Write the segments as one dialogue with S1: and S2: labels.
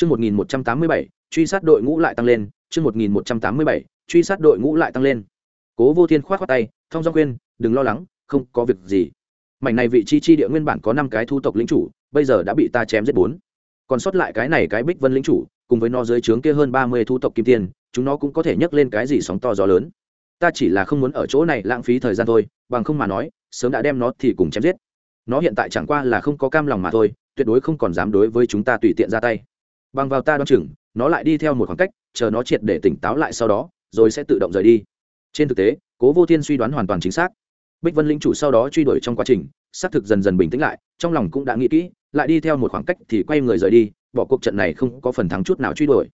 S1: Chương 1187, truy sát đội ngũ lại tăng lên, chương 1187, truy sát đội ngũ lại tăng lên. Cố Vô Thiên khoát khoát tay, thông dong khuyên, đừng lo lắng, không có việc gì. Mảnh này vị chi chi địa nguyên bản có 5 cái thu tộc lĩnh chủ, bây giờ đã bị ta chém giết bốn. Còn sót lại cái này cái Bích Vân lĩnh chủ, cùng với nó dưới trướng kia hơn 30 thu tộc kim tiền, chúng nó cũng có thể nhấc lên cái gì sóng to gió lớn. Ta chỉ là không muốn ở chỗ này lãng phí thời gian thôi, bằng không mà nói, sớm đã đem nó thì cùng chém giết. Nó hiện tại chẳng qua là không có cam lòng mà thôi, tuyệt đối không còn dám đối với chúng ta tùy tiện ra tay bằng vào ta đoán chừng, nó lại đi theo một khoảng cách, chờ nó triệt để tỉnh táo lại sau đó, rồi sẽ tự động rời đi. Trên thực tế, cố vô thiên suy đoán hoàn toàn chính xác. Bích vân linh chủ sau đó truy đuổi trong quá trình, xác thực dần dần bình tĩnh lại, trong lòng cũng đã nghĩ kỹ, lại đi theo một khoảng cách thì quay người rời đi, bỏ cuộc trận này không có phần thắng chút nào truy đuổi.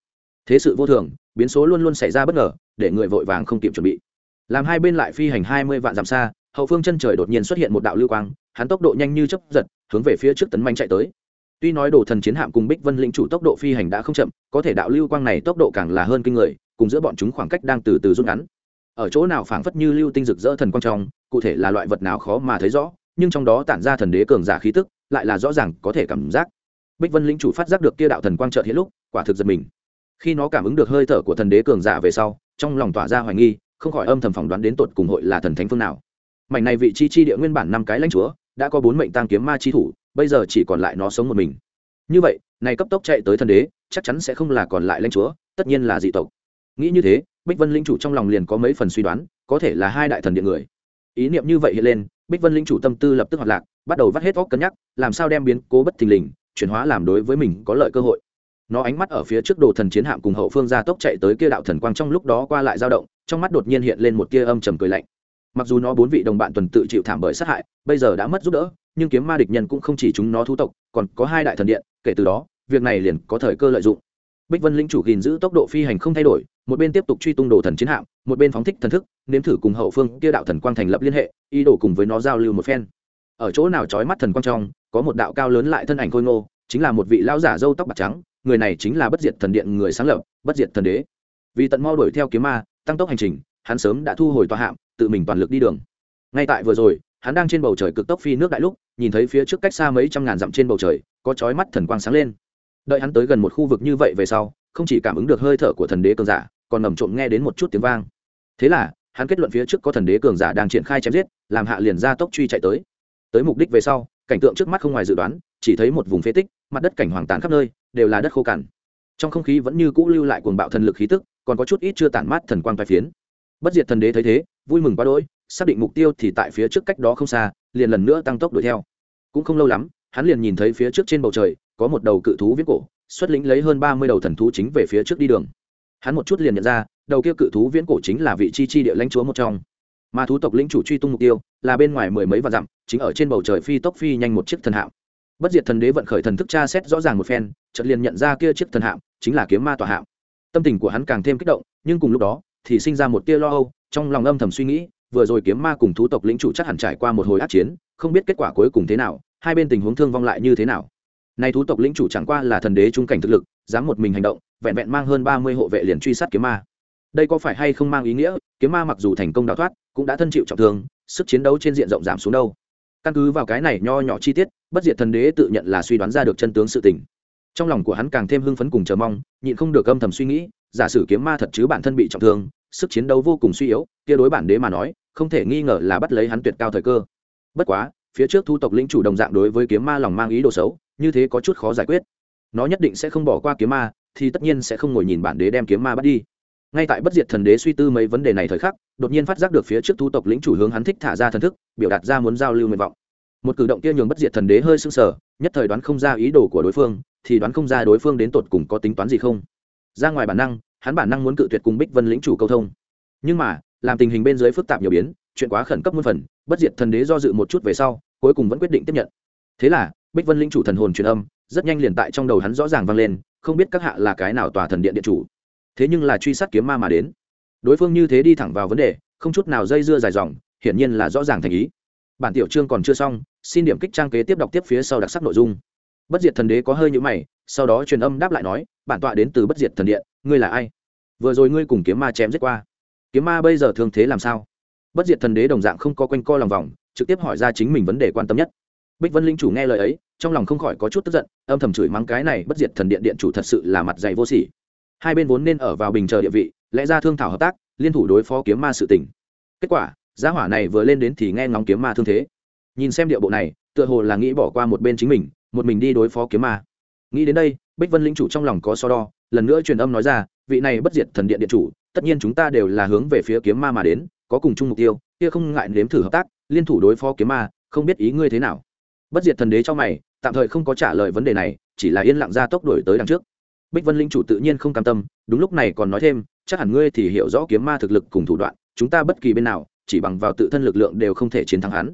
S1: Thế sự vô thường, biến số luôn luôn xảy ra bất ngờ, để người vội vàng không kịp chuẩn bị. Làm hai bên lại phi hành hai mươi vạn dặm xa, hậu phương chân trời đột nhiên xuất hiện một đạo lưu quang, hắn tốc độ nhanh như chấp giật, hướng về phía trước tấn manh chạy tới tuy nói đồ thần chiến hạm cùng bích vân lĩnh chủ tốc độ phi hành đã không chậm, có thể đạo lưu quang này tốc độ càng là hơn kinh người, cùng giữa bọn chúng khoảng cách đang từ từ rút ngắn. Ở chỗ nào phảng phất như lưu tinh rực rỡ thần quang trong, cụ thể là loại vật nào khó mà thấy rõ, nhưng trong đó tản ra thần đế cường giả khí tức, lại là rõ ràng có thể cảm giác. Bích vân lĩnh chủ phát giác được kia đạo thần quang trợ hiện lúc, quả thực giật mình. Khi nó cảm ứng được hơi thở của thần đế cường giả về sau, trong lòng tỏa ra hoài nghi, không khỏi âm thầm phỏng đoán đến tột cùng hội là thần thánh phương nào. Mảnh này vị chi chi địa nguyên bản năm cái lãnh chúa, đã có bốn mệnh tăng kiếm ma chi thủ bây giờ chỉ còn lại nó sống một mình. Như vậy, này cấp tốc chạy tới thần đế, chắc chắn sẽ không là còn lại lãnh chúa, tất nhiên là dị tộc. Nghĩ như thế, bích vân linh chủ trong lòng liền có mấy phần suy đoán, có thể là hai đại thần điện người. Ý niệm như vậy hiện lên, bích vân linh chủ tâm tư lập tức hoạt lạc, bắt đầu vắt hết óc cân nhắc, làm sao đem biến cố bất thình lình, chuyển hóa làm đối với mình có lợi cơ hội. Nó ánh mắt ở phía trước đồ thần chiến hạm cùng hậu phương gia tốc chạy tới kia đạo thần quang trong lúc đó qua lại dao động, trong mắt đột nhiên hiện lên một tia âm trầm cười lạnh. Mặc dù nó bốn vị đồng bạn tuần tự chịu thảm bởi sát hại, bây giờ đã mất giúp đỡ nhưng kiếm ma địch nhân cũng không chỉ chúng nó thú tộc, còn có hai đại thần điện, kể từ đó, việc này liền có thời cơ lợi dụng. Bích vân linh chủ gìn giữ tốc độ phi hành không thay đổi, một bên tiếp tục truy tung đồ thần chiến hạm, một bên phóng thích thần thức, nếm thử cùng hậu phương kia đạo thần quang thành lập liên hệ, ý đồ cùng với nó giao lưu một phen. Ở chỗ nào trói mắt thần quang trong, có một đạo cao lớn lại thân ảnh khôi ngô, chính là một vị lão giả râu tóc bạc trắng, người này chính là bất diệt thần điện người sáng lập, bất diệt thần đế. Vì tận mau đuổi theo kiếm ma, tăng tốc hành trình, hắn sớm đã thu hồi tòa hạm, tự mình toàn lực đi đường. Ngay tại vừa rồi hắn đang trên bầu trời cực tốc phi nước đại lúc, nhìn thấy phía trước cách xa mấy trăm ngàn dặm trên bầu trời, có chói mắt thần quang sáng lên. Đợi hắn tới gần một khu vực như vậy về sau, không chỉ cảm ứng được hơi thở của thần đế cường giả, còn ngầm trộm nghe đến một chút tiếng vang. Thế là, hắn kết luận phía trước có thần đế cường giả đang triển khai chém giết, làm hạ liền ra tốc truy chạy tới. Tới mục đích về sau, cảnh tượng trước mắt không ngoài dự đoán, chỉ thấy một vùng phế tích, mặt đất cảnh hoàng tàn khắp nơi, đều là đất khô cằn. Trong không khí vẫn như cũ lưu lại cuồng bạo thần lực khí tức, còn có chút ít chưa tản mát thần quang vai phiến. Bất diệt thần đế thấy thế, vui mừng quá đỗi xác định mục tiêu thì tại phía trước cách đó không xa, liền lần nữa tăng tốc đuổi theo. Cũng không lâu lắm, hắn liền nhìn thấy phía trước trên bầu trời, có một đầu cự thú viết cổ, xuất lĩnh lấy hơn ba mươi đầu thần thú chính về phía trước đi đường. Hắn một chút liền nhận ra, đầu kia cự thú viễn cổ chính là vị chi chi địa lãnh chúa một trong. Mà thú tộc lĩnh chủ truy tung mục tiêu, là bên ngoài mười mấy vạn dặm, chính ở trên bầu trời phi tốc phi nhanh một chiếc thần hạm. Bất diệt thần đế vận khởi thần thức tra xét rõ ràng một phen, chợt liền nhận ra kia chiếc thần hạm chính là kiếm ma tòa hạm. Tâm tình của hắn càng thêm kích động, nhưng cùng lúc đó, thì sinh ra một tia lo âu, trong lòng âm thầm suy nghĩ vừa rồi kiếm ma cùng thú tộc lĩnh chủ chắc hẳn trải qua một hồi át chiến, không biết kết quả cuối cùng thế nào, hai bên tình huống thương vong lại như thế nào. Nay thú tộc lĩnh chủ chẳng qua là thần đế trung cảnh thực lực, dám một mình hành động, vẹn vẹn mang hơn ba mươi hộ vệ liền truy sát kiếm ma. Đây có phải hay không mang ý nghĩa, kiếm ma mặc dù thành công đào thoát, cũng đã thân chịu trọng thương, sức chiến đấu trên diện rộng giảm xuống đâu. Căn cứ vào cái này nho nhỏ chi tiết, bất diệt thần đế tự nhận là suy đoán ra được chân tướng sự tình. Trong lòng của hắn càng thêm hưng phấn cùng chờ mong, nhịn không được âm thầm suy nghĩ, giả sử kiếm ma thật chứ bản thân bị trọng thương sức chiến đấu vô cùng suy yếu, kia đối bản đế mà nói, không thể nghi ngờ là bắt lấy hắn tuyệt cao thời cơ. Bất quá, phía trước thu tộc lĩnh chủ đồng dạng đối với kiếm ma lòng mang ý đồ xấu, như thế có chút khó giải quyết. Nó nhất định sẽ không bỏ qua kiếm ma, thì tất nhiên sẽ không ngồi nhìn bản đế đem kiếm ma bắt đi. Ngay tại bất diệt thần đế suy tư mấy vấn đề này thời khắc, đột nhiên phát giác được phía trước thu tộc lĩnh chủ hướng hắn thích thả ra thần thức, biểu đạt ra muốn giao lưu nguyện vọng. Một cử động kia nhường bất diệt thần đế hơi sưng sờ, nhất thời đoán không ra ý đồ của đối phương, thì đoán không ra đối phương đến tột cùng có tính toán gì không. Ra ngoài bản năng hắn bản năng muốn cự tuyệt cùng bích vân lĩnh chủ câu thông. Nhưng mà, làm tình hình bên dưới phức tạp nhiều biến, chuyện quá khẩn cấp muôn phần, bất diệt thần đế do dự một chút về sau, cuối cùng vẫn quyết định tiếp nhận. Thế là, bích vân lĩnh chủ thần hồn truyền âm, rất nhanh liền tại trong đầu hắn rõ ràng vang lên, không biết các hạ là cái nào tòa thần điện điện chủ. Thế nhưng là truy sát kiếm ma mà đến. Đối phương như thế đi thẳng vào vấn đề, không chút nào dây dưa dài dòng, hiển nhiên là rõ ràng thành ý. Bản tiểu chương còn chưa xong, xin điểm kích trang kế tiếp đọc tiếp phía sau đặc sắc nội dung. Bất diệt thần đế có hơi nhũ mày, sau đó truyền âm đáp lại nói, bản tọa đến từ bất diệt thần điện ngươi là ai? Vừa rồi ngươi cùng kiếm ma chém giết qua. Kiếm ma bây giờ thường thế làm sao? Bất diệt thần đế đồng dạng không có quanh co lòng vòng, trực tiếp hỏi ra chính mình vấn đề quan tâm nhất. Bích vân linh chủ nghe lời ấy, trong lòng không khỏi có chút tức giận, âm thầm chửi mắng cái này bất diệt thần điện điện chủ thật sự là mặt dày vô sỉ. Hai bên vốn nên ở vào bình chờ địa vị, lẽ ra thương thảo hợp tác, liên thủ đối phó kiếm ma sự tình. Kết quả giá hỏa này vừa lên đến thì nghe ngóng kiếm ma thương thế. Nhìn xem địa bộ này, tựa hồ là nghĩ bỏ qua một bên chính mình, một mình đi đối phó kiếm ma nghĩ đến đây, bích vân linh chủ trong lòng có so đo, lần nữa truyền âm nói ra, vị này bất diệt thần điện điện chủ, tất nhiên chúng ta đều là hướng về phía kiếm ma mà đến, có cùng chung mục tiêu, kia không ngại nếm thử hợp tác, liên thủ đối phó kiếm ma, không biết ý ngươi thế nào. Bất diệt thần đế cho mày, tạm thời không có trả lời vấn đề này, chỉ là yên lặng ra tốc đổi tới đằng trước. Bích vân linh chủ tự nhiên không cam tâm, đúng lúc này còn nói thêm, chắc hẳn ngươi thì hiểu rõ kiếm ma thực lực cùng thủ đoạn, chúng ta bất kỳ bên nào, chỉ bằng vào tự thân lực lượng đều không thể chiến thắng hắn.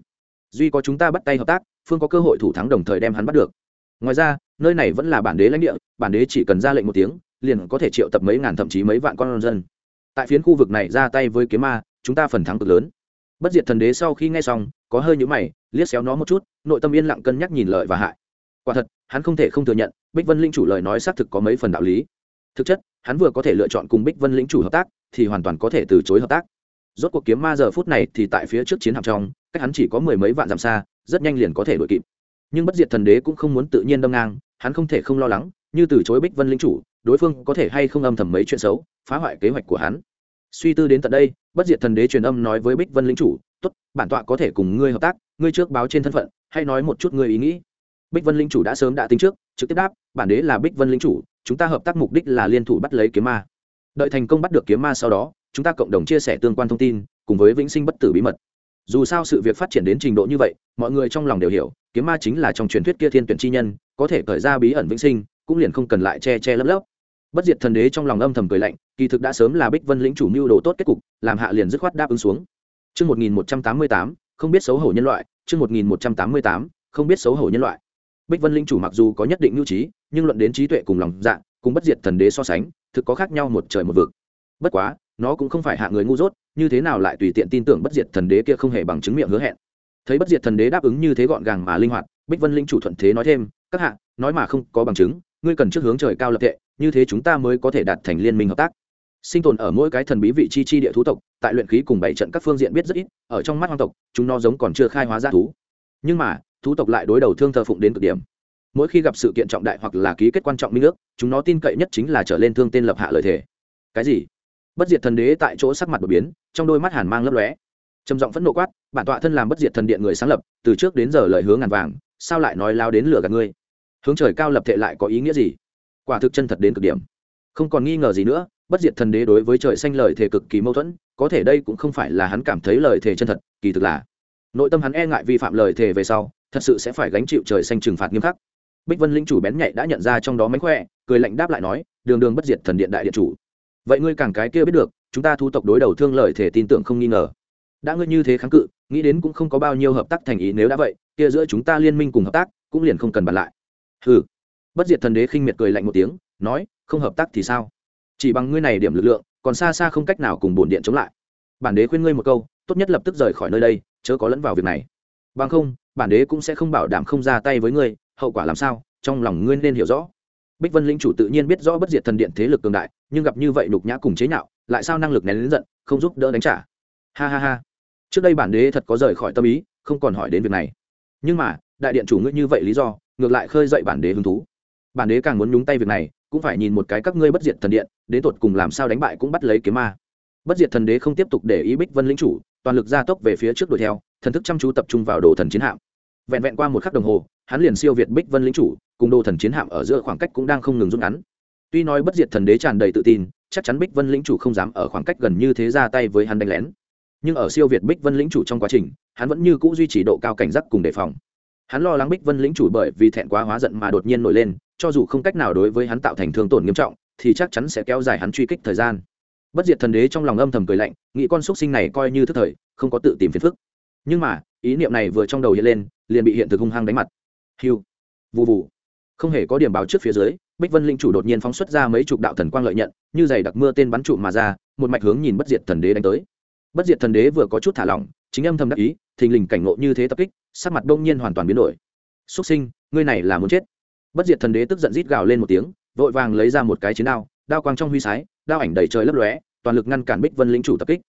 S1: Duy có chúng ta bắt tay hợp tác, phương có cơ hội thủ thắng đồng thời đem hắn bắt được. Ngoài ra nơi này vẫn là bản đế lãnh địa, bản đế chỉ cần ra lệnh một tiếng, liền có thể triệu tập mấy ngàn thậm chí mấy vạn con dân. Tại phiến khu vực này ra tay với kiếm ma, chúng ta phần thắng cực lớn. Bất diệt thần đế sau khi nghe xong, có hơi nhũ mày, liếc xéo nó một chút, nội tâm yên lặng cân nhắc nhìn lợi và hại. Quả thật, hắn không thể không thừa nhận, bích vân linh chủ lời nói xác thực có mấy phần đạo lý. Thực chất, hắn vừa có thể lựa chọn cùng bích vân linh chủ hợp tác, thì hoàn toàn có thể từ chối hợp tác. Rốt cuộc kiếm ma giờ phút này thì tại phía trước chiến hạm trong, cách hắn chỉ có mười mấy vạn dặm xa, rất nhanh liền có thể đuổi kịp. Nhưng bất diệt thần đế cũng không muốn tự nhiên đâm ngang hắn không thể không lo lắng, như từ chối bích vân linh chủ, đối phương có thể hay không âm thầm mấy chuyện xấu, phá hoại kế hoạch của hắn. Suy tư đến tận đây, bất diệt thần đế truyền âm nói với bích vân linh chủ, tốt, bản tọa có thể cùng ngươi hợp tác, ngươi trước báo trên thân phận hay nói một chút ngươi ý nghĩ. Bích vân linh chủ đã sớm đã tính trước, trực tiếp đáp, bản đế là bích vân linh chủ, chúng ta hợp tác mục đích là liên thủ bắt lấy kiếm ma. Đợi thành công bắt được kiếm ma sau đó, chúng ta cộng đồng chia sẻ tương quan thông tin, cùng với vĩnh sinh bất tử bí mật. Dù sao sự việc phát triển đến trình độ như vậy, mọi người trong lòng đều hiểu, kiếm ma chính là trong truyền thuyết kia thiên tuyển chi nhân có thể khởi ra bí ẩn vĩnh sinh cũng liền không cần lại che che lấp lấp bất diệt thần đế trong lòng âm thầm cười lạnh kỳ thực đã sớm là bích vân lĩnh chủ mưu đồ tốt kết cục làm hạ liền dứt khoát đáp ứng xuống Chương 1188, không biết xấu hổ nhân loại, chương 1188, không biết xấu hổ nhân loại. Bích Vân linh chủ mặc dù có nhất định nhu trí, nhưng luận đến trí tuệ cùng lòng dạ, cùng bất diệt thần đế so sánh, thực có khác nhau một trời một vực. Bất quá, nó cũng không phải hạ người ngu dốt, như thế nào lại tùy tiện tin tưởng bất diệt thần đế kia không hề bằng chứng miệng hứa hẹn. Thấy bất diệt thần đế đáp ứng như thế gọn gàng mà linh hoạt, Bích Vân linh chủ thuận thế nói thêm, các hạ, nói mà không có bằng chứng, ngươi cần trước hướng trời cao lập tệ, như thế chúng ta mới có thể đạt thành liên minh hợp tác. Sinh tồn ở mỗi cái thần bí vị chi chi địa thú tộc tại luyện khí cùng bảy trận các phương diện biết rất ít ở trong mắt hoang tộc chúng nó giống còn chưa khai hóa ra thú. Nhưng mà thú tộc lại đối đầu thương thờ phụng đến cực điểm. Mỗi khi gặp sự kiện trọng đại hoặc là ký kết quan trọng minh ước chúng nó tin cậy nhất chính là trở lên thương tên lập hạ lời thề cái gì? Bất diệt thần đế tại chỗ sắc mặt đột biến trong đôi mắt hàn mang lấp lóe. Trầm giọng phẫn nộ quát bản tọa thân làm bất diệt thần điện người sáng lập từ trước đến giờ lời hướng ngàn vàng sao lại nói lao đến lửa gạt ngươi? Hướng trời cao lập thể lại có ý nghĩa gì? Quả thực chân thật đến cực điểm. Không còn nghi ngờ gì nữa, bất diệt thần đế đối với trời xanh lời thề cực kỳ mâu thuẫn, có thể đây cũng không phải là hắn cảm thấy lời thề chân thật, kỳ thực là nội tâm hắn e ngại vi phạm lời thề về sau, thật sự sẽ phải gánh chịu trời xanh trừng phạt nghiêm khắc. Bích vân linh chủ bén nhạy đã nhận ra trong đó mánh khỏe, cười lạnh đáp lại nói, đường đường bất diệt thần điện đại điện chủ. Vậy ngươi càng cái kia biết được, chúng ta thu tộc đối đầu thương lời thể tin tưởng không nghi ngờ. Đã ngươi như thế kháng cự, nghĩ đến cũng không có bao nhiêu hợp tác thành ý nếu đã vậy, kia giữa chúng ta liên minh cùng hợp tác, cũng liền không cần bàn lại hừ. Bất diệt thần đế khinh miệt cười lạnh một tiếng, nói, không hợp tác thì sao? Chỉ bằng ngươi này điểm lực lượng, còn xa xa không cách nào cùng bổn điện chống lại. Bản đế khuyên ngươi một câu, tốt nhất lập tức rời khỏi nơi đây, chớ có lẫn vào việc này. Bằng không, bản đế cũng sẽ không bảo đảm không ra tay với ngươi, hậu quả làm sao? Trong lòng ngươi nên hiểu rõ. Bích vân linh chủ tự nhiên biết rõ bất diệt thần điện thế lực cường đại, nhưng gặp như vậy nhục nhã cùng chế nhạo, lại sao năng lực nén lớn giận, không giúp đỡ đánh trả? Ha ha ha. Trước đây bản đế thật có rời khỏi tâm ý, không còn hỏi đến việc này. Nhưng mà, đại điện chủ ngươi như vậy lý do ngược lại khơi dậy bản đế hứng thú. Bản đế càng muốn nhúng tay việc này, cũng phải nhìn một cái các ngươi bất diệt thần điện, đến tột cùng làm sao đánh bại cũng bắt lấy kiếm ma. Bất diệt thần đế không tiếp tục để ý bích vân lĩnh chủ, toàn lực gia tốc về phía trước đuổi theo, thần thức chăm chú tập trung vào đồ thần chiến hạm. Vẹn vẹn qua một khắc đồng hồ, hắn liền siêu việt bích vân lĩnh chủ, cùng đồ thần chiến hạm ở giữa khoảng cách cũng đang không ngừng rút ngắn. Tuy nói bất diệt thần đế tràn đầy tự tin, chắc chắn bích vân lĩnh chủ không dám ở khoảng cách gần như thế ra tay với hắn đánh lén. Nhưng ở siêu việt bích vân lĩnh chủ trong quá trình, hắn vẫn như c ũ duy trì độ cao cảnh giác cùng đề phòng hắn lo lắng bích vân lĩnh chủ bởi vì thẹn quá hóa giận mà đột nhiên nổi lên, cho dù không cách nào đối với hắn tạo thành thương tổn nghiêm trọng, thì chắc chắn sẽ kéo dài hắn truy kích thời gian. Bất diệt thần đế trong lòng âm thầm cười lạnh, nghĩ con xúc sinh này coi như thức thời, không có tự tìm phiền phức. Nhưng mà, ý niệm này vừa trong đầu hiện lên, liền bị hiện thực hung hăng đánh mặt. Hiu vụ vụ không hề có điểm báo trước phía dưới, bích vân linh chủ đột nhiên phóng xuất ra mấy chục đạo thần quang lợi nhận, như giày đặc mưa tên bắn trụ mà ra, một mạch hướng nhìn bất diệt thần đế đánh tới. Bất diệt thần đế vừa có chút thả lỏng, chính âm thầm đắc ý thình lình cảnh ngộ như thế tập kích, sắc mặt đông nhiên hoàn toàn biến đổi. Xúc sinh, ngươi này là muốn chết. Bất diệt thần đế tức giận rít gào lên một tiếng, vội vàng lấy ra một cái chiến đao đao quang trong huy sái, đao ảnh đầy trời lấp lóe, toàn lực ngăn cản bích vân lĩnh chủ tập kích.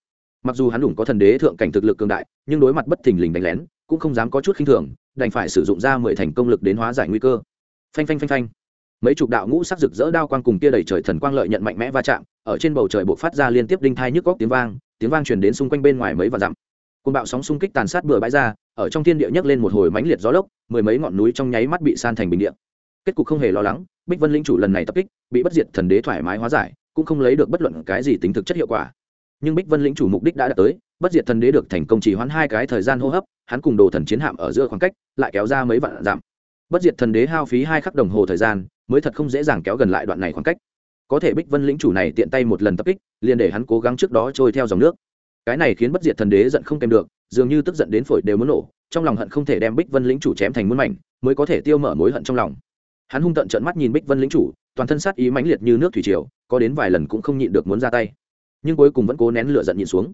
S1: Mặc dù hắn đủng có thần đế thượng cảnh thực lực cường đại, nhưng đối mặt bất thình lình đánh lén, cũng không dám có chút khinh thường, đành phải sử dụng ra mười thành công lực đến hóa giải nguy cơ. Phanh phanh phanh phanh. Mấy chục đạo ngũ sắc rực rỡ đao quang cùng kia đầy trời thần quang lợi nhận mạnh mẽ va chạm, ở trên bầu trời bộ phát ra liên tiếp đinh thai nhức góc tiếng vang tiếng vang truyền đến xung quanh bên ngoài mấy và dặm côn bạo sóng xung kích tàn sát bừa bãi ra, ở trong thiên địa nhấc lên một hồi mãnh liệt gió lốc, mười mấy ngọn núi trong nháy mắt bị san thành bình địa. Kết cục không hề lo lắng, bích vân linh chủ lần này tập kích, bị bất diệt thần đế thoải mái hóa giải, cũng không lấy được bất luận cái gì tính thực chất hiệu quả. Nhưng bích vân lĩnh chủ mục đích đã đạt tới, bất diệt thần đế được thành công chỉ hoãn hai cái thời gian hô hấp, hắn cùng đồ thần chiến hạm ở giữa khoảng cách, lại kéo ra mấy vạn dặm. Bất diệt thần đế hao phí hai khắc đồng hồ thời gian, mới thật không dễ dàng kéo gần lại đoạn này khoảng cách. Có thể bích vân lĩnh chủ này tiện tay một lần tập kích, liền để hắn cố gắng trước đó trôi theo dòng nước cái này khiến bất diệt thần đế giận không kèm được, dường như tức giận đến phổi đều muốn nổ, trong lòng hận không thể đem bích vân lĩnh chủ chém thành muôn mảnh, mới có thể tiêu mở mối hận trong lòng. Hắn hung tận trợn mắt nhìn bích vân lĩnh chủ, toàn thân sát ý mãnh liệt như nước thủy triều, có đến vài lần cũng không nhịn được muốn ra tay. Nhưng cuối cùng vẫn cố nén lửa giận nhịn xuống.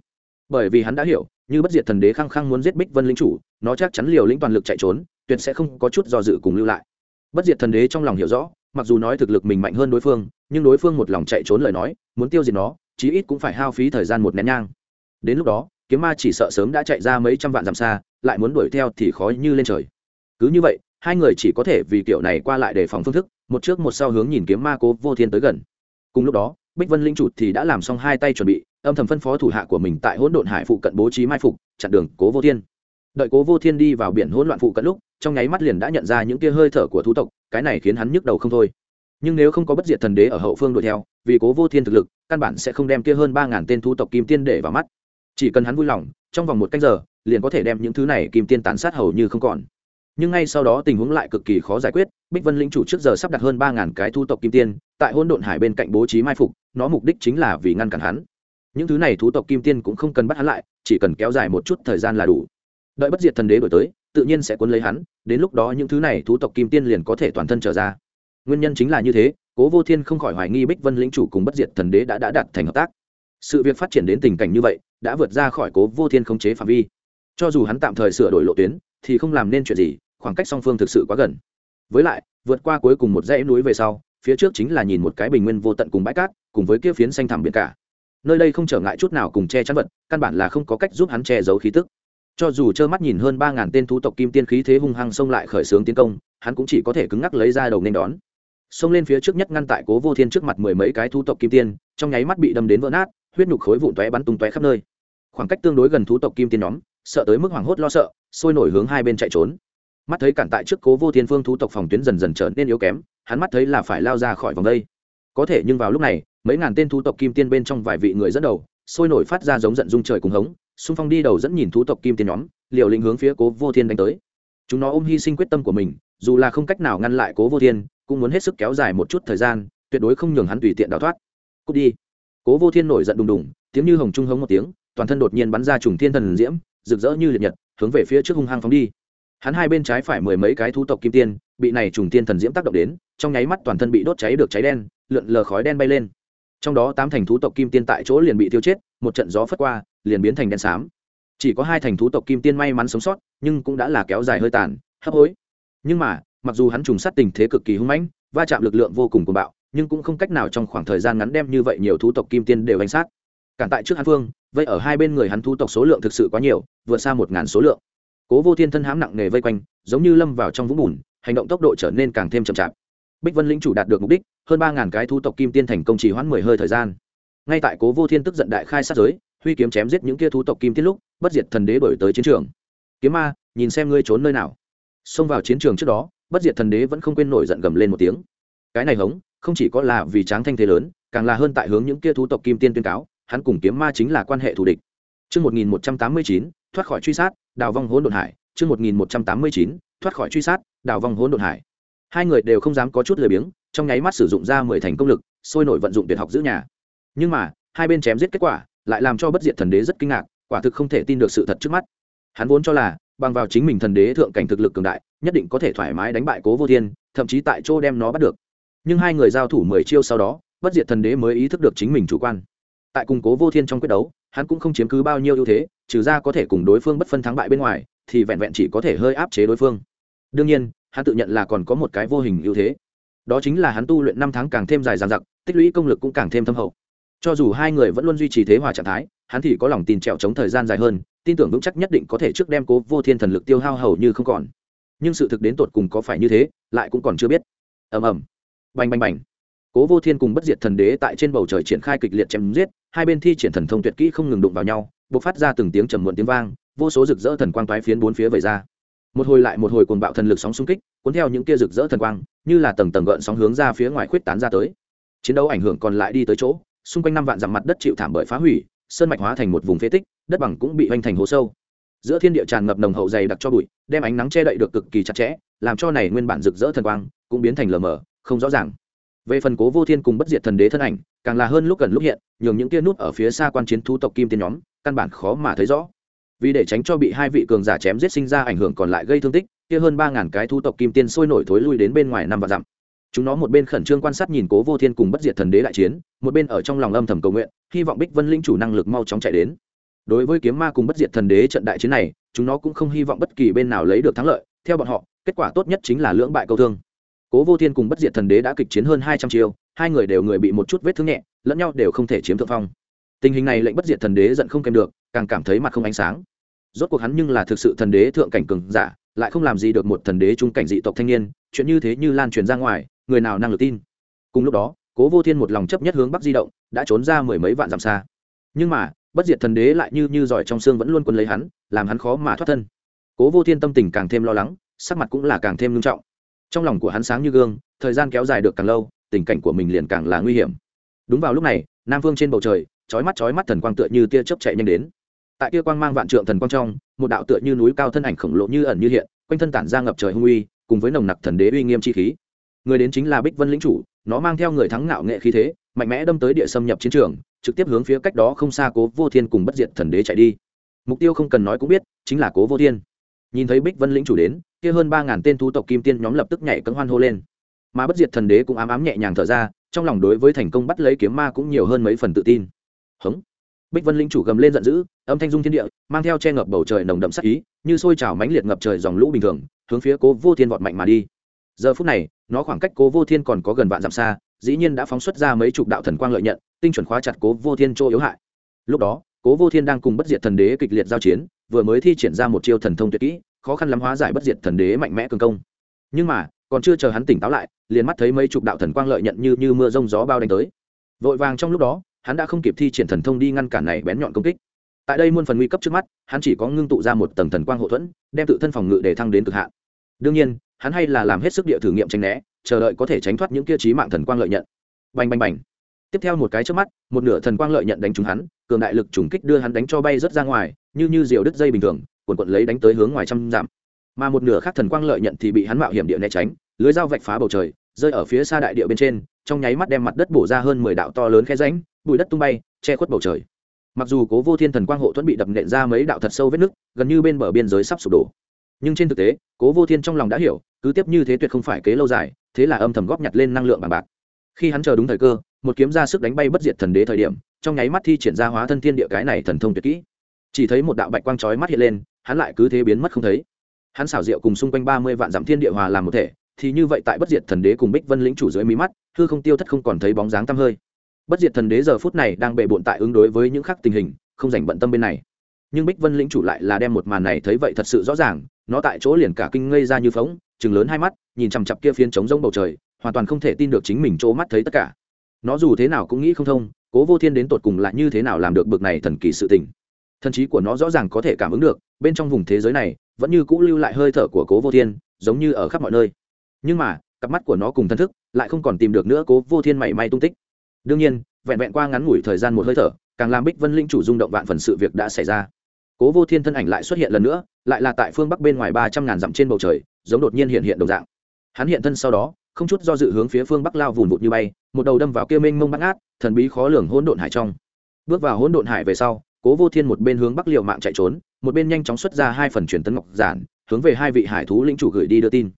S1: Bởi vì hắn đã hiểu, như bất diệt thần đế khăng khăng muốn giết bích vân lĩnh chủ, nó chắc chắn liều lĩnh toàn lực chạy trốn, tuyệt sẽ không có chút do dự cùng lưu lại. Bất diệt thần đế trong lòng hiểu rõ, mặc dù nói thực lực mình mạnh hơn đối phương, nhưng đối phương một lòng chạy trốn lời nói, muốn tiêu diệt nó, chí ít cũng phải hao phí thời gian một nén nhang đến lúc đó, kiếm ma chỉ sợ sớm đã chạy ra mấy trăm vạn dặm xa, lại muốn đuổi theo thì khó như lên trời. Cứ như vậy, hai người chỉ có thể vì kiểu này qua lại đề phòng phương thức, một trước một sau hướng nhìn kiếm ma cố vô thiên tới gần. Cùng lúc đó, bích vân linh trụt thì đã làm xong hai tay chuẩn bị, âm thầm phân phó thủ hạ của mình tại hỗn độn hải phụ cận bố trí mai phục, chặn đường cố vô thiên. Đợi cố vô thiên đi vào biển hỗn loạn phụ cận lúc, trong nháy mắt liền đã nhận ra những kia hơi thở của thú tộc, cái này khiến hắn nhức đầu không thôi. Nhưng nếu không có bất diệt thần đế ở hậu phương đuổi theo, vì cố vô thiên thực lực, căn bản sẽ không đem kia hơn ba ngàn tên thú tộc kim tiên để vào mắt chỉ cần hắn vui lòng, trong vòng một canh giờ, liền có thể đem những thứ này kim tiên tàn sát hầu như không còn. Nhưng ngay sau đó tình huống lại cực kỳ khó giải quyết, bích vân lĩnh chủ trước giờ sắp đặt hơn ba ngàn cái thu tộc kim tiên, tại hôn độn hải bên cạnh bố trí mai phục, nó mục đích chính là vì ngăn cản hắn. Những thứ này thú tộc kim tiên cũng không cần bắt hắn lại, chỉ cần kéo dài một chút thời gian là đủ. Đợi bất diệt thần đế đổi tới, tự nhiên sẽ cuốn lấy hắn, đến lúc đó những thứ này thú tộc kim tiên liền có thể toàn thân trở ra. Nguyên nhân chính là như thế, cố vô thiên không khỏi hoài nghi bích vân lĩnh chủ cùng bất diệt thần đế đã đã đạt thành hợp tác. Sự việc phát triển đến tình cảnh như vậy đã vượt ra khỏi cố vô thiên khống chế phạm vi. Cho dù hắn tạm thời sửa đổi lộ tuyến, thì không làm nên chuyện gì, khoảng cách song phương thực sự quá gần. Với lại, vượt qua cuối cùng một dãy núi về sau, phía trước chính là nhìn một cái bình nguyên vô tận cùng bãi cát, cùng với kia phiến xanh thẳm biển cả. Nơi đây không trở ngại chút nào cùng che chắn vật, căn bản là không có cách giúp hắn che giấu khí tức. Cho dù trơ mắt nhìn hơn ba ngàn tên thú tộc kim tiên khí thế hung hăng xông lại khởi xướng tiến công, hắn cũng chỉ có thể cứng ngắc lấy ra đầu nên đón. Xông lên phía trước nhất ngăn tại cố vô thiên trước mặt mười mấy cái thú tộc kim tiên, trong nháy mắt bị đâm đến vỡ nát, huyết nhục khối vụn tóe bắn tung tóe khắp nơi khoảng cách tương đối gần thú tộc kim tiên nhóm, sợ tới mức hoảng hốt lo sợ, sôi nổi hướng hai bên chạy trốn. Mắt thấy cản tại trước cố vô thiên phương thú tộc phòng tuyến dần dần trở nên yếu kém, hắn mắt thấy là phải lao ra khỏi vòng đây. Có thể nhưng vào lúc này, mấy ngàn tên thú tộc kim tiên bên trong vài vị người dẫn đầu, sôi nổi phát ra giống giận dung trời cùng hống, xung phong đi đầu dẫn nhìn thú tộc kim tiên nhóm, liều lĩnh hướng phía cố vô thiên đánh tới. Chúng nó ôm hy sinh quyết tâm của mình, dù là không cách nào ngăn lại cố vô thiên, cũng muốn hết sức kéo dài một chút thời gian, tuyệt đối không nhường hắn tùy tiện đào thoát. Cút đi. Cố vô thiên nổi giận đùng đùng, tiếng như hồng trung hống một tiếng toàn thân đột nhiên bắn ra trùng thiên thần diễm, rực rỡ như liệt nhật, hướng về phía trước hung hăng phóng đi. Hắn hai bên trái phải mười mấy cái thú tộc kim tiên, bị này trùng tiên thần diễm tác động đến, trong nháy mắt toàn thân bị đốt cháy được cháy đen, lượn lờ khói đen bay lên. Trong đó tám thành thú tộc kim tiên tại chỗ liền bị tiêu chết, một trận gió phất qua, liền biến thành đen xám. Chỉ có hai thành thú tộc kim tiên may mắn sống sót, nhưng cũng đã là kéo dài hơi tàn, hấp hối. Nhưng mà, mặc dù hắn trùng sát tình thế cực kỳ hung mãnh, va chạm lực lượng vô cùng cuồng bạo, nhưng cũng không cách nào trong khoảng thời gian ngắn đem như vậy nhiều thú tộc kim tiên đều đánh sát. Cản tại trước hắn phương vây ở hai bên người hắn thu tộc số lượng thực sự quá nhiều, vượt xa một ngàn số lượng. Cố vô thiên thân hãm nặng nề vây quanh, giống như lâm vào trong vũng bùn, hành động tốc độ trở nên càng thêm chậm chạp. Bích vân lĩnh chủ đạt được mục đích, hơn ba ngàn cái thu tộc kim tiên thành công chỉ hoãn mười hơi thời gian. Ngay tại cố vô thiên tức giận đại khai sát giới, huy kiếm chém giết những kia thu tộc kim tiên lúc, bất diệt thần đế đổi tới chiến trường. Kiếm ma, nhìn xem ngươi trốn nơi nào. Xông vào chiến trường trước đó, bất diệt thần đế vẫn không quên nổi giận gầm lên một tiếng. Cái này hống, không chỉ có là vì tráng thanh thế lớn, càng là hơn tại hướng những kia thu tộc kim tiên tuyên cáo hắn cùng kiếm ma chính là quan hệ thù địch Chương 1189, thoát khỏi truy sát, đào vong hỗn độn hải, chương 1189, thoát khỏi truy sát, đào vong hỗn độn hải. Hai người đều không dám có chút lười biếng, trong nháy mắt sử dụng ra mười thành công lực, sôi nổi vận dụng tuyệt học giữ nhà. Nhưng mà, hai bên chém giết kết quả, lại làm cho bất diệt thần đế rất kinh ngạc, quả thực không thể tin được sự thật trước mắt. Hắn vốn cho là, bằng vào chính mình thần đế thượng cảnh thực lực cường đại, nhất định có thể thoải mái đánh bại Cố Vô Thiên, thậm chí tại chỗ đem nó bắt được. Nhưng hai người giao thủ mười chiêu sau đó, bất diệt thần đế mới ý thức được chính mình chủ quan. Tại cùng Cố Vô Thiên trong quyết đấu, hắn cũng không chiếm cứ bao nhiêu ưu thế trừ ra có thể cùng đối phương bất phân thắng bại bên ngoài thì vẹn vẹn chỉ có thể hơi áp chế đối phương. Đương nhiên hắn tự nhận là còn có một cái vô hình ưu thế. Đó chính là hắn tu luyện năm tháng càng thêm dài dằng dặc tích lũy công lực cũng càng thêm thâm hậu. Cho dù hai người vẫn luôn duy trì thế hòa trạng thái hắn thì có lòng tin trèo chống thời gian dài hơn tin tưởng vững chắc nhất định có thể trước đem cố vô thiên thần lực tiêu hao hầu như không còn. Nhưng sự thực đến tột cùng có phải như thế lại cũng còn chưa biết. Ầm ầm. Bành bành bành cố vô thiên cùng bất diệt thần đế tại trên bầu trời triển khai kịch liệt chém giết, hai bên thi triển thần thông tuyệt kỹ không ngừng đụng vào nhau b ộ c phát ra từng tiếng trầm muộn tiếng vang, vô số rực rỡ thần quang toái phiến bốn phía vẩy ra. Một hồi lại một hồi cuồng bạo thần lực sóng xung kích, cuốn theo những kia rực rỡ thần quang, như là tầng tầng gợn sóng hướng ra phía ngoài khuyết tán ra tới. Chiến đấu ảnh hưởng còn lại đi tới chỗ, xung quanh năm vạn dặm mặt đất chịu thảm bởi phá hủy, sơn mạch hóa thành một vùng phế tích, đất bằng cũng bị hoành thành hố sâu. Giữa thiên địa tràn ngập nồng hậu dày đặc cho bụi, đem ánh nắng che đậy được cực kỳ chặt chẽ, làm cho này nguyên bản rực rỡ thần quang cũng biến thành lờ mờ, không rõ ràng về phần cố vô thiên cùng bất diệt thần đế thân ảnh, càng là hơn lúc gần lúc hiện, nhường những kia nút ở phía xa quan chiến thu tộc kim tiên nhóm, căn bản khó mà thấy rõ. Vì để tránh cho bị hai vị cường giả chém giết sinh ra ảnh hưởng còn lại gây thương tích, kia hơn ba ngàn cái thu tộc kim tiên sôi nổi thối lui đến bên ngoài năm và dặm. Chúng nó một bên khẩn trương quan sát nhìn cố vô thiên cùng bất diệt thần đế đại chiến, một bên ở trong lòng âm thầm cầu nguyện, hy vọng bích vân linh chủ năng lực mau chóng chạy đến. Đối với kiếm ma cùng bất diệt thần đế trận đại chiến này, chúng nó cũng không hy vọng bất kỳ bên nào lấy được thắng lợi, theo bọn họ, kết quả tốt nhất chính là lưỡng bại câu thương cố vô thiên cùng bất diệt thần đế đã kịch chiến hơn hai trăm chiêu, hai người đều người bị một chút vết thương nhẹ, lẫn nhau đều không thể chiếm thượng phong. Tình hình này lệnh bất diệt thần đế giận không kèm được, càng cảm thấy mặt không ánh sáng. Rốt cuộc hắn nhưng là thực sự thần đế thượng cảnh cường giả, lại không làm gì được một thần đế trung cảnh dị tộc thanh niên, chuyện như thế như lan truyền ra ngoài, người nào năng lực tin? Cùng lúc đó, cố vô thiên một lòng chấp nhất hướng bắc di động, đã trốn ra mười mấy vạn dặm xa. Nhưng mà, bất diệt thần đế lại như như giỏi trong xương vẫn luôn quân lấy hắn, làm hắn khó mà thoát thân. Cố vô thiên tâm tình càng thêm lo lắng, sắc mặt cũng là càng thêm nghiêm trọng trong lòng của hắn sáng như gương, thời gian kéo dài được càng lâu, tình cảnh của mình liền càng là nguy hiểm. Đúng vào lúc này, nam phương trên bầu trời, chói mắt chói mắt thần quang tựa như tia chớp chạy nhanh đến. Tại tia quang mang vạn trượng thần quang trong, một đạo tựa như núi cao thân ảnh khổng lồ như ẩn như hiện, quanh thân tản ra ngập trời hung uy, cùng với nồng nặc thần đế uy nghiêm chi khí. Người đến chính là bích vân lĩnh chủ, nó mang theo người thắng ngạo nghệ khí thế, mạnh mẽ đâm tới địa xâm nhập chiến trường, trực tiếp hướng phía cách đó không xa cố vô thiên cùng bất diệt thần đế chạy đi. Mục tiêu không cần nói cũng biết, chính là cố vô thiên. Nhìn thấy bích vân lĩnh chủ đến kia hơn ba ngàn tên thú tộc kim tiên nhóm lập tức nhảy cấm hoan hô lên. Mà bất diệt thần đế cũng ám ám nhẹ nhàng thở ra, trong lòng đối với thành công bắt lấy kiếm ma cũng nhiều hơn mấy phần tự tin. Hống. Bích vân linh chủ gầm lên giận dữ, âm thanh dung thiên địa, mang theo che ngập bầu trời nồng đậm sắc ý, như sôi trào mãnh liệt ngập trời dòng lũ bình thường, hướng phía cố vô thiên vọt mạnh mà đi. Giờ phút này, nó khoảng cách cố vô thiên còn có gần vạn dặm xa, dĩ nhiên đã phóng xuất ra mấy chục đạo thần quang lợi nhận, tinh chuẩn khóa chặt cố vô thiên chỗ yếu hại. Lúc đó, cố vô thiên đang cùng bất diệt thần đế kịch liệt giao chiến, vừa mới thi triển ra một chiêu thần thông tuyệt kỹ khó khăn lắm hóa giải bất diệt thần đế mạnh mẽ cường công. Nhưng mà, còn chưa chờ hắn tỉnh táo lại, liền mắt thấy mấy chục đạo thần quang lợi nhận như như mưa rông gió bao đánh tới. Vội vàng trong lúc đó, hắn đã không kịp thi triển thần thông đi ngăn cản này bén nhọn công kích. Tại đây muôn phần nguy cấp trước mắt, hắn chỉ có ngưng tụ ra một tầng thần quang hậu thuẫn, đem tự thân phòng ngự để thăng đến cực hạn. Đương nhiên, hắn hay là làm hết sức địa thử nghiệm tránh né, chờ đợi có thể tránh thoát những kia trí mạng thần quang lợi nhận. Bành bành bành. Tiếp theo một cái trước mắt, một nửa thần quang lợi nhận đánh trúng hắn, cường đại lực trùng kích đưa hắn đánh cho bay rất ra ngoài, như như diều đứt dây bình thường quần quận lấy đánh tới hướng ngoài trăm dặm. Mà một nửa khác thần quang lợi nhận thì bị hắn mạo hiểm địa né tránh, lưới dao vạch phá bầu trời, rơi ở phía xa đại địa bên trên, trong nháy mắt đem mặt đất bổ ra hơn mười đạo to lớn khe ránh bụi đất tung bay, che khuất bầu trời. Mặc dù cố vô thiên thần quang hộ thuẫn bị đập nện ra mấy đạo thật sâu vết nứt, gần như bên bờ biên giới sắp sụp đổ. Nhưng trên thực tế, cố vô thiên trong lòng đã hiểu, cứ tiếp như thế tuyệt không phải kế lâu dài, thế là âm thầm góp nhặt lên năng lượng bằng bạc. Khi hắn chờ đúng thời cơ, một kiếm ra sức đánh bay bất diệt thần đế thời điểm, trong nháy mắt thi triển ra hóa thân thiên địa cái này thần thông tuyệt kỹ. Chỉ thấy một đạo bạch quang chói mắt hiện lên hắn lại cứ thế biến mất không thấy. Hắn xảo diệu cùng xung quanh ba mươi vạn dặm thiên địa hòa làm một thể, thì như vậy tại bất diệt thần đế cùng bích vân lĩnh chủ dưới mí mắt, hư không tiêu thất không còn thấy bóng dáng tăm hơi. Bất diệt thần đế giờ phút này đang bệ bộn tại ứng đối với những khác tình hình, không dành bận tâm bên này. Nhưng bích vân lĩnh chủ lại là đem một màn này thấy vậy thật sự rõ ràng, nó tại chỗ liền cả kinh ngây ra như phóng chừng lớn hai mắt, nhìn chằm chặp kia phiến trống rông bầu trời, hoàn toàn không thể tin được chính mình chỗ mắt thấy tất cả. Nó dù thế nào cũng nghĩ không thông, cố vô thiên đến tột cùng lại như thế nào làm được bực này thần kỳ sự tình thần trí của nó rõ ràng có thể cảm ứng được, bên trong vùng thế giới này vẫn như cũ lưu lại hơi thở của cố vô thiên, giống như ở khắp mọi nơi. Nhưng mà, cặp mắt của nó cùng thân thức lại không còn tìm được nữa cố vô thiên mảy may tung tích. Đương nhiên, vẹn vẹn qua ngắn ngủi thời gian một hơi thở, càng làm bích vân linh chủ rung động vạn phần sự việc đã xảy ra. Cố vô thiên thân ảnh lại xuất hiện lần nữa, lại là tại phương bắc bên ngoài ba trăm ngàn dặm trên bầu trời, giống đột nhiên hiện hiện đồng dạng. Hắn hiện thân sau đó, không chút do dự hướng phía phương bắc lao vùn vụt như bay, một đầu đâm vào kia mênh mông bắt ngát, thần bí khó lường hỗn độn hải trong. Bước vào hỗn độn hải về sau cố vô thiên một bên hướng bắc liệu mạng chạy trốn, một bên nhanh chóng xuất ra hai phần truyền tấn ngọc giản, hướng về hai vị hải thú lĩnh chủ gửi đi đưa tin.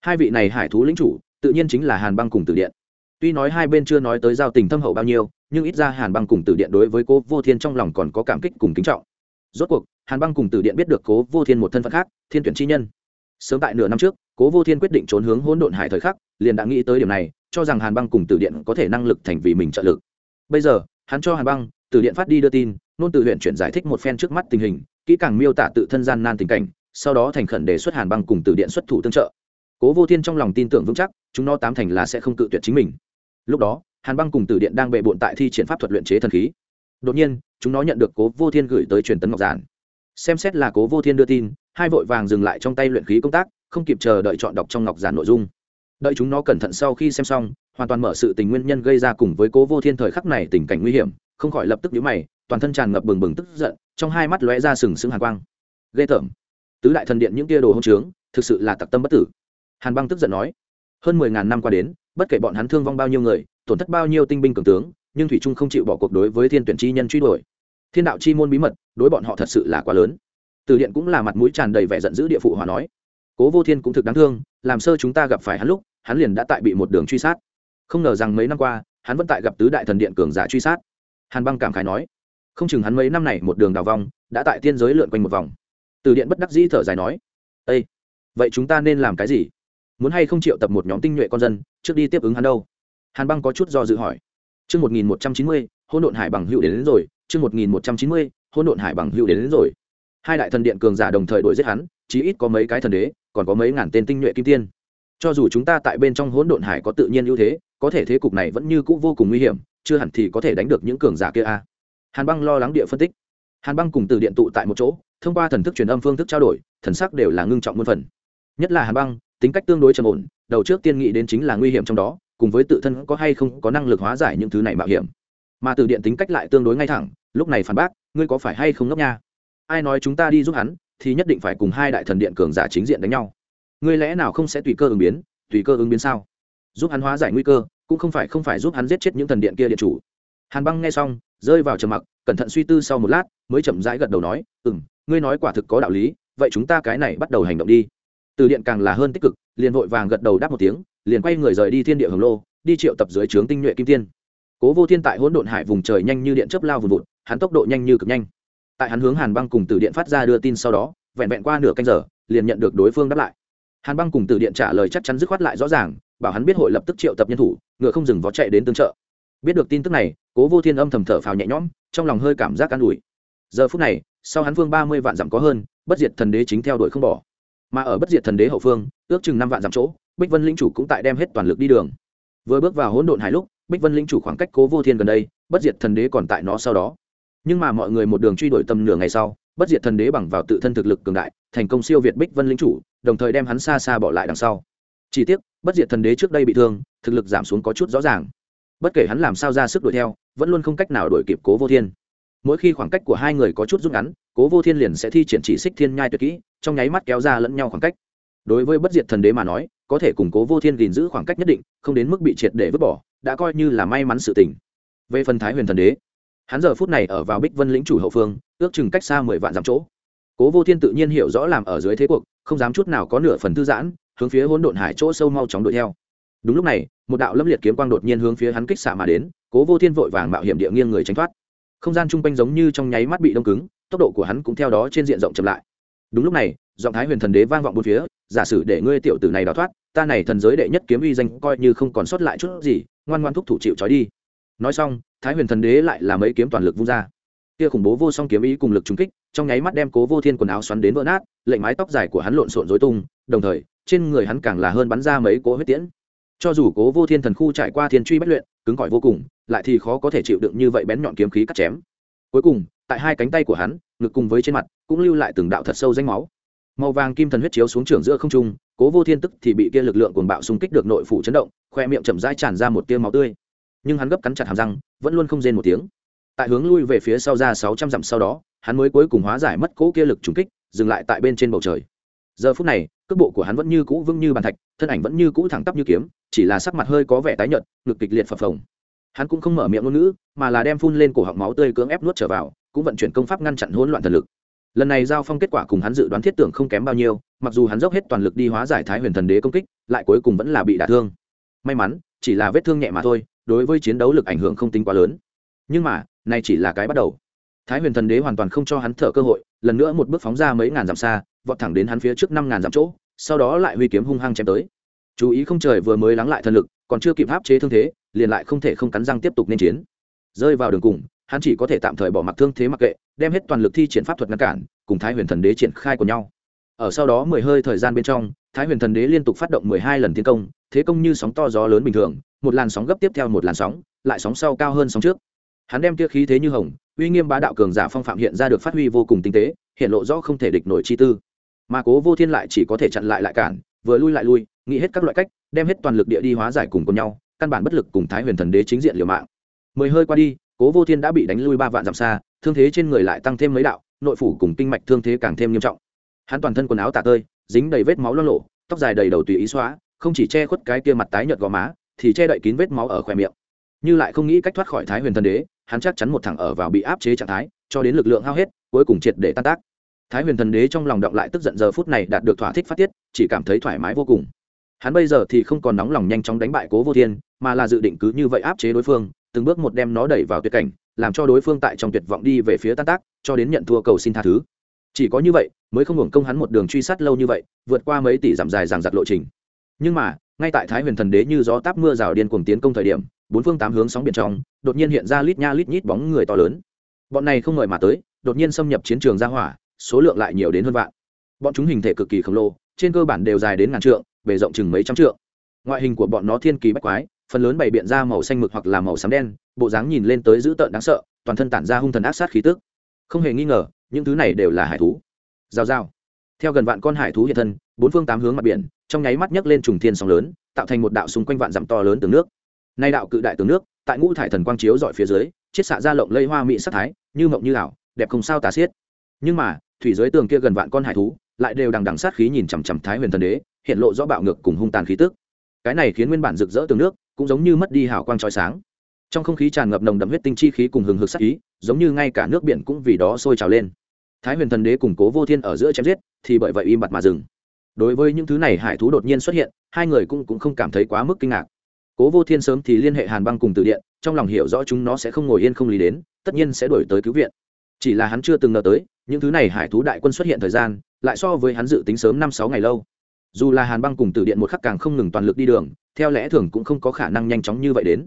S1: Hai vị này hải thú lĩnh chủ, tự nhiên chính là hàn băng cùng tử điện. Tuy nói hai bên chưa nói tới giao tình thâm hậu bao nhiêu, nhưng ít ra hàn băng cùng tử điện đối với cố vô thiên trong lòng còn có cảm kích cùng kính trọng. Rốt cuộc, hàn băng cùng tử điện biết được cố vô thiên một thân phận khác, thiên tuyển chi nhân. Sớm tại nửa năm trước, cố vô thiên quyết định trốn hướng hỗn độn hải thời khắc, liền đã nghĩ tới điểm này, cho rằng hàn băng cùng tử điện có thể năng lực thành vì mình trợ lực. Bây giờ, hắn cho hàn băng, Tử điện phát đi đưa tin nôn từ huyện chuyển giải thích một phen trước mắt tình hình, kỹ càng miêu tả tự thân gian nan tình cảnh, sau đó thành khẩn đề xuất hàn băng cùng từ điện xuất thủ tương trợ. Cố vô thiên trong lòng tin tưởng vững chắc, chúng nó tám thành là sẽ không cự tuyệt chính mình. Lúc đó, hàn băng cùng từ điện đang bệ bộn tại thi triển pháp thuật luyện chế thần khí. Đột nhiên, chúng nó nhận được cố vô thiên gửi tới truyền tấn ngọc giản. Xem xét là cố vô thiên đưa tin, hai vội vàng dừng lại trong tay luyện khí công tác, không kịp chờ đợi chọn đọc trong ngọc giản nội dung. Đợi chúng nó cẩn thận sau khi xem xong, hoàn toàn mở sự tình nguyên nhân gây ra cùng với cố vô thiên thời khắc này tình cảnh nguy hiểm, không khỏi lập tức nhíu mày toàn thân tràn ngập bừng bừng tức giận, trong hai mắt lóe ra sừng sững hàn quang. Ghê tởm. Tứ đại thần điện những tia đồ hông trướng, thực sự là tặc tâm bất tử. Hàn băng tức giận nói, hơn mười ngàn năm qua đến, bất kể bọn hắn thương vong bao nhiêu người, tổn thất bao nhiêu tinh binh cường tướng, nhưng thủy trung không chịu bỏ cuộc đối với thiên tuyển chi nhân truy đuổi. Thiên đạo chi môn bí mật, đối bọn họ thật sự là quá lớn. Từ điện cũng là mặt mũi tràn đầy vẻ giận dữ địa phụ hòa nói, cố vô thiên cũng thực đáng thương, làm sơ chúng ta gặp phải hắn lúc, hắn liền đã tại bị một đường truy sát. Không ngờ rằng mấy năm qua, hắn vẫn tại gặp tứ đại thần điện cường giả truy sát. Hàn băng cảm khái nói không chừng hắn mấy năm này một đường đào vong đã tại tiên giới lượn quanh một vòng từ điện bất đắc dĩ thở dài nói ây vậy chúng ta nên làm cái gì muốn hay không triệu tập một nhóm tinh nhuệ con dân trước đi tiếp ứng hắn đâu hàn băng có chút do dự hỏi Chương 1190, hỗn độn hải bằng hữu đến, đến rồi, chương 1190, hỗn độn hải bằng hữu đến, đến rồi. Hai đại thần điện cường giả đồng thời đuổi giết hắn, chí ít có mấy cái thần đế, còn có mấy ngàn tên tinh nhuệ kim tiên. Cho dù chúng ta tại bên trong hỗn độn hải có tự nhiên ưu thế, có thể thế cục này vẫn như cũ vô cùng nguy hiểm, chưa hẳn thì có thể đánh được những cường giả kia a. À. Hàn Băng lo lắng địa phân tích. Hàn Băng cùng Từ Điện tụ tại một chỗ, thông qua thần thức truyền âm phương thức trao đổi, thần sắc đều là ngưng trọng muôn phần. Nhất là Hàn Băng, tính cách tương đối trầm ổn, đầu trước tiên nghĩ đến chính là nguy hiểm trong đó, cùng với tự thân có hay không có năng lực hóa giải những thứ này mạo hiểm. Mà từ điện tính cách lại tương đối ngay thẳng lúc này phản bác ngươi có phải hay không ngốc nha? Ai nói chúng ta đi giúp hắn thì nhất định phải cùng hai đại thần điện cường giả chính diện đánh nhau. Ngươi lẽ nào không sẽ tùy cơ ứng biến tùy cơ ứng biến sao? Giúp hắn hóa giải nguy cơ cũng không phải không phải giúp hắn giết chết những thần điện kia điện chủ. Hàn băng nghe xong rơi vào trầm mặc, cẩn thận suy tư sau một lát, mới chậm rãi gật đầu nói ừ m ngươi nói quả thực có đạo lý, vậy chúng ta cái này bắt đầu hành động đi. Từ điện càng là hơn tích cực, liền vội vàng gật đầu đáp một tiếng, liền quay người rời đi thiên địa hồng lô, đi triệu tập dưới trướng tinh nhuệ kim tiên. Cố vô thiên tại hỗn độn hải vùng trời nhanh như điện chớp lao vùn vụt, hắn tốc độ nhanh như cực nhanh. Tại hắn hướng hàn băng cùng từ điện phát ra đưa tin sau đó, vẹn vẹn qua nửa canh giờ, liền nhận được đối phương đáp lại. Hàn băng cùng từ điện trả lời chắc chắn dứt khoát lại rõ ràng, bảo hắn biết hội lập tức triệu tập nhân thủ, ngựa không dừng vó chạy đến tương trợ biết được tin tức này, cố vô thiên âm thầm thở phào nhẹ nhõm, trong lòng hơi cảm giác an ủi. Giờ phút này, sau hắn phương ba mươi vạn dặm có hơn, bất diệt thần đế chính theo đuổi không bỏ. Mà ở bất diệt thần đế hậu phương, ước chừng năm vạn dặm chỗ, bích vân linh chủ cũng tại đem hết toàn lực đi đường. Vừa bước vào hỗn độn hải lúc, bích vân linh chủ khoảng cách cố vô thiên gần đây, bất diệt thần đế còn tại nó sau đó. Nhưng mà mọi người một đường truy đuổi tầm nửa ngày sau, bất diệt thần đế bằng vào tự thân thực lực cường đại, thành công siêu việt bích vân linh chủ, đồng thời đem hắn xa xa bỏ lại đằng sau. Chỉ tiếc, bất diệt thần đế trước đây bị thương, thực lực giảm xuống có chút rõ ràng bất kể hắn làm sao ra sức đuổi theo, vẫn luôn không cách nào đuổi kịp cố vô thiên. Mỗi khi khoảng cách của hai người có chút rút ngắn, cố vô thiên liền sẽ thi triển chỉ xích thiên nhai tuyệt kỹ, trong nháy mắt kéo ra lẫn nhau khoảng cách. Đối với bất diệt thần đế mà nói, có thể củng cố vô thiên gìn giữ khoảng cách nhất định, không đến mức bị triệt để vứt bỏ, đã coi như là may mắn sự tình. Về phần thái huyền thần đế, hắn giờ phút này ở vào bích vân lĩnh chủ hậu phương, ước chừng cách xa mười vạn dặm chỗ. Cố vô thiên tự nhiên hiểu rõ làm ở dưới thế cuộc, không dám chút nào có nửa phần thư giãn, hướng phía hỗn độn hải chỗ sâu mau chóng đuổi theo đúng lúc này, một đạo lâm liệt kiếm quang đột nhiên hướng phía hắn kích xạ mà đến, cố vô thiên vội vàng mạo hiểm địa nghiêng người tránh thoát. Không gian chung quanh giống như trong nháy mắt bị đông cứng, tốc độ của hắn cũng theo đó trên diện rộng chậm lại. Đúng lúc này, giọng thái huyền thần đế vang vọng bốn phía, giả sử để ngươi tiểu tử này đào thoát, ta này thần giới đệ nhất kiếm uy danh coi như không còn sót lại chút gì, ngoan ngoan thúc thủ chịu trói đi. Nói xong, thái huyền thần đế lại là mấy kiếm toàn lực vung ra. Kia khủng bố vô song kiếm ý cùng lực trúng kích, trong nháy mắt đem cố vô thiên quần áo xoắn đến vỡ nát, lệnh mái tóc dài của hắn lộn xộn dối tung, đồng thời, trên người hắn càng là hơn bắn ra mấy cố huyết tiễn cho dù cố vô thiên thần khu trải qua thiên truy bất luyện, cứng cỏi vô cùng, lại thì khó có thể chịu đựng như vậy bén nhọn kiếm khí cắt chém. Cuối cùng, tại hai cánh tay của hắn, ngực cùng với trên mặt, cũng lưu lại từng đạo thật sâu danh máu. Màu vàng kim thần huyết chiếu xuống trường giữa không trung, cố vô thiên tức thì bị kia lực lượng cuồng bạo xung kích được nội phủ chấn động, khoe miệng chậm rãi tràn ra một tia máu tươi. Nhưng hắn gấp cắn chặt hàm răng, vẫn luôn không rên một tiếng. Tại hướng lui về phía sau ra sáu trăm dặm sau đó, hắn mới cuối cùng hóa giải mất cỗ kia lực trùng kích, dừng lại tại bên trên bầu trời giờ phút này, cước bộ của hắn vẫn như cũ vững như bàn thạch, thân ảnh vẫn như cũ thẳng tắp như kiếm, chỉ là sắc mặt hơi có vẻ tái nhợt, ngực kịch liệt phập phồng. Hắn cũng không mở miệng ngôn ngữ, mà là đem phun lên cổ họng máu tươi cưỡng ép nuốt trở vào, cũng vận chuyển công pháp ngăn chặn hỗn loạn thần lực. Lần này giao phong kết quả cùng hắn dự đoán thiết tưởng không kém bao nhiêu, mặc dù hắn dốc hết toàn lực đi hóa giải thái huyền thần đế công kích, lại cuối cùng vẫn là bị đả thương. May mắn, chỉ là vết thương nhẹ mà thôi, đối với chiến đấu lực ảnh hưởng không tính quá lớn. Nhưng mà, này chỉ là cái bắt đầu thái huyền thần đế hoàn toàn không cho hắn thở cơ hội, lần nữa một bước phóng ra mấy ngàn dặm xa, vọt thẳng đến hắn phía trước năm ngàn dặm chỗ, sau đó lại huy kiếm hung hăng chém tới. Chú ý không trời vừa mới lắng lại thần lực, còn chưa kịp áp chế thương thế, liền lại không thể không cắn răng tiếp tục nên chiến. Rơi vào đường cùng, hắn chỉ có thể tạm thời bỏ mặc thương thế mặc kệ, đem hết toàn lực thi triển pháp thuật ngăn cản, cùng thái huyền thần đế triển khai của nhau. Ở sau đó mười hơi thời gian bên trong, thái huyền thần đế liên tục phát động mười hai lần tiến công, thế công như sóng to gió lớn bình thường, một làn sóng gấp tiếp theo một làn sóng, lại sóng sau cao hơn sóng trước. Hắn đem kia khí thế như hồng uy nghiêm bá đạo cường giả phong phạm hiện ra được phát huy vô cùng tinh tế, hiện lộ rõ không thể địch nổi chi tư. Mà cố vô thiên lại chỉ có thể chặn lại lại cản, vừa lui lại lui, nghĩ hết các loại cách, đem hết toàn lực địa đi hóa giải cùng cùng nhau, căn bản bất lực cùng thái huyền thần đế chính diện liều mạng. Mười hơi qua đi, cố vô thiên đã bị đánh lui ba vạn dặm xa, thương thế trên người lại tăng thêm mấy đạo, nội phủ cùng kinh mạch thương thế càng thêm nghiêm trọng. Hắn toàn thân quần áo tả tơi, dính đầy vết máu lo lộ tóc dài đầy đầu tùy ý xóa, không chỉ che khuất cái kia mặt tái nhợt gò má, thì che đậy kín vết máu ở khoe miệng. Như lại không nghĩ cách thoát khỏi thái huyền thần đế hắn chắc chắn một thẳng ở vào bị áp chế trạng thái, cho đến lực lượng hao hết, cuối cùng triệt để tan tác. Thái huyền thần đế trong lòng động lại tức giận giờ phút này đạt được thỏa thích phát tiết, chỉ cảm thấy thoải mái vô cùng. Hắn bây giờ thì không còn nóng lòng nhanh chóng đánh bại cố vô thiên, mà là dự định cứ như vậy áp chế đối phương, từng bước một đem nó đẩy vào tuyệt cảnh, làm cho đối phương tại trong tuyệt vọng đi về phía tan tác, cho đến nhận thua cầu xin tha thứ. Chỉ có như vậy, mới không hưởng công hắn một đường truy sát lâu như vậy, vượt qua mấy tỷ dặm dài ràng giặc lộ trình. Nhưng mà, ngay tại thái huyền thần đế như gió táp mưa rào điên cuồng tiến công thời điểm bốn phương tám hướng sóng biển trong, đột nhiên hiện ra lít nha lít nhít bóng người to lớn. Bọn này không ngợi mà tới, đột nhiên xâm nhập chiến trường ra hỏa, số lượng lại nhiều đến hơn vạn. Bọn chúng hình thể cực kỳ khổng lồ, trên cơ bản đều dài đến ngàn trượng, bề rộng chừng mấy trăm trượng. Ngoại hình của bọn nó thiên kỳ bách quái, phần lớn bày biện ra màu xanh mực hoặc là màu xám đen, bộ dáng nhìn lên tới dữ tợn đáng sợ, toàn thân tản ra hung thần ác sát khí tức. Không hề nghi ngờ, những thứ này đều là hải thú. Giao giao theo gần vạn con hải thú hiện thân, bốn phương tám hướng mặt biển, trong nháy mắt nhấc lên trùng thiên sóng lớn, tạo thành một đạo xung quanh vạn dặm to lớn từ nước nay đạo cự đại tướng nước tại ngũ thải thần quang chiếu dọi phía dưới chiết xạ ra lộng lây hoa mỹ sắc thái như mộng như ảo đẹp không sao tà xiết. Nhưng mà thủy dưới tường kia gần vạn con hải thú lại đều đằng đằng sát khí nhìn chằm chằm thái huyền thần đế hiện lộ rõ bạo ngược cùng hung tàn khí tức. Cái này khiến nguyên bản rực rỡ tường nước cũng giống như mất đi hào quang trói sáng. Trong không khí tràn ngập nồng đậm huyết tinh chi khí cùng hừng hực sát ý giống như ngay cả nước biển cũng vì đó sôi trào lên. Thái huyền thần đế cùng cố vô thiên ở giữa chém giết thì bởi vậy im bặt mà dừng. Đối với những thứ này hải thú đột nhiên xuất hiện hai người cũng, cũng không cảm thấy quá mức kinh ngạc cố vô thiên sớm thì liên hệ hàn băng cùng từ điện, trong lòng hiểu rõ chúng nó sẽ không ngồi yên không lý đến, tất nhiên sẽ đổi tới cứu viện. Chỉ là hắn chưa từng ngờ tới, những thứ này hải thú đại quân xuất hiện thời gian, lại so với hắn dự tính sớm năm sáu ngày lâu. Dù là hàn băng cùng từ điện một khắc càng không ngừng toàn lực đi đường, theo lẽ thường cũng không có khả năng nhanh chóng như vậy đến.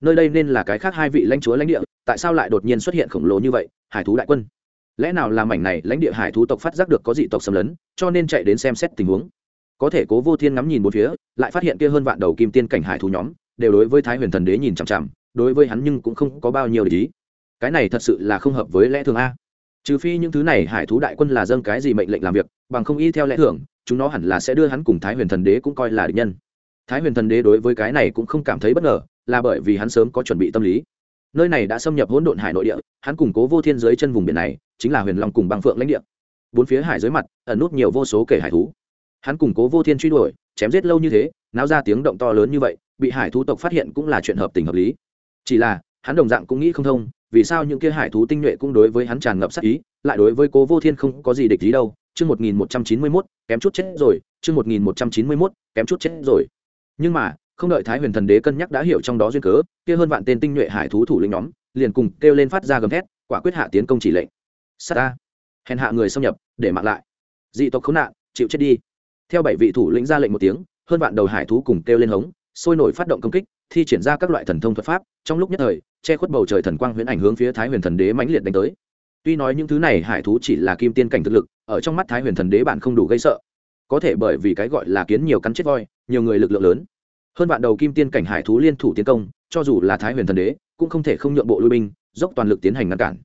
S1: Nơi đây nên là cái khác hai vị lãnh chúa lãnh địa, tại sao lại đột nhiên xuất hiện khổng lồ như vậy, hải thú đại quân? Lẽ nào là mảnh này lãnh địa hải thú tộc phát giác được có dị tộc xâm lấn, cho nên chạy đến xem xét tình huống. Có thể cố vô thiên ngắm nhìn một phía lại phát hiện kia hơn vạn đầu kim tiên cảnh hải thú nhóm, đều đối với thái huyền thần đế nhìn chằm chằm, đối với hắn nhưng cũng không có bao nhiêu để ý. Cái này thật sự là không hợp với lẽ thường a. Trừ phi những thứ này hải thú đại quân là dâng cái gì mệnh lệnh làm việc, bằng không y theo lẽ thường, chúng nó hẳn là sẽ đưa hắn cùng thái huyền thần đế cũng coi là địch nhân. Thái huyền thần đế đối với cái này cũng không cảm thấy bất ngờ, là bởi vì hắn sớm có chuẩn bị tâm lý. Nơi này đã xâm nhập hỗn độn hải nội địa, hắn củng cố vô thiên dưới chân vùng biển này, chính là huyền long cùng băng phượng lãnh địa. Bốn phía hải dưới mặt, ẩn nút nhiều vô số kể hải thú. Hắn củng cố vô thiên truy đuổi chém giết lâu như thế, náo ra tiếng động to lớn như vậy, bị hải thú tộc phát hiện cũng là chuyện hợp tình hợp lý. Chỉ là, hắn đồng dạng cũng nghĩ không thông, vì sao những kia hải thú tinh nhuệ cũng đối với hắn tràn ngập sắc ý, lại đối với cố vô thiên không có gì địch ý đâu. Chương một nghìn một trăm chín mươi mốt, kém chút chết rồi. Chương một nghìn một trăm chín mươi mốt, kém chút chết rồi. Nhưng mà, không đợi thái huyền thần đế cân nhắc đã hiểu trong đó duyên cớ, kia hơn vạn tên tinh nhuệ hải thú thủ lĩnh nhóm, liền cùng kêu lên phát ra gầm thét, quả quyết hạ tiến công chỉ lệnh. Sát ta. Hèn hạ người xâm nhập, để mạng lại. Dị tộc khốn nạn, chịu chết đi theo bảy vị thủ lĩnh ra lệnh một tiếng, hơn vạn đầu hải thú cùng kêu lên hống, sôi nổi phát động công kích, thi triển ra các loại thần thông thuật pháp, trong lúc nhất thời, che khuất bầu trời thần quang huyễn ảnh hướng phía thái huyền thần đế mãnh liệt đánh tới. Tuy nói những thứ này hải thú chỉ là kim tiên cảnh thực lực, ở trong mắt thái huyền thần đế bản không đủ gây sợ. Có thể bởi vì cái gọi là kiến nhiều cắn chết voi, nhiều người lực lượng lớn. Hơn vạn đầu kim tiên cảnh hải thú liên thủ tiến công, cho dù là thái huyền thần đế, cũng không thể không nhượng bộ lui binh, dốc toàn lực tiến hành ngăn cản.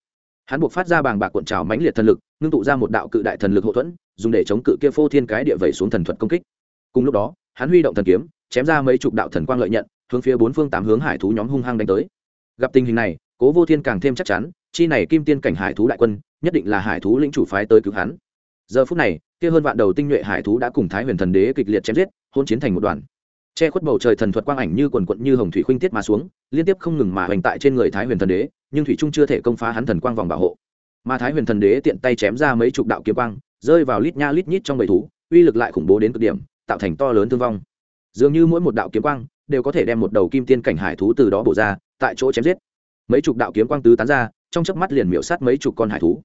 S1: Hắn buộc phát ra bàng bạc cuộn trào mãnh liệt thần lực, ngưng tụ ra một đạo cự đại thần lực hậu thuẫn dùng để chống cự kia phô thiên cái địa vẩy xuống thần thuật công kích. Cùng lúc đó, hắn huy động thần kiếm, chém ra mấy chục đạo thần quang lợi nhận, hướng phía bốn phương tám hướng hải thú nhóm hung hăng đánh tới. Gặp tình hình này, cố vô thiên càng thêm chắc chắn, chi này kim tiên cảnh hải thú đại quân, nhất định là hải thú lĩnh chủ phái tới cứu hắn. Giờ phút này, kia hơn vạn đầu tinh nhuệ hải thú đã cùng thái huyền thần đế kịch liệt chém giết hôn chiến thành một đoàn. Che khuất bầu trời thần thuật quang ảnh như quần quận như hồng thủy khuynh tiết mà xuống, liên tiếp không ngừng mà hoành tại trên người thái huyền thần đế, nhưng thủy trung chưa thể công phá hắn thần quang vòng bảo hộ. Mà thái huyền thần đế tiện tay chém ra mấy chục đạo kiếm quang rơi vào lít nha lít nhít trong bầy thú, uy lực lại khủng bố đến cực điểm, tạo thành to lớn thương vong. Dường như mỗi một đạo kiếm quang đều có thể đem một đầu kim tiên cảnh hải thú từ đó bổ ra, tại chỗ chém giết. Mấy chục đạo kiếm quang tứ tán ra, trong chớp mắt liền miễu sát mấy chục con hải thú.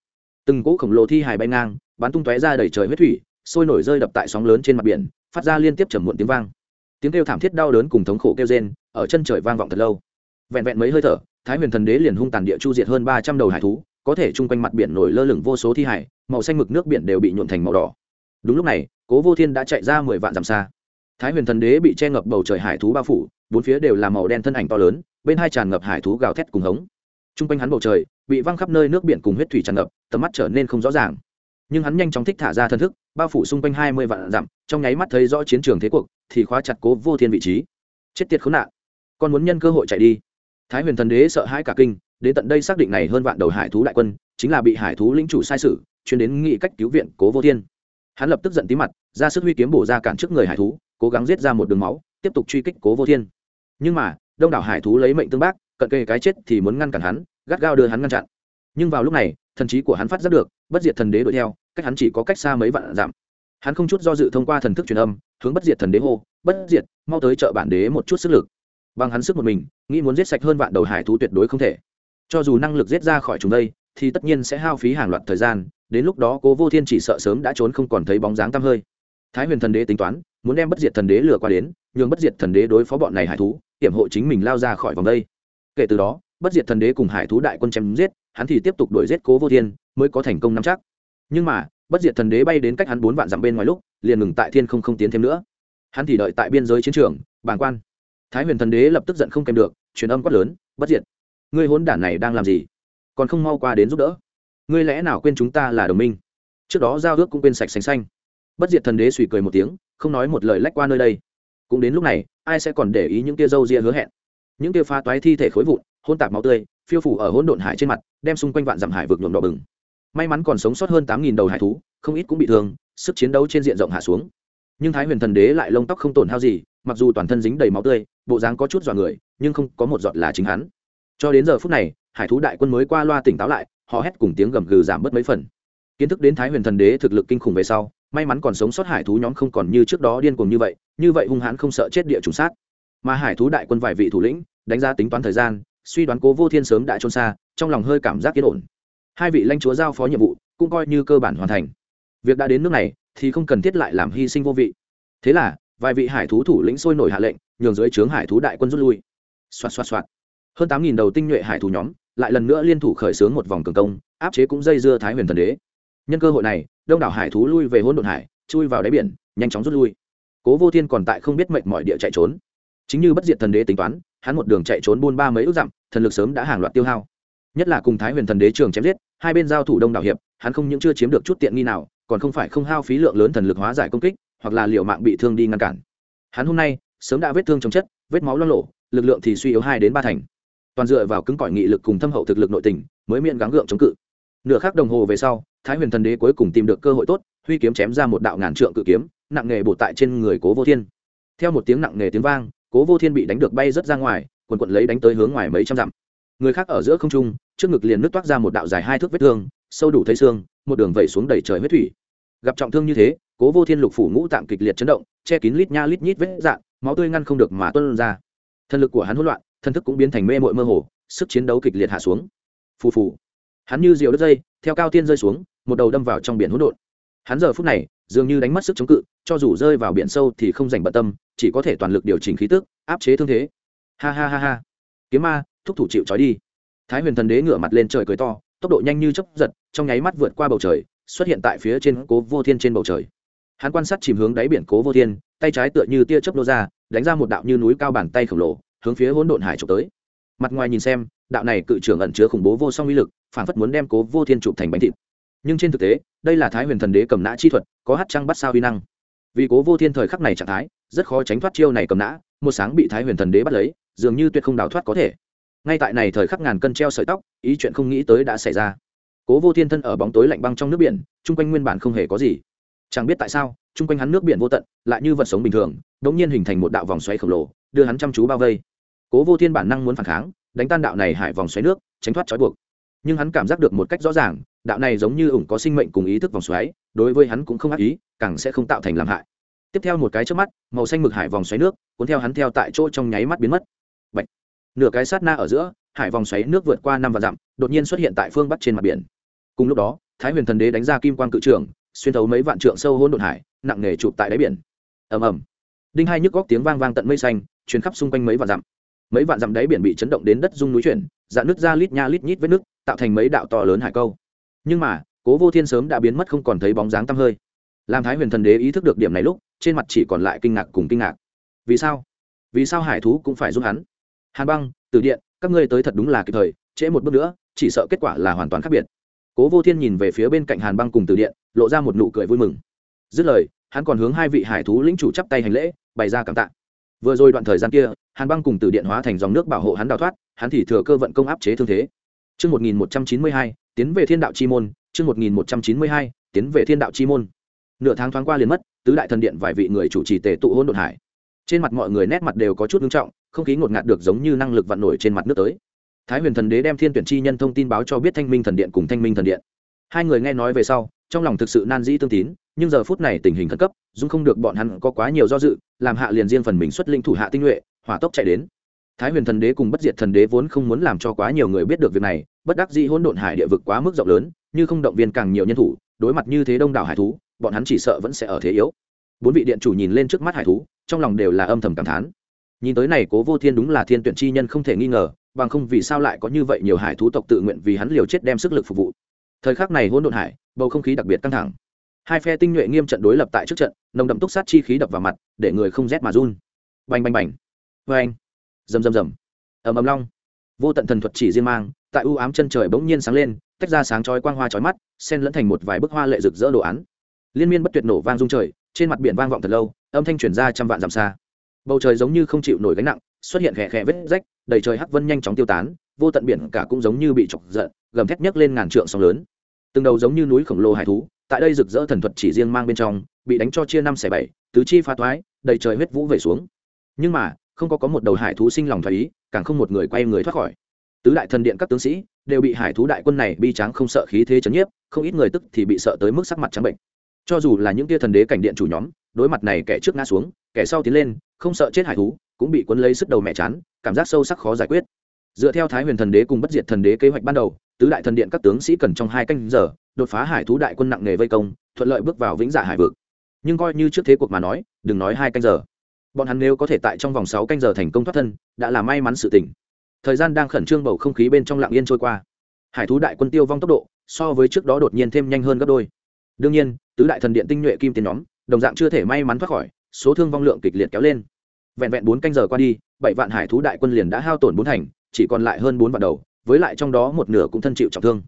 S1: Từng cỗ khổng lồ thi hải bay ngang, bắn tung tóe ra đầy trời huyết thủy, sôi nổi rơi đập tại sóng lớn trên mặt biển, phát ra liên tiếp trầm muộn tiếng vang. Tiếng kêu thảm thiết đau đớn cùng thống khổ kêu rên, ở chân trời vang vọng thật lâu. Vẹn vẹn mấy hơi thở, thái huyền thần đế liền hung tàn địa chu diệt hơn ba trăm đầu hải thú có thể chung quanh mặt biển nổi lơ lửng vô số thi hải màu xanh mực nước biển đều bị nhuộn thành màu đỏ. Đúng lúc này, cố vô thiên đã chạy ra mười vạn dặm xa. Thái huyền thần đế bị che ngập bầu trời hải thú bao phủ, bốn phía đều là màu đen thân ảnh to lớn, bên hai tràn ngập hải thú gào thét cùng hống. T r u n g quanh hắn bầu trời, bị văng khắp nơi nước biển cùng huyết thủy tràn ngập, tầm mắt trở nên không rõ ràng. Nhưng hắn nhanh chóng thích thả ra thân thức, bao phủ xung quanh hai mươi vạn dặm, trong nháy mắt thấy rõ chiến trường thế cuộc, thì khóa chặt cố vô thiên vị trí. Chết tiệt khốn nạn. Con muốn nhân cơ hội chạy đi thái huyền thần đế sợ hãi cả kinh, đến tận đây xác định này hơn vạn đầu hải thú đại quân, chính là bị hải thú lĩnh chủ sai sử, chuyên đến nghị cách cứu viện cố vô thiên. Hắn lập tức giận tí mặt, ra sức huy kiếm bổ ra cản trước người hải thú, cố gắng giết ra một đường máu, tiếp tục truy kích cố vô thiên. Nhưng mà, đông đảo hải thú lấy mệnh tương bác, cận kề cái chết thì muốn ngăn cản hắn, gắt gao đưa hắn ngăn chặn. Nhưng vào lúc này, thần trí của hắn phát giác được, bất diệt thần đế đuổi theo, cách hắn chỉ có cách xa mấy vạn dặm. Hắn không chút do dự thông qua thần thức truyền âm, hướng bất diệt thần đế hô, bất diệt, mau tới chợ bản đế một chút sức lực bằng hắn sức một mình, nghĩ muốn giết sạch hơn vạn đầu hải thú tuyệt đối không thể. Cho dù năng lực giết ra khỏi chúng đây, thì tất nhiên sẽ hao phí hàng loạt thời gian, đến lúc đó cố vô thiên chỉ sợ sớm đã trốn không còn thấy bóng dáng tăm hơi. Thái huyền thần đế tính toán, muốn đem bất diệt thần đế lừa qua đến, nhường bất diệt thần đế đối phó bọn này hải thú, hiểm hộ chính mình lao ra khỏi vòng đây. Kể từ đó, bất diệt thần đế cùng hải thú đại quân chém giết, hắn thì tiếp tục đuổi giết cố vô thiên, mới có thành công nắm chắc. Nhưng mà, bất diệt thần đế bay đến cách hắn bốn vạn dặm bên ngoài lúc, liền ngừng tại thiên không không tiến thêm nữa. Hắn thì đợi tại biên giới chiến trường, bàng quan thái huyền thần đế lập tức giận không kèm được, truyền âm quát lớn, bất diệt, ngươi hôn đản này đang làm gì? Còn không mau qua đến giúp đỡ. Ngươi lẽ nào quên chúng ta là đồng minh? Trước đó giao ước cũng quên sạch sành xanh. Bất diệt thần đế suy cười một tiếng, không nói một lời lách qua nơi đây. Cũng đến lúc này, ai sẽ còn để ý những tia dâu ria hứa hẹn? Những tia pha toái thi thể khối vụn hôn tạp máu tươi, phiêu phủ ở hỗn độn hải trên mặt, đem xung quanh vạn dặm hải vực nhuộm đỏ bừng. May mắn còn sống sót hơn tám nghìn đầu hải thú, không ít cũng bị thương, sức chiến đấu trên diện rộng hạ xuống. Nhưng thái huyền thần đế lại lông tóc không tổn hao gì, mặc dù toàn thân dính đầy máu tươi bộ dáng có chút dọa người, nhưng không có một giọt là chính hắn. Cho đến giờ phút này, hải thú đại quân mới qua loa tỉnh táo lại họ hét cùng tiếng gầm gừ giảm bớt mấy phần. Kiến thức đến thái huyền thần đế thực lực kinh khủng về sau, may mắn còn sống sót hải thú nhóm không còn như trước đó điên cuồng như vậy như vậy hung hãn không sợ chết địa trùng sát. Mà hải thú đại quân vài vị thủ lĩnh, đánh giá tính toán thời gian, suy đoán cố vô thiên sớm đã trôn xa, trong lòng hơi cảm giác yên ổn. Hai vị lãnh chúa giao phó nhiệm vụ, cũng coi như cơ bản hoàn thành. Việc đã đến nước này, thì không cần thiết lại làm hy sinh vô vị. Thế là vài vị hải thú thủ lĩnh sôi nổi hạ lệnh, nhường dưới trướng hải thú đại quân rút lui. Xoạt xoạt xoạt. Hơn tám nghìn đầu tinh nhuệ hải thú nhóm, lại lần nữa liên thủ khởi xướng một vòng cường công, áp chế cũng dây dưa thái huyền thần đế. Nhân cơ hội này, đông đảo hải thú lui về hỗn độn hải, chui vào đáy biển, nhanh chóng rút lui. Cố vô thiên còn tại không biết mệnh mọi địa chạy trốn. Chính như bất diệt thần đế tính toán, hắn một đường chạy trốn buôn ba mấy ước dặm, thần lực sớm đã hàng loạt tiêu hao. Nhất là cùng thái huyền thần đế trường chém giết, hai bên giao thủ đông đảo hiệp, hắn không những chưa chiếm được chút tiện nghi nào, còn không phải không hao phí lượng lớn thần lực hóa giải công kích hoặc là liệu mạng bị thương đi ngăn cản. Hắn hôm nay, sớm đã vết thương chống chất, vết máu lo lộ lực lượng thì suy yếu hai đến ba thành. Toàn dựa vào cứng cỏi nghị lực cùng thâm hậu thực lực nội tình, mới miễn gắng gượng chống cự. Nửa khắc đồng hồ về sau, thái huyền thần đế cuối cùng tìm được cơ hội tốt, huy kiếm chém ra một đạo ngàn trượng cự kiếm, nặng nghề bột tại trên người cố vô thiên. Theo một tiếng nặng nghề tiếng vang, cố vô thiên bị đánh được bay rớt ra ngoài, quần quận lấy đánh tới hướng ngoài mấy trăm dặm. Người khác ở giữa không trung, trước ngực liền nứt toát ra một đạo dài hai thước vết thương, sâu đủ thấy xương, một đường vẩy xuống đầy trời huyết thủy. Gặp trọng thương như thế cố vô thiên lục phủ ngũ tạng kịch liệt chấn động, che kín lít nha lít nhít vết dạn máu tươi ngăn không được mà tuân ra. Thân lực của hắn hỗn loạn, thân thức cũng biến thành mê mội mơ hồ, sức chiến đấu kịch liệt hạ xuống. Phù phù. Hắn như diều đất dây, theo cao tiên rơi xuống, một đầu đâm vào trong biển hỗn độn. Hắn giờ phút này, dường như đánh mất sức chống cự, cho dù rơi vào biển sâu thì không dành bận tâm, chỉ có thể toàn lực điều chỉnh khí tức, áp chế thương thế. Ha ha ha ha. Kiếm ma, thúc thủ chịu trói đi. Thái huyền thần đế ngửa mặt lên trời cười to, tốc độ nhanh như chấp giật, trong nháy mắt vượt qua bầu trời, xuất hiện tại phía trên cố vô thiên trên bầu trời hắn quan sát chìm hướng đáy biển cố vô thiên, tay trái tựa như tia chớp nô ra, đánh ra một đạo như núi cao bàn tay khổng lồ, hướng phía hỗn độn hải trục tới. Mặt ngoài nhìn xem, đạo này cự trưởng ẩn chứa khủng bố vô song uy lực, phản phất muốn đem cố vô thiên chụp thành bánh thịt. Nhưng trên thực tế, đây là thái huyền thần đế cầm nã chi thuật, có hát trăng bắt sao uy năng. Vì cố vô thiên thời khắc này trạng thái, rất khó tránh thoát chiêu này cầm nã, một sáng bị thái huyền thần đế bắt lấy, dường như tuyệt không đào thoát có thể. Ngay tại này thời khắc ngàn cân treo sợi tóc, ý chuyện không nghĩ tới đã xảy ra. Cố vô thiên thân ở bóng tối lạnh băng trong nước biển, chung quanh nguyên bản không hề có gì chẳng biết tại sao, chung quanh hắn nước biển vô tận, lại như vật sống bình thường đ ỗ n g nhiên hình thành một đạo vòng xoáy khổng lồ, đưa hắn chăm chú bao vây. Cố vô thiên bản năng muốn phản kháng, đánh tan đạo này hải vòng xoáy nước, tránh thoát trói buộc. Nhưng hắn cảm giác được một cách rõ ràng, đạo này giống như ủng có sinh mệnh cùng ý thức vòng xoáy, đối với hắn cũng không ác ý, càng sẽ không tạo thành làm hại. Tiếp theo một cái trước mắt, màu xanh mực hải vòng xoáy nước, cuốn theo hắn theo tại chỗ trong nháy mắt biến mất. Bạch. nửa cái sát na ở giữa, hải vòng xoáy nước vượt qua năm và dặm, đột nhiên xuất hiện tại phương bắc trên mặt biển. Cùng lúc đó, thái huyền thần đế đánh ra kim quan cự trưởng xuyên thấu mấy vạn trượng sâu hôn đột hải, nặng nề chụp tại đáy biển. Ầm ầm. Đinh hai nhức góc tiếng vang vang tận mây xanh chuyến khắp xung quanh mấy vạn dặm. Mấy vạn dặm đáy biển bị chấn động đến đất rung núi chuyển, dạn nước ra lít nha lít nhít vết nước tạo thành mấy đạo to lớn hải câu. Nhưng mà, cố vô thiên sớm đã biến mất không còn thấy bóng dáng tăm hơi. Làm thái huyền thần đế ý thức được điểm này lúc, trên mặt chỉ còn lại kinh ngạc cùng kinh ngạc. Vì sao? Vì sao hải thú cũng phải giúp hắn? Hàn băng từ điện, các ngươi tới thật đúng là kịp thời, trễ một bước nữa, chỉ sợ kết quả là hoàn toàn khác biệt cố vô thiên nhìn về phía bên cạnh hàn băng cùng từ điện lộ ra một nụ cười vui mừng dứt lời hắn còn hướng hai vị hải thú lĩnh chủ chắp tay hành lễ bày ra cảm tạ vừa rồi đoạn thời gian kia hàn băng cùng từ điện hóa thành dòng nước bảo hộ hắn đào thoát hắn thì thừa cơ vận công áp chế thương thế Trước 1192, tiến về thiên đạo chi môn, trước 1192, tiến về thiên đạo chi môn. Nửa tháng thoáng qua liền mất, tứ đại thần điện vài vị người chủ trì tề tụ hôn đột hải. Trên mặt mọi người nét mặt đều có chút nghiêm trọng, không khí ngột ngạt được giống như năng lực vặn nổi trên mặt nước tới. Thái Huyền Thần Đế đem Thiên Tuyển Chi Nhân thông tin báo cho biết Thanh Minh Thần Điện cùng Thanh Minh Thần Điện. Hai người nghe nói về sau, trong lòng thực sự nan dĩ tương tín, nhưng giờ phút này tình hình khẩn cấp, dung không được bọn hắn có quá nhiều do dự, làm hạ liền riêng phần mình xuất linh thủ hạ tinh nhuệ, hỏa tốc chạy đến. Thái huyền thần đế cùng bất diệt thần đế vốn không muốn làm cho quá nhiều người biết được việc này bất đắc dĩ hỗn độn hải địa vực quá mức rộng lớn như không động viên càng nhiều nhân thủ đối mặt như thế đông đảo hải thú bọn hắn chỉ sợ vẫn sẽ ở thế yếu. Bốn vị điện chủ nhìn lên trước mắt hải thú trong lòng đều là âm thầm cảm thán. Nhìn tới này cố vô thiên đúng là thiên tuyển chi nhân không thể nghi ngờ bằng không vì sao lại có như vậy nhiều hải thú tộc tự nguyện vì hắn liều chết đem sức lực phục vụ. Thời khắc này hỗn độn hải, bầu không khí đặc biệt căng thẳng. Hai phe tinh nhuệ nghiêm trận đối lập tại trước trận, nồng đậm túc sát chi khí đập vào mặt, để người không rét mà run. Bành bành bành. Vê anh rầm rầm rầm. Ầm ầm long. Vô tận thần thuật chỉ riêng mang, tại u ám chân trời bỗng nhiên sáng lên, tách ra sáng chói quang hoa chói mắt, xen lẫn thành một vài bức hoa lệ rực rỡ đồ án. Liên miên bất tuyệt nổ vang rung trời, trên mặt biển vang vọng thật lâu, âm thanh truyền ra trăm vạn dặm xa. Bầu trời giống như không chịu nổi gánh nặng, xuất hiện khẽ khẽ vết rách đầy trời hắc vân nhanh chóng tiêu tán, vô tận biển cả cũng giống như bị chọc giận, gầm thét nhấc lên ngàn trượng sóng lớn. Từng đầu giống như núi khổng lồ hải thú, tại đây rực rỡ thần thuật chỉ riêng mang bên trong, bị đánh cho chia năm xẻ bảy, tứ chi phá toái đầy trời huyết vũ về xuống. Nhưng mà, không có có một đầu hải thú sinh lòng thoái ý, càng không một người quay người thoát khỏi. Tứ đại thần điện các tướng sĩ đều bị hải thú đại quân này bi tráng không sợ khí thế chấn nhiếp, không ít người tức thì bị sợ tới mức sắc mặt trắng bệnh. Cho dù là những tia thần đế cảnh điện chủ nhóm, đối mặt này kẻ trước ngã xuống, kẻ sau tiến lên, không sợ chết hải thú cũng bị cuốn lấy sức đầu mẹ chán, cảm giác sâu sắc khó giải quyết. Dựa theo thái huyền thần đế cùng bất diệt thần đế kế hoạch ban đầu, tứ đại thần điện các tướng sĩ cần trong hai canh giờ, đột phá hải thú đại quân nặng nề vây công, thuận lợi bước vào vĩnh dạ hải vực. Nhưng coi như trước thế cuộc mà nói, đừng nói hai canh giờ. Bọn hắn nếu có thể tại trong vòng sáu canh giờ thành công thoát thân, đã là may mắn sự tỉnh thời gian đang khẩn trương bầu không khí bên trong lạng yên trôi qua. Hải thú đại quân tiêu vong tốc độ, so với trước đó đột nhiên thêm nhanh hơn gấp đôi. Đương nhiên, tứ đại thần điện tinh nhuệ kim tiền nhóm, đồng dạng chưa thể may mắn thoát khỏi, số thương vong lượng kịch liệt kéo lên vẹn vẹn bốn canh giờ qua đi, bảy vạn hải thú đại quân liền đã hao tổn bốn thành, chỉ còn lại hơn bốn vạn đầu, với lại trong đó một nửa cũng thân chịu trọng thương.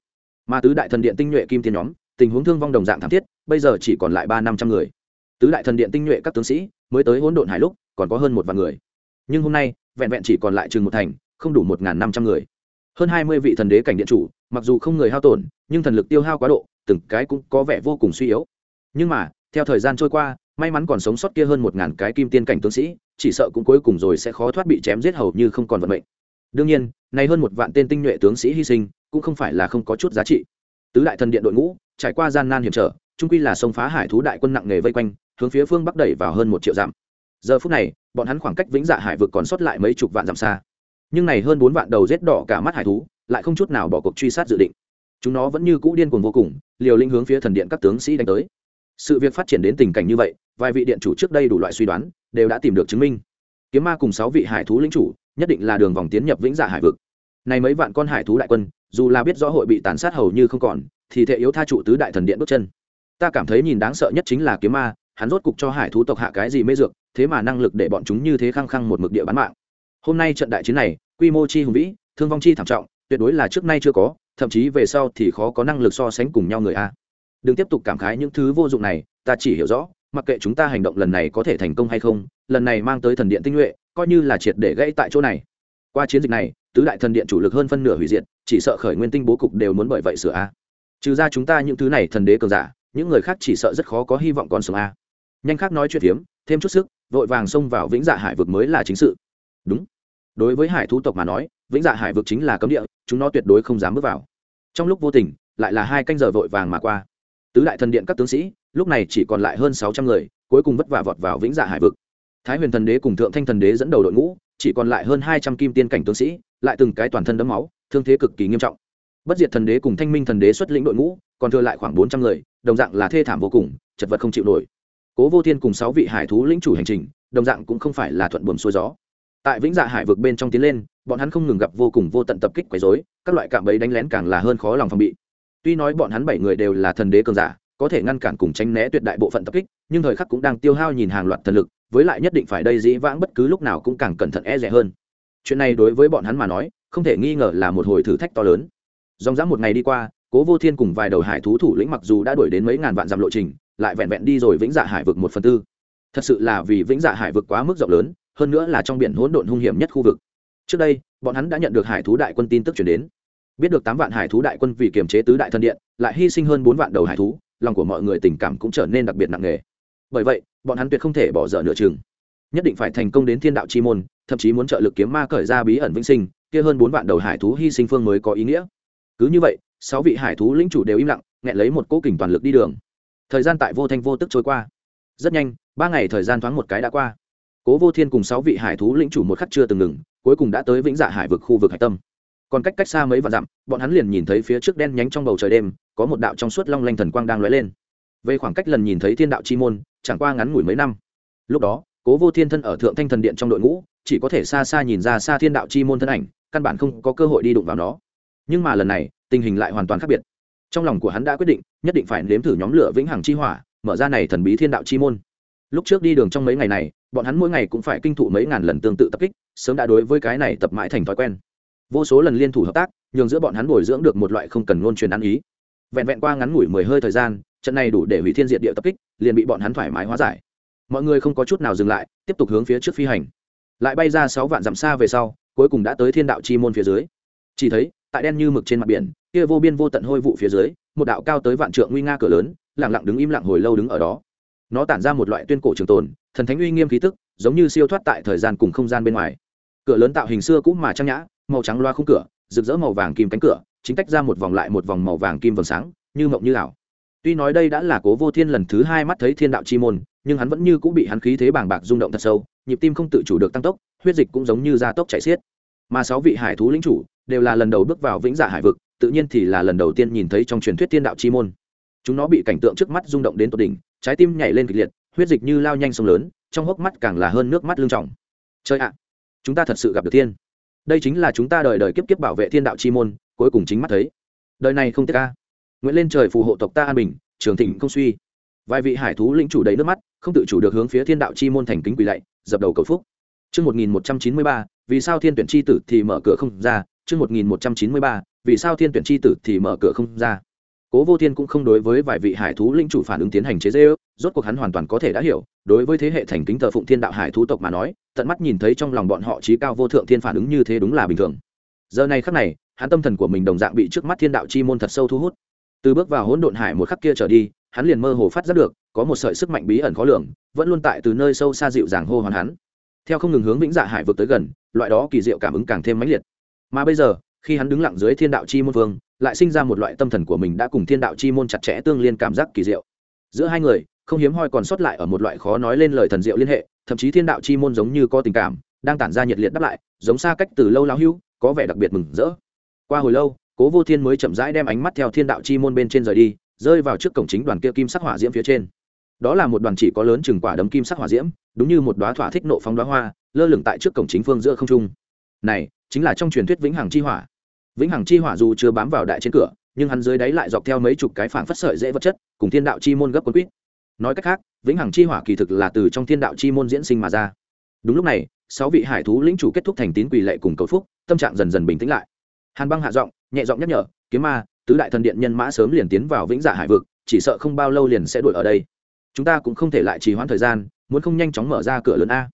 S1: Mà tứ đại thần điện tinh nhuệ kim tiên nhóm, tình huống thương vong đồng dạng thảm thiết, bây giờ chỉ còn lại ba năm trăm người. Tứ đại thần điện tinh nhuệ các tướng sĩ, mới tới hỗn độn hải lúc, còn có hơn một vạn người. Nhưng hôm nay, vẹn vẹn chỉ còn lại chừng một thành, không đủ một năm trăm người. Hơn hai mươi vị thần đế cảnh điện chủ, mặc dù không người hao tổn, nhưng thần lực tiêu hao quá độ, từng cái cũng có vẻ vô cùng suy yếu. Nhưng mà, theo thời gian trôi qua may mắn còn sống sót kia hơn một ngàn cái kim tiên cảnh tướng sĩ, chỉ sợ cũng cuối cùng rồi sẽ khó thoát bị chém giết hầu như không còn vận mệnh. Đương nhiên nay hơn một vạn tên tinh nhuệ tướng sĩ hy sinh, cũng không phải là không có chút giá trị. Tứ đại thần điện đội ngũ, trải qua gian nan hiểm trở trung quy là sông phá hải thú đại quân nặng nề vây quanh, hướng phía phương bắc đẩy vào hơn một triệu dặm. Giờ phút này, bọn hắn khoảng cách vĩnh dạ hải vực còn sót lại mấy chục vạn dặm xa. Nhưng này hơn bốn vạn đầu rết đỏ cả mắt hải thú, lại không chút nào bỏ cuộc truy sát dự định. Chúng nó vẫn như cũ điên cuồng vô cùng, liều lĩnh hướng phía thần điện các tướng sĩ đánh tới sự việc phát triển đến tình cảnh như vậy, vài vị điện chủ trước đây đủ loại suy đoán, đều đã tìm được chứng minh. Kiếm ma cùng sáu vị hải thú lĩnh chủ, nhất định là đường vòng tiến nhập vĩnh dạ hải vực. Này mấy vạn con hải thú đại quân, dù là biết rõ hội bị tàn sát hầu như không còn, thì thể yếu tha trụ tứ đại thần điện bước chân. Ta cảm thấy nhìn đáng sợ nhất chính là kiếm ma, hắn rốt cục cho hải thú tộc hạ cái gì mê dược, thế mà năng lực để bọn chúng như thế khăng khăng một mực địa bán mạng. Hôm nay trận đại chiến này, quy mô chi hùng vĩ, thương vong chi thảm trọng, tuyệt đối là trước nay chưa có, thậm chí về sau thì khó có năng lực so sánh cùng nhau người a đừng tiếp tục cảm khái những thứ vô dụng này, ta chỉ hiểu rõ, mặc kệ chúng ta hành động lần này có thể thành công hay không, lần này mang tới thần điện tinh nhuệ, coi như là triệt để gãy tại chỗ này. Qua chiến dịch này, tứ đại thần điện chủ lực hơn phân nửa hủy diệt, chỉ sợ khởi nguyên tinh bố cục đều muốn bởi vậy sửa a. Trừ ra chúng ta những thứ này thần đế cường giả, những người khác chỉ sợ rất khó có hy vọng còn sống a. Nhanh khác nói chuyện hiếm, thêm chút sức, vội vàng xông vào vĩnh dạ hải vực mới là chính sự. Đúng. Đối với hải thú tộc mà nói, vĩnh dạ hải vực chính là cấm địa, chúng nó tuyệt đối không dám bước vào. Trong lúc vô tình, lại là hai canh giờ vội vàng mà qua tứ đại thần điện các tướng sĩ, lúc này chỉ còn lại hơn sáu trăm người, cuối cùng vất vả vọt vào vĩnh dạ hải vực. Thái huyền thần đế cùng thượng thanh thần đế dẫn đầu đội ngũ, chỉ còn lại hơn hai trăm kim tiên cảnh tướng sĩ, lại từng cái toàn thân đấm máu, thương thế cực kỳ nghiêm trọng. Bất diệt thần đế cùng thanh minh thần đế xuất lĩnh đội ngũ, còn thừa lại khoảng bốn trăm người, đồng dạng là thê thảm vô cùng, chật vật không chịu nổi. Cố vô thiên cùng sáu vị hải thú lĩnh chủ hành trình, đồng dạng cũng không phải là thuận buồm xuôi gió. Tại vĩnh dạ hải vực bên trong tiến lên, bọn hắn không ngừng gặp vô cùng vô tận tập kích quấy dối các loại cạm bẫy đánh lén càng là hơn khó lòng phòng bị tuy nói bọn hắn bảy người đều là thần đế cường giả, có thể ngăn cản cùng tránh né tuyệt đại bộ phận tập kích, nhưng thời khắc cũng đang tiêu hao nhìn hàng loạt thần lực, với lại nhất định phải đây dĩ vãng bất cứ lúc nào cũng càng cẩn thận e rẻ hơn. Chuyện này đối với bọn hắn mà nói, không thể nghi ngờ là một hồi thử thách to lớn. Dòng dã một ngày đi qua, cố vô thiên cùng vài đầu hải thú thủ lĩnh mặc dù đã đuổi đến mấy ngàn vạn dặm lộ trình, lại vẹn vẹn đi rồi vĩnh dạ hải vực một phần tư. Thật sự là vì vĩnh dạ hải vực quá mức rộng lớn, hơn nữa là trong biển hỗn độn hung hiểm nhất khu vực. Trước đây, bọn hắn đã nhận được hải thú đại quân tin tức chuyển đến biết được tám vạn hải thú đại quân vì kiềm chế tứ đại thân điện, lại hy sinh hơn bốn vạn đầu hải thú, lòng của mọi người tình cảm cũng trở nên đặc biệt nặng nề. Bởi vậy, bọn hắn tuyệt không thể bỏ dở nửa chừng. Nhất định phải thành công đến thiên đạo chi môn, thậm chí muốn trợ lực kiếm ma cởi ra bí ẩn vĩnh sinh, kia hơn bốn vạn đầu hải thú hy sinh phương mới có ý nghĩa. Cứ như vậy, sáu vị hải thú lĩnh chủ đều im lặng, nghẹn lấy một cố kình toàn lực đi đường. Thời gian tại vô thanh vô tức trôi qua. Rất nhanh, ba ngày thời gian thoáng một cái đã qua. Cố vô thiên cùng sáu vị hải thú lĩnh chủ một khắc chưa từng ngừng, cuối cùng đã tới vĩnh dạ hải vực khu vực hải tâm còn cách cách xa mấy vạn dặm, bọn hắn liền nhìn thấy phía trước đen nhánh trong bầu trời đêm, có một đạo trong suốt long lanh thần quang đang lóe lên. Về khoảng cách lần nhìn thấy thiên đạo chi môn, chẳng qua ngắn ngủi mấy năm. Lúc đó, cố vô thiên thân ở thượng thanh thần điện trong đội ngũ, chỉ có thể xa xa nhìn ra xa thiên đạo chi môn thân ảnh, căn bản không có cơ hội đi đụng vào nó. Nhưng mà lần này, tình hình lại hoàn toàn khác biệt. Trong lòng của hắn đã quyết định, nhất định phải nếm thử nhóm lửa vĩnh hằng chi hỏa, mở ra này thần bí thiên đạo chi môn. Lúc trước đi đường trong mấy ngày này, bọn hắn mỗi ngày cũng phải kinh thụ mấy ngàn lần tương tự tập kích, sớm đã đối với cái này tập mãi thành thói quen vô số lần liên thủ hợp tác, nhường giữa bọn hắn bồi dưỡng được một loại không cần ngôn truyền ăn ý. Vẹn vẹn qua ngắn ngủi mười hơi thời gian, trận này đủ để hủy thiên diệt địa tập kích, liền bị bọn hắn thoải mái hóa giải. Mọi người không có chút nào dừng lại, tiếp tục hướng phía trước phi hành. Lại bay ra sáu vạn dặm xa về sau, cuối cùng đã tới thiên đạo chi môn phía dưới. Chỉ thấy, tại đen như mực trên mặt biển, kia vô biên vô tận hôi vụ phía dưới, một đạo cao tới vạn trượng nguy nga cửa lớn, lặng lặng đứng im lặng hồi lâu đứng ở đó. Nó tản ra một loại tuyên cổ trường tồn, thần thánh uy nghiêm khí tức, giống như siêu thoát tại thời gian cùng không gian bên ngoài. Cửa lớn tạo hình xưa cũ mà trang nhã màu trắng loa khung cửa, rực rỡ màu vàng kim cánh cửa, chính tách ra một vòng lại một vòng màu vàng kim vầng sáng, như mộng như ảo. Tuy nói đây đã là cố vô thiên lần thứ hai mắt thấy thiên đạo chi môn, nhưng hắn vẫn như cũng bị hắn khí thế bàng bạc rung động thật sâu, nhịp tim không tự chủ được tăng tốc, huyết dịch cũng giống như da tốc chảy xiết. Mà sáu vị hải thú lĩnh chủ đều là lần đầu bước vào vĩnh dạ hải vực, tự nhiên thì là lần đầu tiên nhìn thấy trong truyền thuyết thiên đạo chi môn. Chúng nó bị cảnh tượng trước mắt rung động đến tột đỉnh, trái tim nhảy lên kịch liệt, huyết dịch như lao nhanh sông lớn, trong hốc mắt càng là hơn nước mắt lưng trọng chơi ạ, chúng ta thật sự gặp được thiên đây chính là chúng ta đời đời kiếp kiếp bảo vệ thiên đạo chi môn cuối cùng chính mắt thấy đời này không tiếc ca nguyện lên trời phù hộ tộc ta an bình trường thịnh không suy vài vị hải thú lĩnh chủ đầy nước mắt không tự chủ được hướng phía thiên đạo chi môn thành kính quỳ lạy dập đầu cầu phúc Chương 1193, vì sao thiên tuyển chi tử thì mở cửa không ra? Chương 1193, vì sao thiên tuyển chi tử thì mở cửa không ra? Cố Vô Thiên cũng không đối với vài vị hải thú linh chủ phản ứng tiến hành chế giễu, rốt cuộc hắn hoàn toàn có thể đã hiểu, đối với thế hệ thành kính thờ phụng thiên đạo hải thú tộc mà nói, tận mắt nhìn thấy trong lòng bọn họ trí cao vô thượng thiên phản ứng như thế đúng là bình thường. Giờ này khắc này, hắn tâm thần của mình đồng dạng bị trước mắt thiên đạo chi môn thật sâu thu hút. Từ bước vào hỗn độn hải một khắc kia trở đi, hắn liền mơ hồ phát giác được, có một sợi sức mạnh bí ẩn khó lường, vẫn luôn tại từ nơi sâu xa dịu dàng hô hoán hắn theo không ngừng hướng vĩnh dạ hải vực tới gần loại đó kỳ diệu cảm ứng càng thêm mãnh liệt mà bây giờ khi hắn đứng lặng dưới thiên đạo chi môn vương lại sinh ra một loại tâm thần của mình đã cùng thiên đạo chi môn chặt chẽ tương liên cảm giác kỳ diệu giữa hai người không hiếm hoi còn sót lại ở một loại khó nói lên lời thần diệu liên hệ, thậm chí thiên đạo chi môn giống như có tình cảm, đang tản ra nhiệt liệt đáp lại, giống xa cách từ lâu lao hưu, có vẻ đặc biệt mừng rỡ. Qua hồi lâu, cố vô thiên mới chậm rãi đem ánh mắt theo thiên đạo chi môn bên trên rời đi, rơi vào trước cổng chính đoàn kia kim sắc hỏa diễm phía trên. Đó là một đoàn chỉ có lớn chừng quả đấm kim sắc hỏa diễm, đúng như một đoá thỏa thích nộ phóng đoá hoa, lơ lửng tại trước cổng chính phương giữa không trung. Này, chính là trong truyền thuyết vĩnh hằng chi hỏa. Vĩnh hằng chi hỏa dù chưa bám vào đại trên cửa, nhưng hắn dưới đáy lại dọc theo mấy chục cái phảng phất sợi dễ vật chất, cùng thiên đạo chi môn gấp quân quýt nói cách khác, vĩnh hằng chi hỏa kỳ thực là từ trong thiên đạo chi môn diễn sinh mà ra. Đúng lúc này, sáu vị hải thú lĩnh chủ kết thúc thành tín quỳ lệ cùng cầu phúc, tâm trạng dần dần bình tĩnh lại. Hàn băng hạ giọng, nhẹ giọng nhắc nhở, kiếm ma, tứ đại thần điện nhân mã sớm liền tiến vào vĩnh giả hải vực, chỉ sợ không bao lâu liền sẽ đuổi ở đây. Chúng ta cũng không thể lại trì hoãn thời gian, muốn không nhanh chóng mở ra cửa lớn a.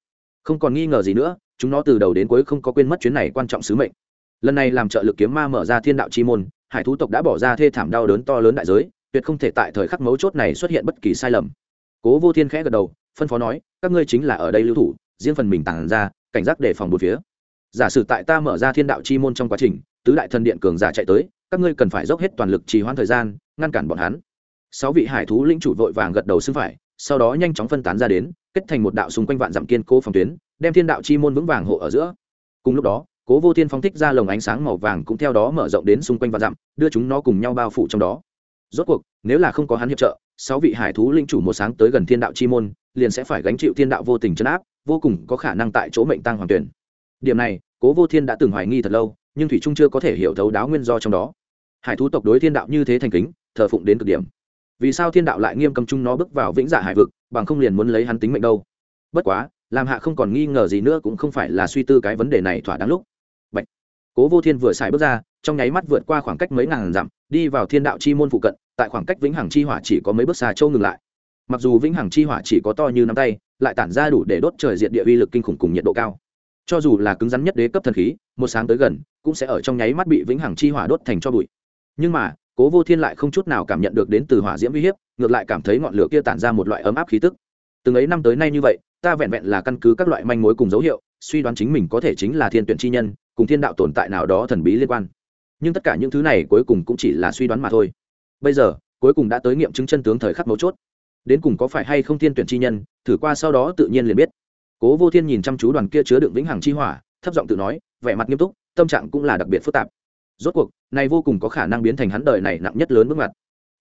S1: Không còn nghi ngờ gì nữa, chúng nó từ đầu đến cuối không có quên mất chuyến này quan trọng sứ mệnh. Lần này làm trợ lực kiếm ma mở ra thiên đạo chi môn, hải thú tộc đã bỏ ra thê thảm đau đớn to lớn đại giới tuyệt không thể tại thời khắc mấu chốt này xuất hiện bất kỳ sai lầm. Cố vô thiên khẽ gật đầu, phân phó nói, các ngươi chính là ở đây lưu thủ, riêng phần mình tàng ra, cảnh giác đề phòng một phía. Giả sử tại ta mở ra thiên đạo chi môn trong quá trình, tứ đại thần điện cường giả chạy tới, các ngươi cần phải dốc hết toàn lực trì hoãn thời gian, ngăn cản bọn hắn. Sáu vị hải thú lĩnh chủ vội vàng gật đầu xưng phải, sau đó nhanh chóng phân tán ra đến, kết thành một đạo xung quanh vạn dặm kiên cố phòng tuyến, đem thiên đạo chi môn vững vàng hộ ở giữa. Cùng lúc đó, cố vô thiên phong thích ra lồng ánh sáng màu vàng cũng theo đó mở rộng đến xung quanh vạn dặm, đưa chúng nó cùng nhau bao phủ trong đó rốt cuộc, nếu là không có hắn hiệp trợ, sáu vị hải thú linh chủ một sáng tới gần thiên đạo chi môn, liền sẽ phải gánh chịu thiên đạo vô tình chấn áp, vô cùng có khả năng tại chỗ mệnh tăng hoàng tuyển. Điểm này, cố vô thiên đã từng hoài nghi thật lâu, nhưng thủy trung chưa có thể hiểu thấu đáo nguyên do trong đó. Hải thú tộc đối thiên đạo như thế thành kính, thờ phụng đến cực điểm. Vì sao thiên đạo lại nghiêm cầm chung nó bước vào vĩnh dạ hải vực, bằng không liền muốn lấy hắn tính mệnh đâu? Bất quá làm hạ không còn nghi ngờ gì nữa cũng không phải là suy tư cái vấn đề này thỏa đáng lúc. Bạch. cố vô thiên vừa xài bước ra trong nháy mắt vượt qua khoảng cách mấy ngàn dặm, đi vào thiên đạo chi môn phụ cận, tại khoảng cách vĩnh hằng chi hỏa chỉ có mấy bước xa châu ngừng lại. Mặc dù vĩnh hằng chi hỏa chỉ có to như nắm tay, lại tản ra đủ để đốt trời diện địa uy lực kinh khủng cùng nhiệt độ cao. Cho dù là cứng rắn nhất đế cấp thần khí, một sáng tới gần, cũng sẽ ở trong nháy mắt bị vĩnh hằng chi hỏa đốt thành cho bụi. Nhưng mà, cố vô thiên lại không chút nào cảm nhận được đến từ hỏa diễm uy hiếp, ngược lại cảm thấy ngọn lửa kia tản ra một loại ấm áp khí tức. Từng ấy năm tới nay như vậy, ta vẹn vẹn là căn cứ các loại manh mối cùng dấu hiệu, suy đoán chính mình có thể chính là thiên tuyển chi nhân, cùng thiên đạo tồn tại nào đó thần bí liên quan nhưng tất cả những thứ này cuối cùng cũng chỉ là suy đoán mà thôi. Bây giờ, cuối cùng đã tới nghiệm chứng chân tướng thời khắc mấu chốt. Đến cùng có phải hay không thiên tuyển chi nhân, thử qua sau đó tự nhiên liền biết. Cố vô thiên nhìn chăm chú đoàn kia chứa đựng vĩnh hằng chi hỏa, thấp giọng tự nói, vẻ mặt nghiêm túc, tâm trạng cũng là đặc biệt phức tạp. Rốt cuộc, này vô cùng có khả năng biến thành hắn đời này nặng nhất lớn bước ngoặt.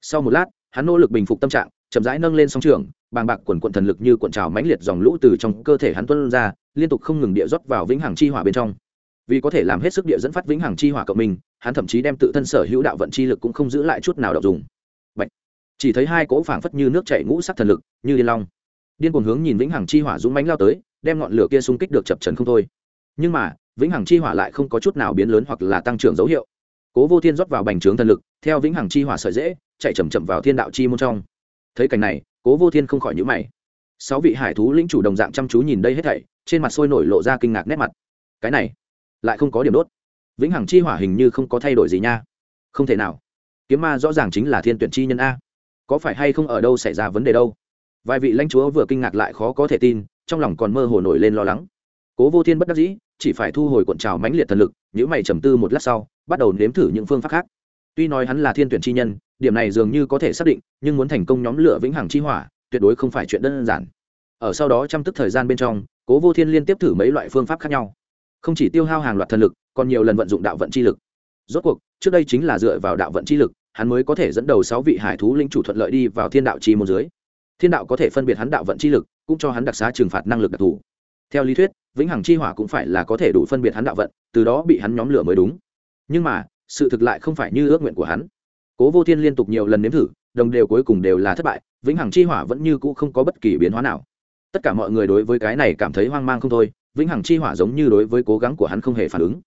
S1: Sau một lát, hắn nỗ lực bình phục tâm trạng, chậm rãi nâng lên song trường, bàng bạc quần quận thần lực như cuộn trào mãnh liệt dòng lũ từ trong cơ thể hắn tuân ra, liên tục không ngừng địa rót vào vĩnh hằng chi hỏa bên trong vì có thể làm hết sức địa dẫn phát vĩnh hằng chi hỏa cộng mình hắn thậm chí đem tự thân sở hữu đạo vận chi lực cũng không giữ lại chút nào đọc dùng. Bạch. chỉ thấy hai cỗ phảng phất như nước chảy ngũ sắc thần lực, như điên long. Điên cuồng hướng nhìn vĩnh hằng chi hỏa dũng mãnh lao tới, đem ngọn lửa kia xung kích được chập trần không thôi. Nhưng mà, vĩnh hằng chi hỏa lại không có chút nào biến lớn hoặc là tăng trưởng dấu hiệu. Cố vô thiên rót vào bành trướng thần lực, theo vĩnh hằng chi hỏa sợi dễ chạy chậm chậm vào thiên đạo chi môn trong. Thấy cảnh này, cố vô thiên không khỏi nhữ mày. Sáu vị hải thú lĩnh chủ đồng dạng chăm chú nhìn đây hết thảy, trên mặt sôi nổi lộ ra kinh ngạc nét mặt. Cái này lại không có điểm đốt. Vĩnh hằng chi hỏa hình như không có thay đổi gì nha. Không thể nào. Kiếm ma rõ ràng chính là thiên tuyển chi nhân a. Có phải hay không ở đâu xảy ra vấn đề đâu? Vài vị lãnh chúa vừa kinh ngạc lại khó có thể tin, trong lòng còn mơ hồ nổi lên lo lắng. Cố vô thiên bất đắc dĩ, chỉ phải thu hồi cuộn trào mãnh liệt thần lực những mày trầm tư một lát sau, bắt đầu nếm thử những phương pháp khác. Tuy nói hắn là thiên tuyển chi nhân, điểm này dường như có thể xác định, nhưng muốn thành công nhóm lửa vĩnh hằng chi hỏa, tuyệt đối không phải chuyện đơn giản. Ở sau đó trong tức thời gian bên trong, cố vô thiên liên tiếp thử mấy loại phương pháp khác nhau không chỉ tiêu hao hàng loạt thần lực, còn nhiều lần vận dụng đạo vận chi lực. Rốt cuộc, trước đây chính là dựa vào đạo vận chi lực, hắn mới có thể dẫn đầu sáu vị hải thú linh chủ thuận lợi đi vào thiên đạo chi môn dưới. Thiên đạo có thể phân biệt hắn đạo vận chi lực, cũng cho hắn đặc xá trừng phạt năng lực đặc thù. Theo lý thuyết, vĩnh hằng chi hỏa cũng phải là có thể đủ phân biệt hắn đạo vận, từ đó bị hắn nhóm lửa mới đúng. Nhưng mà, sự thực lại không phải như ước nguyện của hắn. Cố vô thiên liên tục nhiều lần nếm thử, đồng đều cuối cùng đều là thất bại, vĩnh hằng chi hỏa vẫn như cũ không có bất kỳ biến hóa nào. Tất cả mọi người đối với cái này cảm thấy hoang mang không thôi vĩnh hằng chi hỏa giống như đối với cố gắng của hắn không hề phản ứng.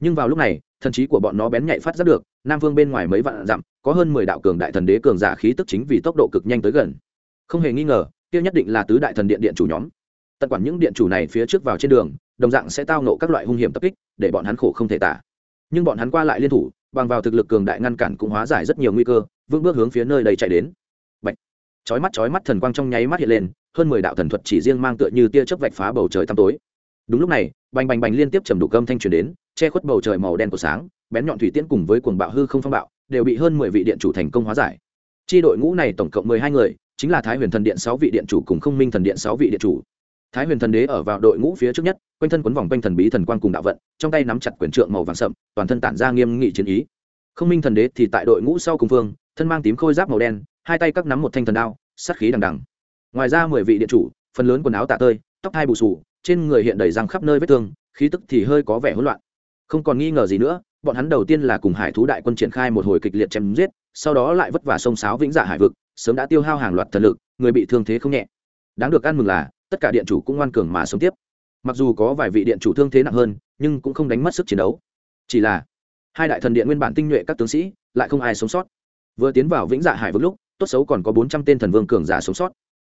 S1: Nhưng vào lúc này, thần trí của bọn nó bén nhạy phát giác được, nam vương bên ngoài mấy vạn dặm, có hơn mười đạo cường đại thần đế cường giả khí tức chính vì tốc độ cực nhanh tới gần. Không hề nghi ngờ, kia nhất định là tứ đại thần điện điện chủ nhóm. Tận quản những điện chủ này phía trước vào trên đường, đồng dạng sẽ tao nộ các loại hung hiểm tập kích, để bọn hắn khổ không thể tả. Nhưng bọn hắn qua lại liên thủ, bằng vào thực lực cường đại ngăn cản cũng hóa giải rất nhiều nguy cơ, vững bước hướng phía nơi đây chạy đến. Bạch. chói mắt chói mắt thần quang trong nháy mắt hiện lên, hơn mười đạo thần thuật chỉ riêng mang tựa như tia chớp vạch phá bầu trời tăm tối đúng lúc này, bành bành bành liên tiếp trầm đủ cơm thanh truyền đến, che khuất bầu trời màu đen của sáng, bén nhọn thủy tiễn cùng với cuồng bạo hư không phong bạo, đều bị hơn mười vị điện chủ thành công hóa giải. Chi đội ngũ này tổng cộng mười hai người, chính là thái huyền thần điện sáu vị điện chủ cùng không minh thần điện sáu vị điện chủ. Thái huyền thần đế ở vào đội ngũ phía trước nhất, quanh thân quấn vòng quanh thần bí thần quang cùng đạo vận, trong tay nắm chặt quyền trượng màu vàng sậm, toàn thân tản ra nghiêm nghị chiến ý. Không minh thần đế thì tại đội ngũ sau cùng phương, thân mang tím khôi giáp màu đen, hai tay các nắm một thanh thần đao, sát khí đằng đằng. Ngoài ra mười vị điện chủ, phần lớn quần áo tạ tơi, tóc hai bù sù trên người hiện đầy răng khắp nơi vết thương, khí tức thì hơi có vẻ hỗn loạn. Không còn nghi ngờ gì nữa, bọn hắn đầu tiên là cùng hải thú đại quân triển khai một hồi kịch liệt chém giết, sau đó lại vất vả sông sáo vĩnh dạ hải vực, sớm đã tiêu hao hàng loạt thần lực, người bị thương thế không nhẹ. Đáng được ăn mừng là, tất cả điện chủ cũng ngoan cường mà sống tiếp. Mặc dù có vài vị điện chủ thương thế nặng hơn, nhưng cũng không đánh mất sức chiến đấu. Chỉ là, hai đại thần điện nguyên bản tinh nhuệ các tướng sĩ, lại không ai sống sót. Vừa tiến vào vĩnh dạ hải vực lúc, tốt xấu còn có bốn trăm tên thần vương cường giả sống sót.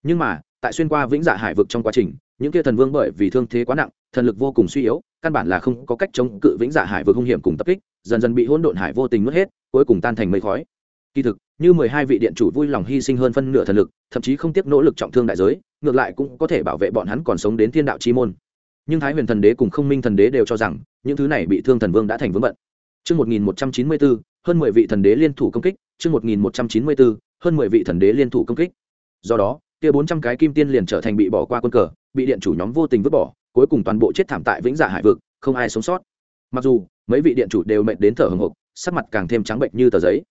S1: Nhưng mà, tại xuyên qua vĩnh dạ hải vực trong quá trình những kia thần vương bởi vì thương thế quá nặng thần lực vô cùng suy yếu căn bản là không có cách chống cự vĩnh dạ hải vừa hung hiểm cùng tập kích dần dần bị hỗn độn hải vô tình mất hết cuối cùng tan thành mây khói. Kỳ thực như mười hai vị điện chủ vui lòng hy sinh hơn phân nửa thần lực thậm chí không tiếc nỗ lực trọng thương đại giới ngược lại cũng có thể bảo vệ bọn hắn còn sống đến thiên đạo chi môn. Nhưng thái huyền thần đế cùng không minh thần đế đều cho rằng những thứ này bị thương thần vương đã thành vướng bận. Trước 1194, hơn mười vị thần đế liên thủ công kích, trước 1194, hơn mười vị thần đế liên thủ công kích. Do đó, kia bốn trăm cái kim tiên liền trở thành bị bỏ qua quân cờ, bị điện chủ nhóm vô tình vứt bỏ, cuối cùng toàn bộ chết thảm tại vĩnh dạ hải vực, không ai sống sót. Mặc dù, mấy vị điện chủ đều mệt đến thở hồng hộc, sắc mặt càng thêm trắng bệnh như tờ giấy.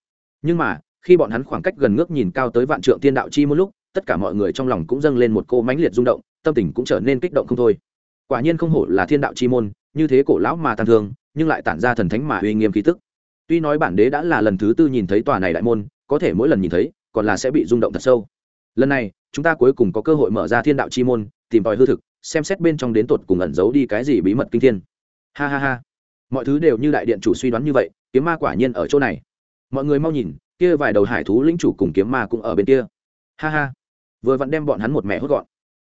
S1: Nhưng mà, khi bọn hắn khoảng cách gần ngước nhìn cao tới vạn trượng tiên đạo chi một lúc, tất cả mọi người trong lòng cũng dâng lên một cô mãnh liệt rung động, tâm tình cũng trở nên kích động không thôi. Quả nhiên không hổ là thiên đạo chi môn, như thế cổ lão mà tàn thương nhưng lại tản ra thần thánh mà uy nghiêm khí tức tuy nói bản đế đã là lần thứ tư nhìn thấy tòa này đại môn có thể mỗi lần nhìn thấy còn là sẽ bị rung động thật sâu lần này chúng ta cuối cùng có cơ hội mở ra thiên đạo chi môn tìm tòi hư thực, xem xét bên trong đến tột cùng ẩn giấu đi cái gì bí mật kinh thiên. Ha ha ha. Mọi thứ đều như đại điện chủ suy đoán như vậy, kiếm ma quả nhiên ở chỗ này. Mọi người mau nhìn, kia vài đầu hải thú lĩnh chủ cùng kiếm ma cũng ở bên kia. Ha ha. Vừa vặn đem bọn hắn một mẹ hốt gọn.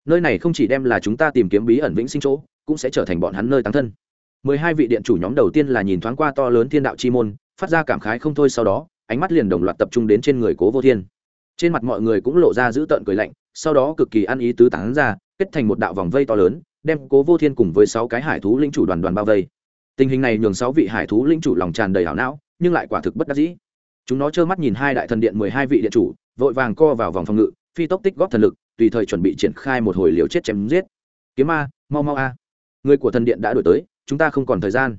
S1: Nơi này không chỉ đem là chúng ta tìm kiếm bí ẩn vĩnh sinh chỗ, cũng sẽ trở thành bọn hắn nơi tăng thân. Mười hai vị điện chủ nhóm đầu tiên là nhìn thoáng qua to lớn thiên đạo chi môn, phát ra cảm khái không thôi sau đó, ánh mắt liền đồng loạt tập trung đến trên người cố vô thiên. Trên mặt mọi người cũng lộ ra dữ tợn cười lạnh sau đó cực kỳ ăn ý tứ tán ra, kết thành một đạo vòng vây to lớn, đem cố vô thiên cùng với sáu cái hải thú linh chủ đoàn đoàn bao vây. Tình hình này nhường sáu vị hải thú linh chủ lòng tràn đầy hảo não, nhưng lại quả thực bất đắc dĩ. Chúng nó trơ mắt nhìn hai đại thần điện mười hai vị điện chủ, vội vàng co vào vòng phòng ngự, phi tốc tích góp thần lực, tùy thời chuẩn bị triển khai một hồi liều chết chém giết. Kiếm a, mau mau a. Người của thần điện đã đổi tới, chúng ta không còn thời gian.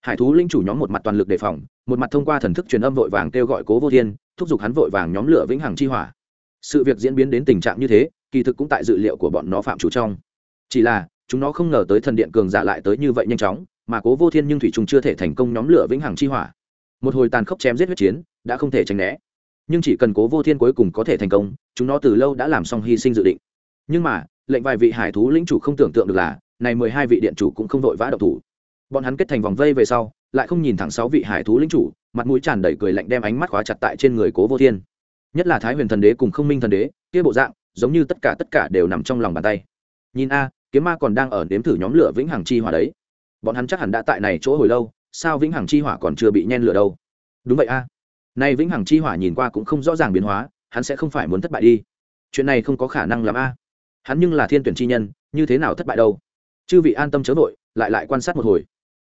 S1: Hải thú linh chủ nhóm một mặt toàn lực đề phòng, một mặt thông qua thần thức truyền âm vội vàng kêu gọi cố vô thiên, thúc giục hắn vội vàng nhóm lửa vĩnh hằng chi hỏa sự việc diễn biến đến tình trạng như thế, kỳ thực cũng tại dự liệu của bọn nó phạm chủ trong. Chỉ là, chúng nó không ngờ tới thần điện cường giả lại tới như vậy nhanh chóng, mà cố vô thiên nhưng thủy trung chưa thể thành công nhóm lửa vĩnh hằng chi hỏa. Một hồi tàn khốc chém giết huyết chiến, đã không thể tránh né. Nhưng chỉ cần cố vô thiên cuối cùng có thể thành công, chúng nó từ lâu đã làm xong hy sinh dự định. Nhưng mà, lệnh vài vị hải thú lĩnh chủ không tưởng tượng được là, này mười hai vị điện chủ cũng không vội vã độc thủ. Bọn hắn kết thành vòng vây về sau, lại không nhìn thẳng sáu vị hải thú lĩnh chủ, mặt mũi tràn đầy cười lạnh đem ánh mắt khóa chặt tại trên người cố vô thiên nhất là thái huyền thần đế cùng không minh thần đế, kia bộ dạng, giống như tất cả tất cả đều nằm trong lòng bàn tay. Nhìn a, kiếm ma còn đang ở nếm thử nhóm lửa vĩnh hằng chi hỏa đấy. Bọn hắn chắc hẳn đã tại này chỗ hồi lâu, sao vĩnh hằng chi hỏa còn chưa bị nhen lửa đâu? Đúng vậy a. Nay vĩnh hằng chi hỏa nhìn qua cũng không rõ ràng biến hóa, hắn sẽ không phải muốn thất bại đi. Chuyện này không có khả năng làm a. Hắn nhưng là thiên tuyển chi nhân, như thế nào thất bại đâu? Chư vị an tâm chớ vội, lại lại quan sát một hồi.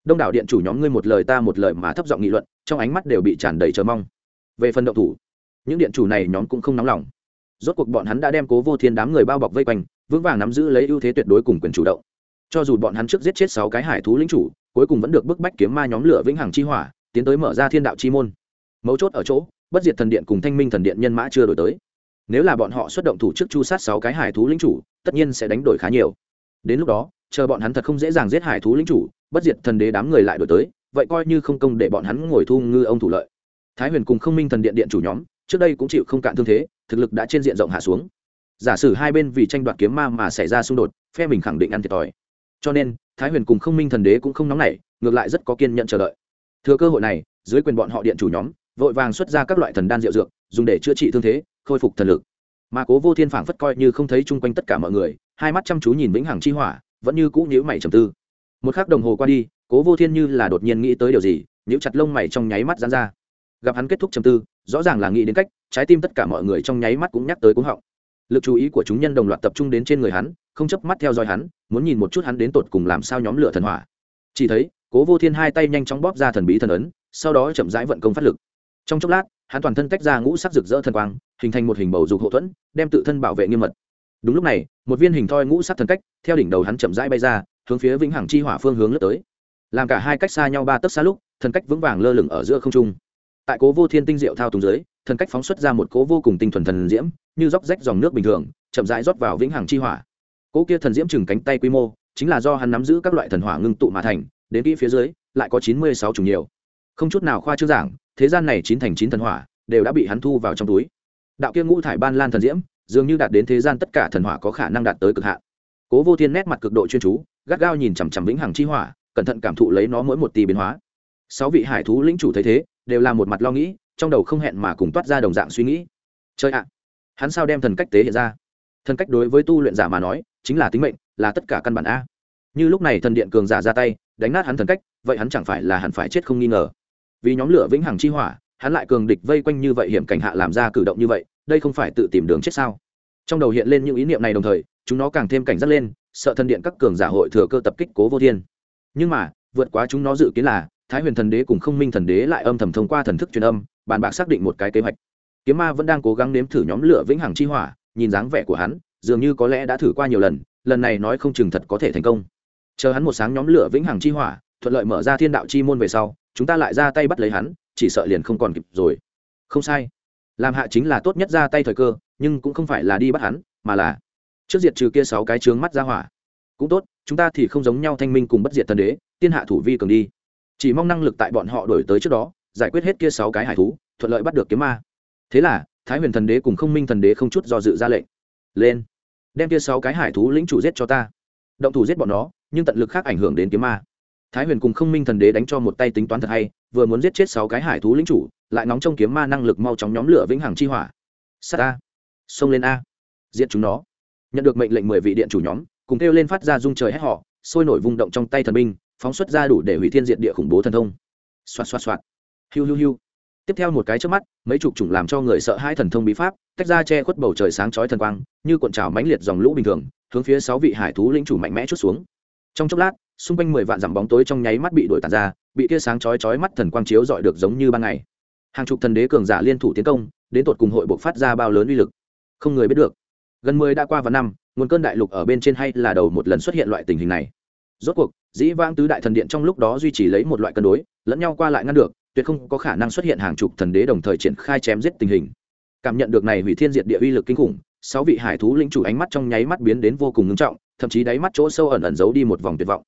S1: Đông đảo điện chủ nhóm ngươi một lời ta một lời mà thấp giọng nghị luận, trong ánh mắt đều bị tràn đầy chờ mong. Về phần động thủ những điện chủ này nhóm cũng không nóng lòng. Rốt cuộc bọn hắn đã đem cố vô thiên đám người bao bọc vây quanh, vững vàng nắm giữ lấy ưu thế tuyệt đối cùng quyền chủ động. Cho dù bọn hắn trước giết chết sáu cái hải thú lính chủ, cuối cùng vẫn được bức bách kiếm ma nhóm lửa vĩnh hằng chi hỏa, tiến tới mở ra thiên đạo chi môn. Mấu chốt ở chỗ, bất diệt thần điện cùng thanh minh thần điện nhân mã chưa đổi tới. Nếu là bọn họ xuất động thủ trước chu sát sáu cái hải thú lính chủ, tất nhiên sẽ đánh đổi khá nhiều. Đến lúc đó, chờ bọn hắn thật không dễ dàng giết hải thú lính chủ, bất diệt thần đế đám người lại đổi tới, vậy coi như không công để bọn hắn ngồi thu ngư ông thủ lợi. Thái huyền cùng không minh thần điện điện chủ nhóm trước đây cũng chịu không cạn thương thế, thực lực đã trên diện rộng hạ xuống. Giả sử hai bên vì tranh đoạt kiếm ma mà xảy ra xung đột, phe mình khẳng định ăn thiệt thòi. Cho nên, thái huyền cùng không minh thần đế cũng không nóng nảy, ngược lại rất có kiên nhận chờ đợi. Thừa cơ hội này, dưới quyền bọn họ điện chủ nhóm, vội vàng xuất ra các loại thần đan rượu dược, dùng để chữa trị thương thế, khôi phục thần lực. Mà cố vô thiên phảng phất coi như không thấy chung quanh tất cả mọi người, hai mắt chăm chú nhìn vĩnh hằng chi hỏa, vẫn như cũ nhíu mày trầm tư. Một khắc đồng hồ qua đi, cố vô thiên như là đột nhiên nghĩ tới điều gì, nhíu chặt lông mày trong nháy mắt dán ra gặp hắn kết thúc trầm tư, rõ ràng là nghĩ đến cách, trái tim tất cả mọi người trong nháy mắt cũng nhắc tới cúng họng. Lực chú ý của chúng nhân đồng loạt tập trung đến trên người hắn, không chấp mắt theo dõi hắn, muốn nhìn một chút hắn đến tột cùng làm sao nhóm lửa thần hỏa. Chỉ thấy, cố vô thiên hai tay nhanh chóng bóp ra thần bí thần ấn, sau đó chậm rãi vận công phát lực. Trong chốc lát, hắn toàn thân tách ra ngũ sắc rực rỡ thần quang, hình thành một hình bầu dục hậu thuẫn, đem tự thân bảo vệ nghiêm mật. Đúng lúc này, một viên hình thoi ngũ sắc thần cách, theo đỉnh đầu hắn chậm rãi bay ra, hướng phía vĩnh hằng chi hỏa phương hướng lướt tới. Làm cả hai cách xa nhau ba tấc xa lúc, thần cách vững vàng lơ lửng ở giữa không trung tại cố vô thiên tinh diệu thao túng dưới, thần cách phóng xuất ra một cố vô cùng tinh thuần thần diễm, như róc rách dòng nước bình thường, chậm rãi rót vào vĩnh hằng chi hỏa. Cố kia thần diễm chừng cánh tay quy mô, chính là do hắn nắm giữ các loại thần hỏa ngưng tụ mà thành, đến kỹ phía dưới, lại có chín mươi sáu chủng nhiều. Không chút nào khoa trương giảng, thế gian này chín thành chín thần hỏa, đều đã bị hắn thu vào trong túi. Đạo kia ngũ thải ban lan thần diễm, dường như đạt đến thế gian tất cả thần hỏa có khả năng đạt tới cực hạn. Cố vô thiên nét mặt cực độ chuyên chú, gắt gao nhìn chằm chằm vĩnh hằng chi hỏa, cẩn thận cảm thụ lấy nó mỗi một tỷ biến hóa. Sáu vị hải thú lĩnh chủ thấy thế đều là một mặt lo nghĩ, trong đầu không hẹn mà cùng toát ra đồng dạng suy nghĩ. Chơi ạ, hắn sao đem thần cách tế hiện ra? Thần cách đối với tu luyện giả mà nói, chính là tính mệnh, là tất cả căn bản a. Như lúc này thần điện cường giả ra tay, đánh nát hắn thần cách, vậy hắn chẳng phải là hẳn phải chết không nghi ngờ. Vì nhóm lửa vĩnh hằng chi hỏa, hắn lại cường địch vây quanh như vậy hiểm cảnh hạ làm ra cử động như vậy, đây không phải tự tìm đường chết sao? Trong đầu hiện lên những ý niệm này đồng thời, chúng nó càng thêm cảnh giác lên, sợ thần điện các cường giả hội thừa cơ tập kích cố vô thiên. Nhưng mà, vượt quá chúng nó dự kiến là thái huyền thần đế cùng không minh thần đế lại âm thầm thông qua thần thức truyền âm, bàn bạc xác định một cái kế hoạch. Kiếm ma vẫn đang cố gắng nếm thử nhóm lửa vĩnh hằng chi hỏa, nhìn dáng vẻ của hắn, dường như có lẽ đã thử qua nhiều lần lần này nói không chừng thật có thể thành công. Chờ hắn một sáng nhóm lửa vĩnh hằng chi hỏa, thuận lợi mở ra thiên đạo chi môn về sau, chúng ta lại ra tay bắt lấy hắn, chỉ sợ liền không còn kịp rồi. Không sai. Làm hạ chính là tốt nhất ra tay thời cơ, nhưng cũng không phải là đi bắt hắn, mà là trước diệt trừ kia sáu cái trướng mắt ra hỏa. Cũng tốt, chúng ta thì không giống nhau thanh minh cùng bất diệt thần đế, tiên hạ thủ vi cường đi chỉ mong năng lực tại bọn họ đổi tới trước đó, giải quyết hết kia sáu cái hải thú, thuận lợi bắt được kiếm ma. Thế là, thái huyền thần đế cùng không minh thần đế không chút do dự ra lệnh. Lên, đem kia sáu cái hải thú lĩnh chủ giết cho ta. Động thủ giết bọn nó, nhưng tận lực khác ảnh hưởng đến kiếm ma. Thái huyền cùng không minh thần đế đánh cho một tay tính toán thật hay, vừa muốn giết chết sáu cái hải thú lĩnh chủ, lại nóng trong kiếm ma năng lực mau chóng nhóm lửa vĩnh hằng chi hỏa. Sắt a. Xông lên a. Giết chúng nó. Nhận được mệnh lệnh mười vị điện chủ nhóm, cùng kêu lên phát ra dung trời hét họ sôi nổi vung động trong tay thần binh phóng xuất ra đủ để hủy thiên diệt địa khủng bố thần thông. Xoạt xoạt xoạt. Hiu hiu hiu. Tiếp theo một cái trước mắt, mấy chục chủng làm cho người sợ hai thần thông bí pháp, tách ra che khuất bầu trời sáng chói thần quang, như cuộn trào mãnh liệt dòng lũ bình thường, hướng phía sáu vị hải thú lĩnh chủ mạnh mẽ chút xuống. Trong chốc lát, xung quanh mười vạn dặm bóng tối trong nháy mắt bị đuổi tàn ra, bị kia sáng chói chói mắt thần quang chiếu dọi được giống như ban ngày. Hàng chục thần đế cường giả liên thủ tiến công, đến tột cùng hội buộc phát ra bao lớn uy lực, không người biết được. Gần mười đã qua và năm, nguồn cơn đại lục ở bên trên hay là đầu một lần xuất hiện loại tình hình này. Rốt cuộc dĩ vãng tứ đại thần điện trong lúc đó duy trì lấy một loại cân đối lẫn nhau qua lại ngăn được tuyệt không có khả năng xuất hiện hàng chục thần đế đồng thời triển khai chém giết tình hình cảm nhận được này hủy thiên diệt địa uy lực kinh khủng sáu vị hải thú lĩnh chủ ánh mắt trong nháy mắt biến đến vô cùng ngưng trọng thậm chí đáy mắt chỗ sâu ẩn ẩn giấu đi một vòng tuyệt vọng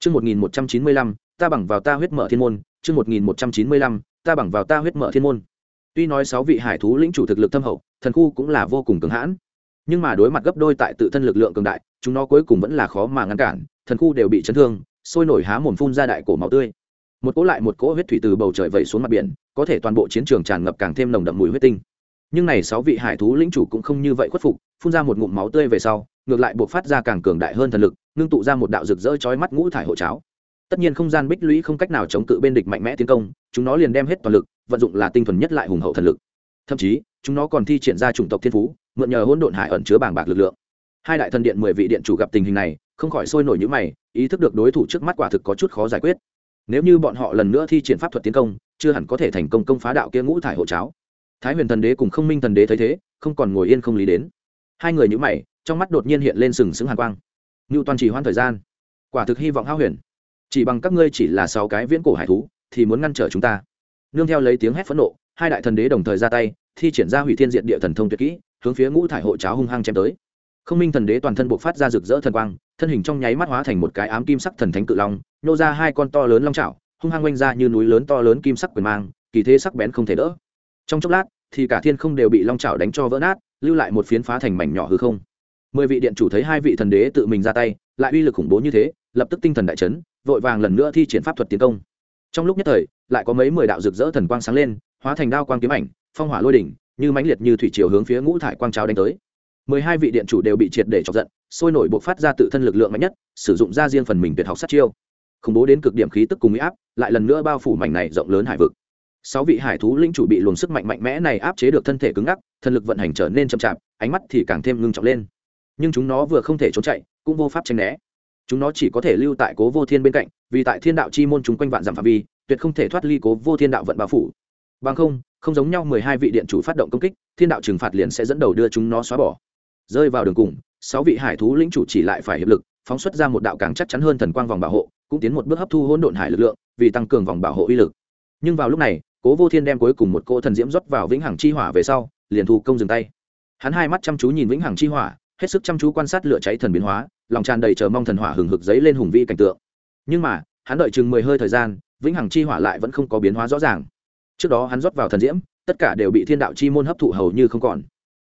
S1: Chương 1195, ta bằng vào ta huyết mở thiên môn, chương 1195, ta bằng vào ta huyết mở thiên môn. Tuy nói sáu vị hải thú lĩnh chủ thực lực thâm hậu, thần khu cũng là vô cùng cường hãn, nhưng mà đối mặt gấp đôi tại tự thân lực lượng cường đại, chúng nó cuối cùng vẫn là khó mà ngăn cản, thần khu đều bị chấn thương, sôi nổi há mồm phun ra đại cổ máu tươi. Một cỗ lại một cỗ huyết thủy từ bầu trời vẩy xuống mặt biển, có thể toàn bộ chiến trường tràn ngập càng thêm nồng đậm mùi huyết tinh. Nhưng này sáu vị hải thú lĩnh chủ cũng không như vậy khuất phục, phun ra một ngụm máu tươi về sau, ngược lại buộc phát ra càng cường đại hơn thần lực, ngưng tụ ra một đạo rực rỡ chói mắt ngũ thải hộ cháo tất nhiên không gian bích lũy không cách nào chống cự bên địch mạnh mẽ tiến công chúng nó liền đem hết toàn lực vận dụng là tinh thuần nhất lại hùng hậu thần lực thậm chí chúng nó còn thi triển ra chủng tộc thiên phú mượn nhờ hỗn độn hải ẩn chứa bảng bạc lực lượng hai đại thần điện mười vị điện chủ gặp tình hình này, không khỏi sôi nổi như mày, ý thức được đối thủ trước mắt quả thực có chút khó giải quyết. Nếu như bọn họ lần nữa thi triển pháp thuật tiến công, chưa hẳn có thể thành công công phá đạo kia ngũ thải hộ cháo. Thái huyền thần đế cùng không minh thần đế thấy thế, không còn ngồi yên không lý đến. Hai người như mày, trong mắt đột nhiên hiện lên sừng sững hàn quang. Ngưu toàn chỉ hoãn thời gian. Quả thực hy vọng hao huyền. Chỉ bằng các ngươi chỉ là sáu cái viễn cổ hải thú, thì muốn ngăn trở chúng ta. Nương theo lấy tiếng hét phẫn nộ, hai đại thần đế đồng thời ra tay, thi triển ra hủy thiên diện địa thần thông tuyệt kỹ, hướng phía ngũ thải hộ cháo hung hăng chém tới không minh thần đế toàn thân buộc phát ra rực rỡ thần quang, thân hình trong nháy mắt hóa thành một cái ám kim sắc thần thánh cự long nhô ra hai con to lớn long trào hung hăng oanh ra như núi lớn to lớn kim sắc quyền mang, kỳ thế sắc bén không thể đỡ. Trong chốc lát, thì cả thiên không đều bị long trào đánh cho vỡ nát, lưu lại một phiến phá thành mảnh nhỏ hư không. Mười vị điện chủ thấy hai vị thần đế tự mình ra tay, lại uy lực khủng bố như thế, lập tức tinh thần đại chấn, vội vàng lần nữa thi triển pháp thuật tiến công. Trong lúc nhất thời, lại có mấy mười đạo rực rỡ thần quang sáng lên, hóa thành đao quang kiếm ảnh, phong hỏa lôi đỉnh, như mãnh liệt như thủy chiều hướng phía ngũ thải quang trào đánh tới mười hai vị điện chủ đều bị triệt để chọc giận, sôi nổi buộc phát ra tự thân lực lượng mạnh nhất, sử dụng ra riêng phần mình tuyệt học sát chiêu. Khủng bố đến cực điểm khí tức cùng uy áp, lại lần nữa bao phủ mảnh này rộng lớn hải vực. Sáu vị hải thú linh chủ bị luồng sức mạnh mạnh mẽ này áp chế được thân thể cứng ngắc, thân lực vận hành trở nên chậm chạp, ánh mắt thì càng thêm ngưng trọng lên. Nhưng chúng nó vừa không thể trốn chạy, cũng vô pháp tranh né. Chúng nó chỉ có thể lưu tại cố vô thiên bên cạnh, vì tại thiên đạo chi môn chúng quanh vạn dặm phạm vi, tuyệt không thể thoát ly cố vô thiên đạo vận bao phủ. Bằng không không giống nhau mười hai vị điện chủ phát động công kích, thiên đạo trừng phạt liền sẽ dẫn đầu đưa chúng nó xóa bỏ rơi vào đường cùng, sáu vị hải thú lĩnh chủ chỉ lại phải hiệp lực, phóng xuất ra một đạo càng chắc chắn hơn thần quang vòng bảo hộ, cũng tiến một bước hấp thu hỗn độn hải lực lượng, vì tăng cường vòng bảo hộ uy lực. Nhưng vào lúc này, cố vô thiên đem cuối cùng một cỗ thần diễm rót vào vĩnh hằng chi hỏa về sau, liền thu công dừng tay. Hắn hai mắt chăm chú nhìn vĩnh hằng chi hỏa, hết sức chăm chú quan sát lửa cháy thần biến hóa, lòng tràn đầy chờ mong thần hỏa hừng hực giấy lên hùng vĩ cảnh tượng. Nhưng mà, hắn đợi chừng mười hơi thời gian, vĩnh hằng chi hỏa lại vẫn không có biến hóa rõ ràng. Trước đó hắn rót vào thần diễm, tất cả đều bị thiên đạo chi môn hấp thụ hầu như không còn.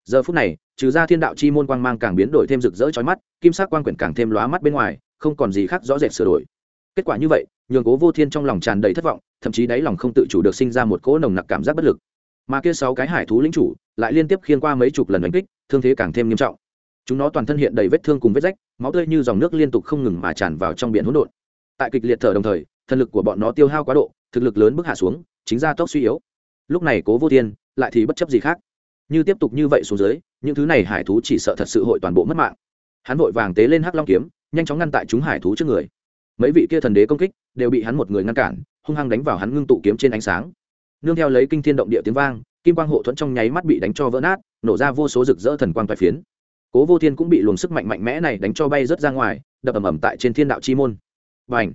S1: Giờ phút này trừ ra thiên đạo chi môn quang mang càng biến đổi thêm rực rỡ chói mắt, kim sắc quang quyển càng thêm lóa mắt bên ngoài, không còn gì khác rõ rệt sửa đổi. Kết quả như vậy, nhường cố vô thiên trong lòng tràn đầy thất vọng, thậm chí đáy lòng không tự chủ được sinh ra một cỗ nồng nặc cảm giác bất lực. Mà kia sáu cái hải thú lĩnh chủ, lại liên tiếp khiên qua mấy chục lần đánh kích, thương thế càng thêm nghiêm trọng. Chúng nó toàn thân hiện đầy vết thương cùng vết rách, máu tươi như dòng nước liên tục không ngừng mà tràn vào trong biển hỗn độn. Tại kịch liệt thở đồng thời thần lực của bọn nó tiêu hao quá độ, thực lực lớn bước hạ xuống, chính ra tốc suy yếu. Lúc này cố vô thiên, lại thì bất chấp gì khác như tiếp tục như vậy xuống dưới, những thứ này hải thú chỉ sợ thật sự hội toàn bộ mất mạng. Hắn vội vàng tế lên hắc long kiếm, nhanh chóng ngăn tại chúng hải thú trước người. Mấy vị kia thần đế công kích, đều bị hắn một người ngăn cản, hung hăng đánh vào hắn ngưng tụ kiếm trên ánh sáng. Nương theo lấy kinh thiên động địa tiếng vang, kim quang hộ thuẫn trong nháy mắt bị đánh cho vỡ nát, nổ ra vô số rực rỡ thần quang toại phiến. Cố vô thiên cũng bị luồng sức mạnh mạnh mẽ này đánh cho bay rớt ra ngoài, đập ầm ầm tại trên thiên đạo chi môn. Và ảnh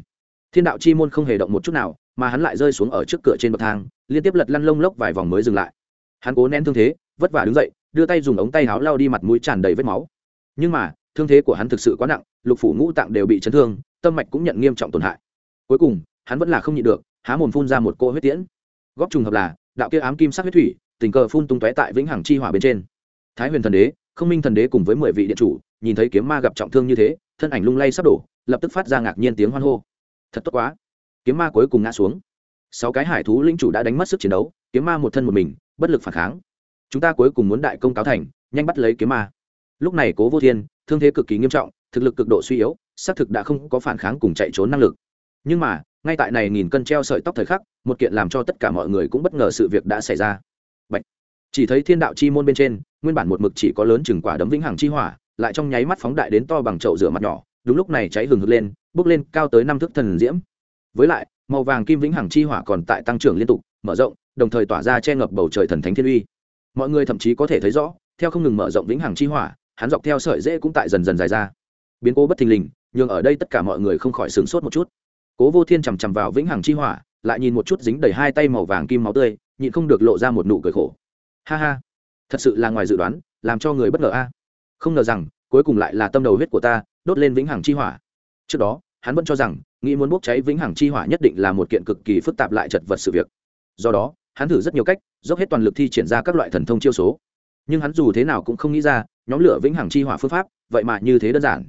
S1: thiên đạo chi môn không hề động một chút nào, mà hắn lại rơi xuống ở trước cửa trên bậc thang, liên tiếp lật lăn lông lốc vài vòng mới dừng lại. Hắn cố nén thương thế vất vả đứng dậy, đưa tay dùng ống tay áo lao đi mặt mũi tràn đầy vết máu. Nhưng mà, thương thế của hắn thực sự quá nặng, lục phủ ngũ tạng đều bị chấn thương, tâm mạch cũng nhận nghiêm trọng tổn hại. Cuối cùng, hắn vẫn là không nhịn được, há mồm phun ra một cô huyết tiễn. Góp trùng hợp là, đạo kia ám kim sắc huyết thủy, tình cờ phun tung tóe tại vĩnh hằng chi hỏa bên trên. Thái huyền thần đế, không minh thần đế cùng với mười vị điện chủ, nhìn thấy kiếm ma gặp trọng thương như thế, thân ảnh lung lay sắp đổ, lập tức phát ra ngạc nhiên tiếng hoan hô. Thật tốt quá. Kiếm ma cuối cùng ngã xuống. Sáu cái hải thú linh chủ đã đánh mất sức chiến đấu, kiếm ma một thân một mình, bất lực phản kháng chúng ta cuối cùng muốn đại công cáo thành, nhanh bắt lấy kiếm ma. Lúc này cố vô thiên, thương thế cực kỳ nghiêm trọng, thực lực cực độ suy yếu, xác thực đã không có phản kháng cùng chạy trốn năng lực. Nhưng mà, ngay tại này nghìn cân treo sợi tóc thời khắc, một kiện làm cho tất cả mọi người cũng bất ngờ sự việc đã xảy ra. Bạch. chỉ thấy thiên đạo chi môn bên trên, nguyên bản một mực chỉ có lớn chừng quả đấm vĩnh hằng chi hỏa, lại trong nháy mắt phóng đại đến to bằng chậu rửa mặt nhỏ, đúng lúc này cháy hừng hực lên bốc lên cao tới năm thước thần diễm. Với lại, màu vàng kim vĩnh hằng chi hỏa còn tại tăng trưởng liên tục, mở rộng, đồng thời tỏa ra che ngập bầu trời thần thánh thiên uy mọi người thậm chí có thể thấy rõ, theo không ngừng mở rộng vĩnh hằng chi hỏa, hắn dọc theo sợi dễ cũng tại dần dần dài ra. Biến cố bất thình lình nhưng ở đây tất cả mọi người không khỏi sửng sốt một chút. Cố vô thiên chằm chằm vào vĩnh hằng chi hỏa, lại nhìn một chút dính đầy hai tay màu vàng kim máu tươi, nhịn không được lộ ra một nụ cười khổ. Ha ha, thật sự là ngoài dự đoán, làm cho người bất ngờ a. Không ngờ rằng, cuối cùng lại là tâm đầu huyết của ta, đốt lên vĩnh hằng chi hỏa. Trước đó, hắn vẫn cho rằng, nghĩ muốn bốc cháy vĩnh hằng chi hỏa nhất định là một kiện cực kỳ phức tạp lại chật vật sự việc. Do đó hắn thử rất nhiều cách, dốc hết toàn lực thi triển ra các loại thần thông chiêu số. Nhưng hắn dù thế nào cũng không nghĩ ra, nhóm lửa vĩnh hằng chi hỏa phương pháp, vậy mà như thế đơn giản.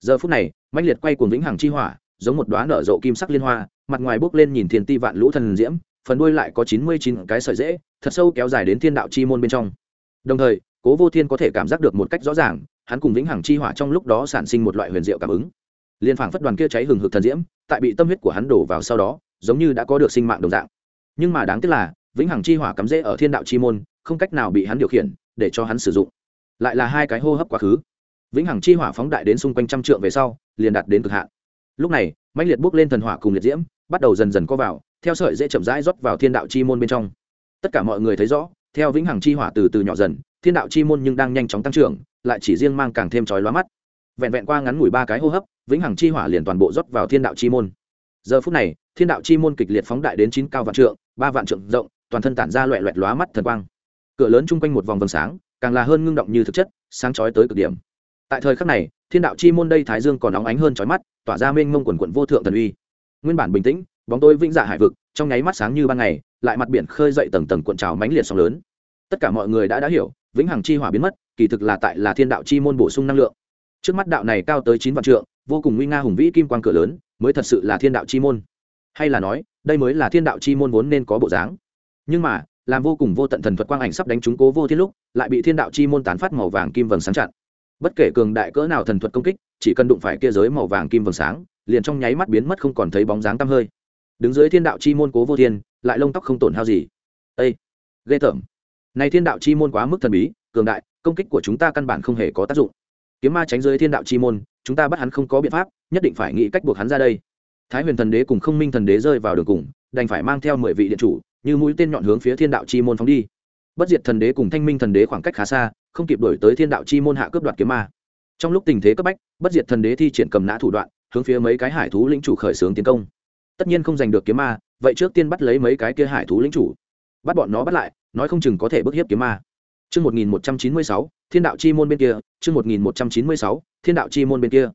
S1: Giờ phút này mạnh liệt quay cuồng vĩnh hằng chi hỏa, giống một đoá nở rộ kim sắc liên hoa, mặt ngoài bốc lên nhìn thiên ti vạn lũ thần diễm, phần đuôi lại có chín mươi chín cái sợi dễ, thật sâu kéo dài đến thiên đạo chi môn bên trong. Đồng thời, cố vô thiên có thể cảm giác được một cách rõ ràng, hắn cùng vĩnh hằng chi hỏa trong lúc đó sản sinh một loại huyền diệu cảm ứng. Liên phảng phất đoàn kia cháy hừng hực thần diễm, tại bị tâm huyết của hắn đổ vào sau đó, giống như đã có được sinh mạng đồng dạng. Nhưng mà đáng tiếc là vĩnh hằng chi hỏa cắm rễ ở thiên đạo chi môn, không cách nào bị hắn điều khiển, để cho hắn sử dụng. Lại là hai cái hô hấp quá khứ. Vĩnh hằng chi hỏa phóng đại đến xung quanh trăm trượng về sau, liền đạt đến cực hạn. Lúc này mạnh liệt bước lên thần hỏa cùng liệt diễm, bắt đầu dần dần co vào, theo sợi dễ chậm rãi rót vào thiên đạo chi môn bên trong. Tất cả mọi người thấy rõ, theo vĩnh hằng chi hỏa từ từ nhỏ dần, thiên đạo chi môn nhưng đang nhanh chóng tăng trưởng, lại chỉ riêng mang càng thêm chói lóa mắt. Vẹn vẹn qua ngắn ngủi ba cái hô hấp, vĩnh hằng chi hỏa liền toàn bộ rót vào thiên đạo chi môn. Giờ phút này, thiên đạo chi môn kịch liệt phóng đại đến chín cao vạn trượng, ba vạn trượng rộng toàn thân tản ra loẹ loẹt lóa mắt thần quang. Cửa lớn chung quanh một vòng vầng sáng, càng là hơn ngưng động như thực chất, sáng chói tới cực điểm. Tại thời khắc này, thiên đạo chi môn đây thái dương còn óng ánh hơn chói mắt, tỏa ra mênh mông quần quận vô thượng thần uy. Nguyên bản bình tĩnh, bóng tối vĩnh dạ hải vực, trong nháy mắt sáng như ban ngày, lại mặt biển khơi dậy tầng tầng cuộn trào mãnh liệt sóng lớn. Tất cả mọi người đã đã hiểu, vĩnh hằng chi hỏa biến mất, kỳ thực là tại là thiên đạo chi môn bổ sung năng lượng. Trước mắt đạo này cao tới chín vạn trượng, vô cùng nguy nga hùng vĩ kim quan cửa lớn, mới thật sự là thiên đạo chi môn. Hay là nói, đây mới là thiên đạo chi môn vốn nên có bộ dáng nhưng mà, làm vô cùng vô tận thần thuật quang ảnh sắp đánh trúng cố vô thiên lúc, lại bị thiên đạo chi môn tán phát màu vàng kim vầng sáng chặn. Bất kể cường đại cỡ nào thần thuật công kích, chỉ cần đụng phải kia giới màu vàng kim vầng sáng, liền trong nháy mắt biến mất không còn thấy bóng dáng tăm hơi. Đứng dưới thiên đạo chi môn cố vô thiên, lại lông tóc không tổn hao gì. Ây ghê tởm. Này thiên đạo chi môn quá mức thần bí, cường đại, công kích của chúng ta căn bản không hề có tác dụng. Kiếm ma tránh dưới thiên đạo chi môn, chúng ta bắt hắn không có biện pháp, nhất định phải nghĩ cách buộc hắn ra đây thái huyền thần đế cùng không minh thần đế rơi vào đường cùng đành phải mang theo mười vị điện chủ như mũi tên nhọn hướng phía thiên đạo chi môn phóng đi. Bất diệt thần đế cùng thanh minh thần đế khoảng cách khá xa không kịp đổi tới thiên đạo chi môn hạ cướp đoạt kiếm ma. Trong lúc tình thế cấp bách bất diệt thần đế thi triển cầm nã thủ đoạn hướng phía mấy cái hải thú lĩnh chủ khởi xướng tiến công. Tất nhiên không giành được kiếm ma vậy trước tiên bắt lấy mấy cái kia hải thú lĩnh chủ. Bắt bọn nó bắt lại nói không chừng có thể bức hiếp kiếm ma. Chương 1196, Thiên đạo chi môn bên kia, chương 1196, Thiên đạo chi môn bên kia.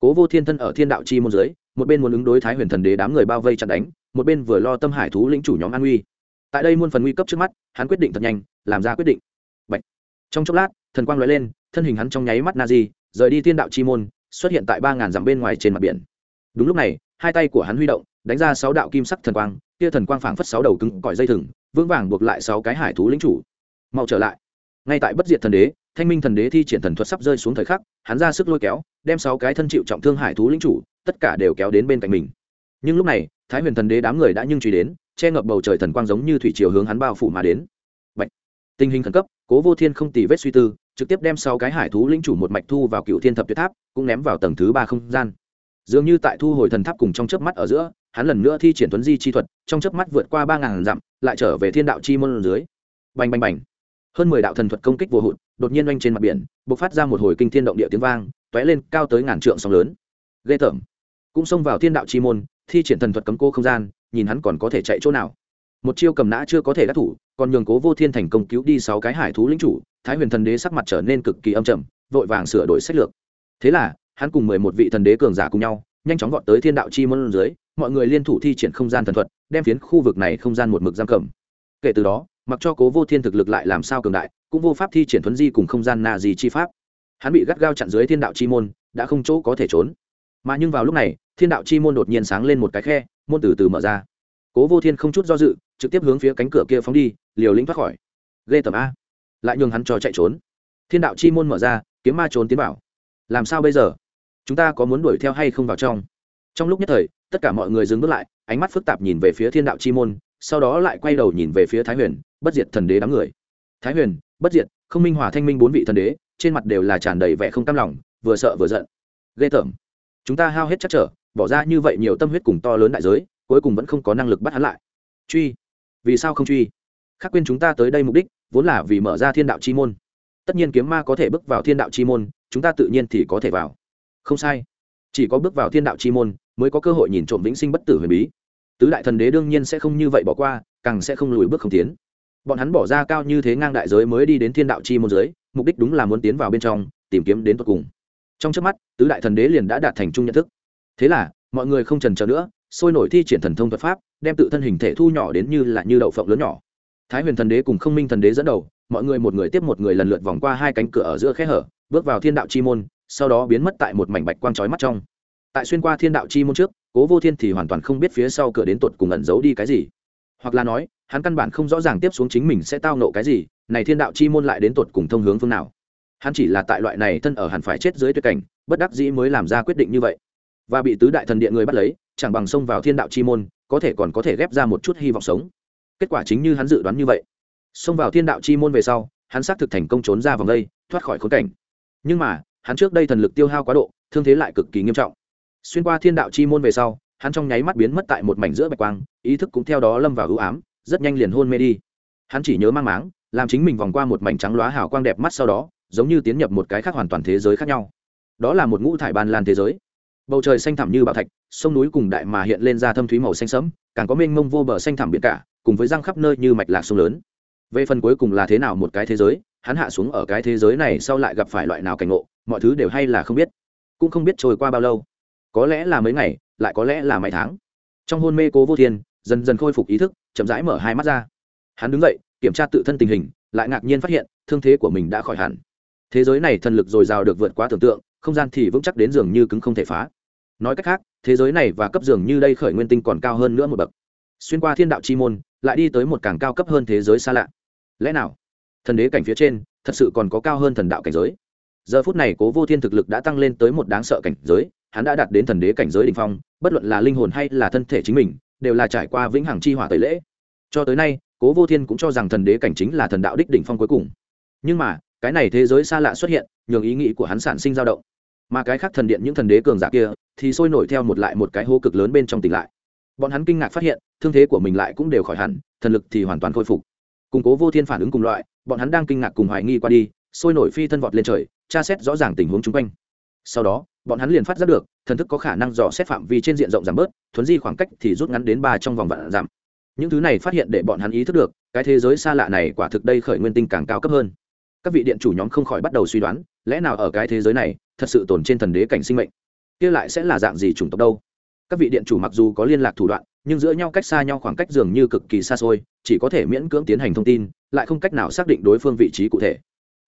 S1: Cố Vô Thiên thân ở Thiên đạo chi môn dưới, một bên muốn ứng đối Thái Huyền Thần Đế đám người bao vây chặn đánh, một bên vừa lo tâm hải thú lĩnh chủ nhóm an nguy. Tại đây muôn phần nguy cấp trước mắt, hắn quyết định thật nhanh, làm ra quyết định. Bạch. Trong chốc lát, thần quang lóe lên, thân hình hắn trong nháy mắt Nazi, rời đi Thiên đạo chi môn, xuất hiện tại ba ngàn dặm bên ngoài trên mặt biển. Đúng lúc này, hai tay của hắn huy động, đánh ra sáu đạo kim sắc thần quang, kia thần quang phảng phất sáu đầu cứng cỏi dây thừng, vững vàng buộc lại sáu cái hải thú lĩnh chủ. Mau trở lại ngay tại bất diệt thần đế thanh minh thần đế thi triển thần thuật sắp rơi xuống thời khắc, hắn ra sức lôi kéo, đem sáu cái thân chịu trọng thương hải thú lính chủ, tất cả đều kéo đến bên cạnh mình. Nhưng lúc này, thái huyền thần đế đám người đã nhưng truy đến, che ngập bầu trời thần quang giống như thủy chiều hướng hắn bao phủ mà đến. Bạch. tình hình khẩn cấp, cố vô thiên không tì vết suy tư, trực tiếp đem sáu cái hải thú lính chủ một mạch thu vào cựu thiên thập tuyệt tháp, cũng ném vào tầng thứ ba không gian. Dường như tại thu hồi thần tháp cùng trong chớp mắt ở giữa, hắn lần nữa thi triển tuấn di chi thuật, trong chớp mắt vượt qua ba ngàn dặm, lại trở về thiên đạo chi môn dưới. Bành bành bành! Hơn mười đạo thần thuật công kích vô hụt đột nhiên oanh trên mặt biển, bộc phát ra một hồi kinh thiên động địa tiếng vang t ó é lên cao tới ngàn trượng sóng lớn. Ghê tởm. Cũng xông vào thiên đạo chi môn, thi triển thần thuật cấm cô không gian, nhìn hắn còn có thể chạy chỗ nào. Một chiêu cầm nã chưa có thể đắc thủ, còn nhường cố vô thiên thành công cứu đi sáu cái hải thú lính chủ, thái huyền thần đế sắc mặt trở nên cực kỳ âm trầm, vội vàng sửa đổi sách lược. Thế là, hắn cùng mười một vị thần đế cường giả cùng nhau, nhanh chóng vọt tới thiên đạo chi môn dưới, mọi người liên thủ thi triển không gian thần thuật, đem phiến khu vực này không gian một mực giam cầm. Kể từ đó mặc cho cố vô thiên thực lực lại làm sao cường đại, cũng vô pháp thi triển thuấn di cùng không gian na gì chi pháp. Hắn bị gắt gao chặn dưới thiên đạo chi môn, đã không chỗ có thể trốn. Mà nhưng vào lúc này, thiên đạo chi môn đột nhiên sáng lên một cái khe, môn từ từ mở ra. Cố vô thiên không chút do dự, trực tiếp hướng phía cánh cửa kia phóng đi, liều lĩnh thoát khỏi. Ghê tầm a. Lại nhường hắn cho chạy trốn. Thiên đạo chi môn mở ra, kiếm ma trốn tiến vào. Làm sao bây giờ? Chúng ta có muốn đuổi theo hay không vào trong? Trong lúc nhất thời, tất cả mọi người dừng bước lại, ánh mắt phức tạp nhìn về phía thiên đạo chi môn, sau đó lại quay đầu nhìn về phía thái huyền bất diệt thần đế đám người. Thái huyền, bất diệt, không minh hòa thanh minh bốn vị thần đế, trên mặt đều là tràn đầy vẻ không cam lòng, vừa sợ vừa giận. Ghê tởm. Chúng ta hao hết chắc trở, bỏ ra như vậy nhiều tâm huyết cùng to lớn đại giới, cuối cùng vẫn không có năng lực bắt hắn lại. Truy. Vì sao không truy? Khác quên chúng ta tới đây mục đích, vốn là vì mở ra thiên đạo chi môn. Tất nhiên kiếm ma có thể bước vào thiên đạo chi môn, chúng ta tự nhiên thì có thể vào. Không sai. Chỉ có bước vào thiên đạo chi môn, mới có cơ hội nhìn trộm vĩnh sinh bất tử huyền bí. Tứ đại thần đế đương nhiên sẽ không như vậy bỏ qua, càng sẽ không lùi bước không tiến bọn hắn bỏ ra cao như thế ngang đại giới mới đi đến thiên đạo chi môn giới, mục đích đúng là muốn tiến vào bên trong, tìm kiếm đến tận cùng. Trong trước mắt, tứ đại thần đế liền đã đạt thành chung nhận thức. Thế là, mọi người không trần chờ nữa, sôi nổi thi triển thần thông thuật pháp, đem tự thân hình thể thu nhỏ đến như là như đậu phộng lớn nhỏ. Thái huyền thần đế cùng không minh thần đế dẫn đầu, mọi người một người tiếp một người lần lượt vòng qua hai cánh cửa ở giữa khe hở, bước vào thiên đạo chi môn, sau đó biến mất tại một mảnh bạch quang trói mắt trong. Tại xuyên qua thiên đạo chi môn trước, cố vô thiên thì hoàn toàn không biết phía sau cửa đến tột cùng ẩn giấu đi cái gì. Hoặc là nói hắn căn bản không rõ ràng tiếp xuống chính mình sẽ tao nộ cái gì, này thiên đạo chi môn lại đến tột cùng thông hướng phương nào. Hắn chỉ là tại loại này thân ở hẳn phải chết dưới tuyệt cảnh, bất đắc dĩ mới làm ra quyết định như vậy. Và bị tứ đại thần điện người bắt lấy, chẳng bằng xông vào thiên đạo chi môn, có thể còn có thể ghép ra một chút hy vọng sống. Kết quả chính như hắn dự đoán như vậy. Xông vào thiên đạo chi môn về sau, hắn xác thực thành công trốn ra vòng đây, thoát khỏi khốn cảnh. Nhưng mà, hắn trước đây thần lực tiêu hao quá độ, thương thế lại cực kỳ nghiêm trọng. Xuyên qua thiên đạo chi môn về sau, hắn trong nháy mắt biến mất tại một mảnh giữa bạch quang, ý thức cũng theo đó lâm vào ưu ám rất nhanh liền hôn mê đi. Hắn chỉ nhớ mang máng, làm chính mình vòng qua một mảnh trắng loá hào quang đẹp mắt sau đó, giống như tiến nhập một cái khác hoàn toàn thế giới khác nhau. Đó là một ngũ thải ban lan thế giới. Bầu trời xanh thẳm như bảo thạch, sông núi cùng đại mà hiện lên ra thâm thúy màu xanh sẫm, càng có mênh mông vô bờ xanh thẳm biển cả, cùng với răng khắp nơi như mạch lạc sông lớn. Về phần cuối cùng là thế nào một cái thế giới, hắn hạ xuống ở cái thế giới này sau lại gặp phải loại nào cảnh ngộ, mọi thứ đều hay là không biết. Cũng không biết trôi qua bao lâu. Có lẽ là mấy ngày, lại có lẽ là mấy tháng. Trong hôn mê cố vô thiên, dần dần khôi phục ý thức chậm rãi mở hai mắt ra. Hắn đứng dậy, kiểm tra tự thân tình hình, lại ngạc nhiên phát hiện, thương thế của mình đã khỏi hẳn. Thế giới này thần lực dồi dào được vượt quá tưởng tượng, không gian thì vững chắc đến dường như cứng không thể phá. Nói cách khác, thế giới này và cấp dường như đây khởi nguyên tinh còn cao hơn nữa một bậc. Xuyên qua thiên đạo chi môn, lại đi tới một càng cao cấp hơn thế giới xa lạ. Lẽ nào? Thần đế cảnh phía trên, thật sự còn có cao hơn thần đạo cảnh giới. Giờ phút này cố vô thiên thực lực đã tăng lên tới một đáng sợ cảnh giới, hắn đã đạt đến thần đế cảnh giới đ ỉ n h phong, bất luận là linh hồn hay là thân thể chính mình đều là trải qua vĩnh hằng chi hỏa tẩy lễ. Cho tới nay, cố vô thiên cũng cho rằng thần đế cảnh chính là thần đạo đích đỉnh phong cuối cùng. Nhưng mà, cái này thế giới xa lạ xuất hiện, nhường ý nghĩ của hắn sản sinh dao động. Mà cái khác thần điện những thần đế cường giả kia, thì sôi nổi theo một lại một cái hô cực lớn bên trong tỉnh lại. Bọn hắn kinh ngạc phát hiện, thương thế của mình lại cũng đều khỏi hẳn, thần lực thì hoàn toàn khôi phục. Củng cố vô thiên phản ứng cùng loại, bọn hắn đang kinh ngạc cùng hoài nghi qua đi, sôi nổi phi thân vọt lên trời, tra xét rõ ràng tình huống chung quanh. Sau đó, bọn hắn liền phát giác được thần thức có khả năng dò xét phạm vi trên diện rộng giảm bớt, thuấn di khoảng cách thì rút ngắn đến ba trong vòng vạn giảm những thứ này phát hiện để bọn hắn ý thức được, cái thế giới xa lạ này quả thực đây khởi nguyên tinh càng cao cấp hơn. Các vị điện chủ nhóm không khỏi bắt đầu suy đoán, lẽ nào ở cái thế giới này, thật sự tồn trên thần đế cảnh sinh mệnh? Kia lại sẽ là dạng gì chủng tộc đâu? Các vị điện chủ mặc dù có liên lạc thủ đoạn, nhưng giữa nhau cách xa nhau khoảng cách dường như cực kỳ xa xôi, chỉ có thể miễn cưỡng tiến hành thông tin, lại không cách nào xác định đối phương vị trí cụ thể.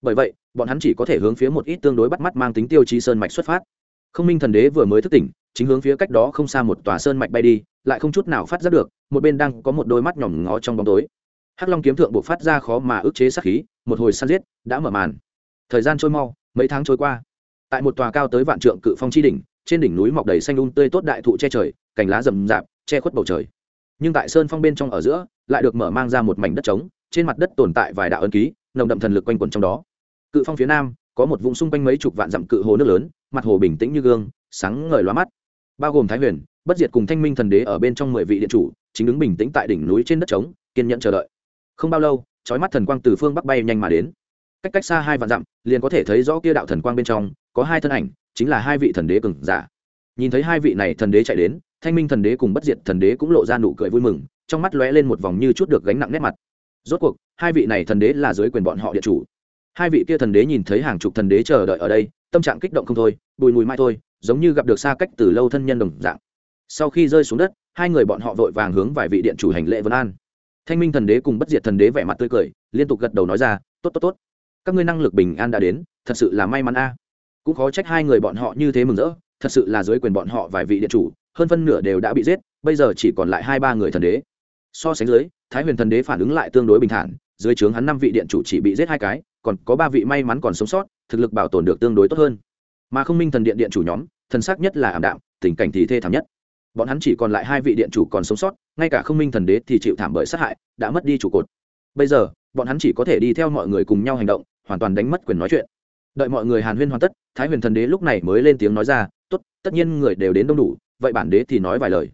S1: Bởi vậy, bọn hắn chỉ có thể hướng phía một ít tương đối bắt mắt mang tính tiêu chí sơn mạch xuất phát không minh thần đế vừa mới thức tỉnh, chính hướng phía cách đó không xa một tòa sơn mạch bay đi, lại không chút nào phát giác được, một bên đang có một đôi mắt nhỏm ngó trong bóng tối. Hắc long kiếm thượng buộc phát ra khó mà ức chế sát khí, một hồi săn giết, đã mở màn. Thời gian trôi mau, mấy tháng trôi qua. Tại một tòa cao tới vạn trượng cự phong chi đỉnh, trên đỉnh núi mọc đầy xanh un tươi tốt đại thụ che trời, cành lá rậm rạp, che khuất bầu trời. Nhưng tại sơn phong bên trong ở giữa, lại được mở mang ra một mảnh đất trống, trên mặt đất tồn tại vài đạo ân ký, nồng đậm thần lực quanh quẩn trong đó. Cự phong phía nam, có một vùng xung quanh mấy chục vạn dặm cự hồ nước lớn mặt hồ bình tĩnh như gương, sáng ngời lóa mắt. Bao gồm thái huyền, bất diệt cùng thanh minh thần đế ở bên trong mười vị điện chủ, chính đứng bình tĩnh tại đỉnh núi trên đất trống, kiên nhẫn chờ đợi. Không bao lâu trói mắt thần quang từ phương bắc bay nhanh mà đến. Cách cách xa hai vạn dặm, liền có thể thấy rõ kia đạo thần quang bên trong, có hai thân ảnh, chính là hai vị thần đế cường giả. Nhìn thấy hai vị này thần đế chạy đến, thanh minh thần đế cùng bất diệt thần đế cũng lộ ra nụ cười vui mừng, trong mắt lóe lên một vòng như chút được gánh nặng nét mặt. Rốt cuộc, hai vị này thần đế là dưới quyền bọn họ địa chủ. Hai vị kia thần đế nhìn thấy hàng chục thần đế chờ đợi ở đây tâm trạng kích động không thôi, bùi mùi mai thôi, giống như gặp được xa cách từ lâu thân nhân đồng dạng. Sau khi rơi xuống đất, hai người bọn họ vội vàng hướng vài vị điện chủ hành lễ vân an. Thanh minh thần đế cùng bất diệt thần đế vẻ mặt tươi cười, liên tục gật đầu nói ra, tốt tốt tốt. Các ngươi năng lực bình an đã đến, thật sự là may mắn a. Cũng khó trách hai người bọn họ như thế mừng rỡ, thật sự là dưới quyền bọn họ vài vị điện chủ, hơn phân nửa đều đã bị giết, bây giờ chỉ còn lại hai ba người thần đế. So sánh dưới, thái huyền thần đế phản ứng lại tương đối bình thản, dưới trướng hắn năm vị điện chủ chỉ bị giết hai cái, còn có ba vị may mắn còn sống sót thực lực bảo tồn được tương đối tốt hơn. Mà không minh thần điện điện chủ nhóm, thần sắc nhất là ảm đạm, tình cảnh thì thê thảm nhất. Bọn hắn chỉ còn lại hai vị điện chủ còn sống sót, ngay cả không minh thần đế thì chịu thảm bởi sát hại, đã mất đi trụ cột. Bây giờ, bọn hắn chỉ có thể đi theo mọi người cùng nhau hành động, hoàn toàn đánh mất quyền nói chuyện. Đợi mọi người hàn huyên hoàn tất, thái huyền thần đế lúc này mới lên tiếng nói ra, tốt, tất nhiên người đều đến đông đủ, vậy bản đế thì nói vài lời.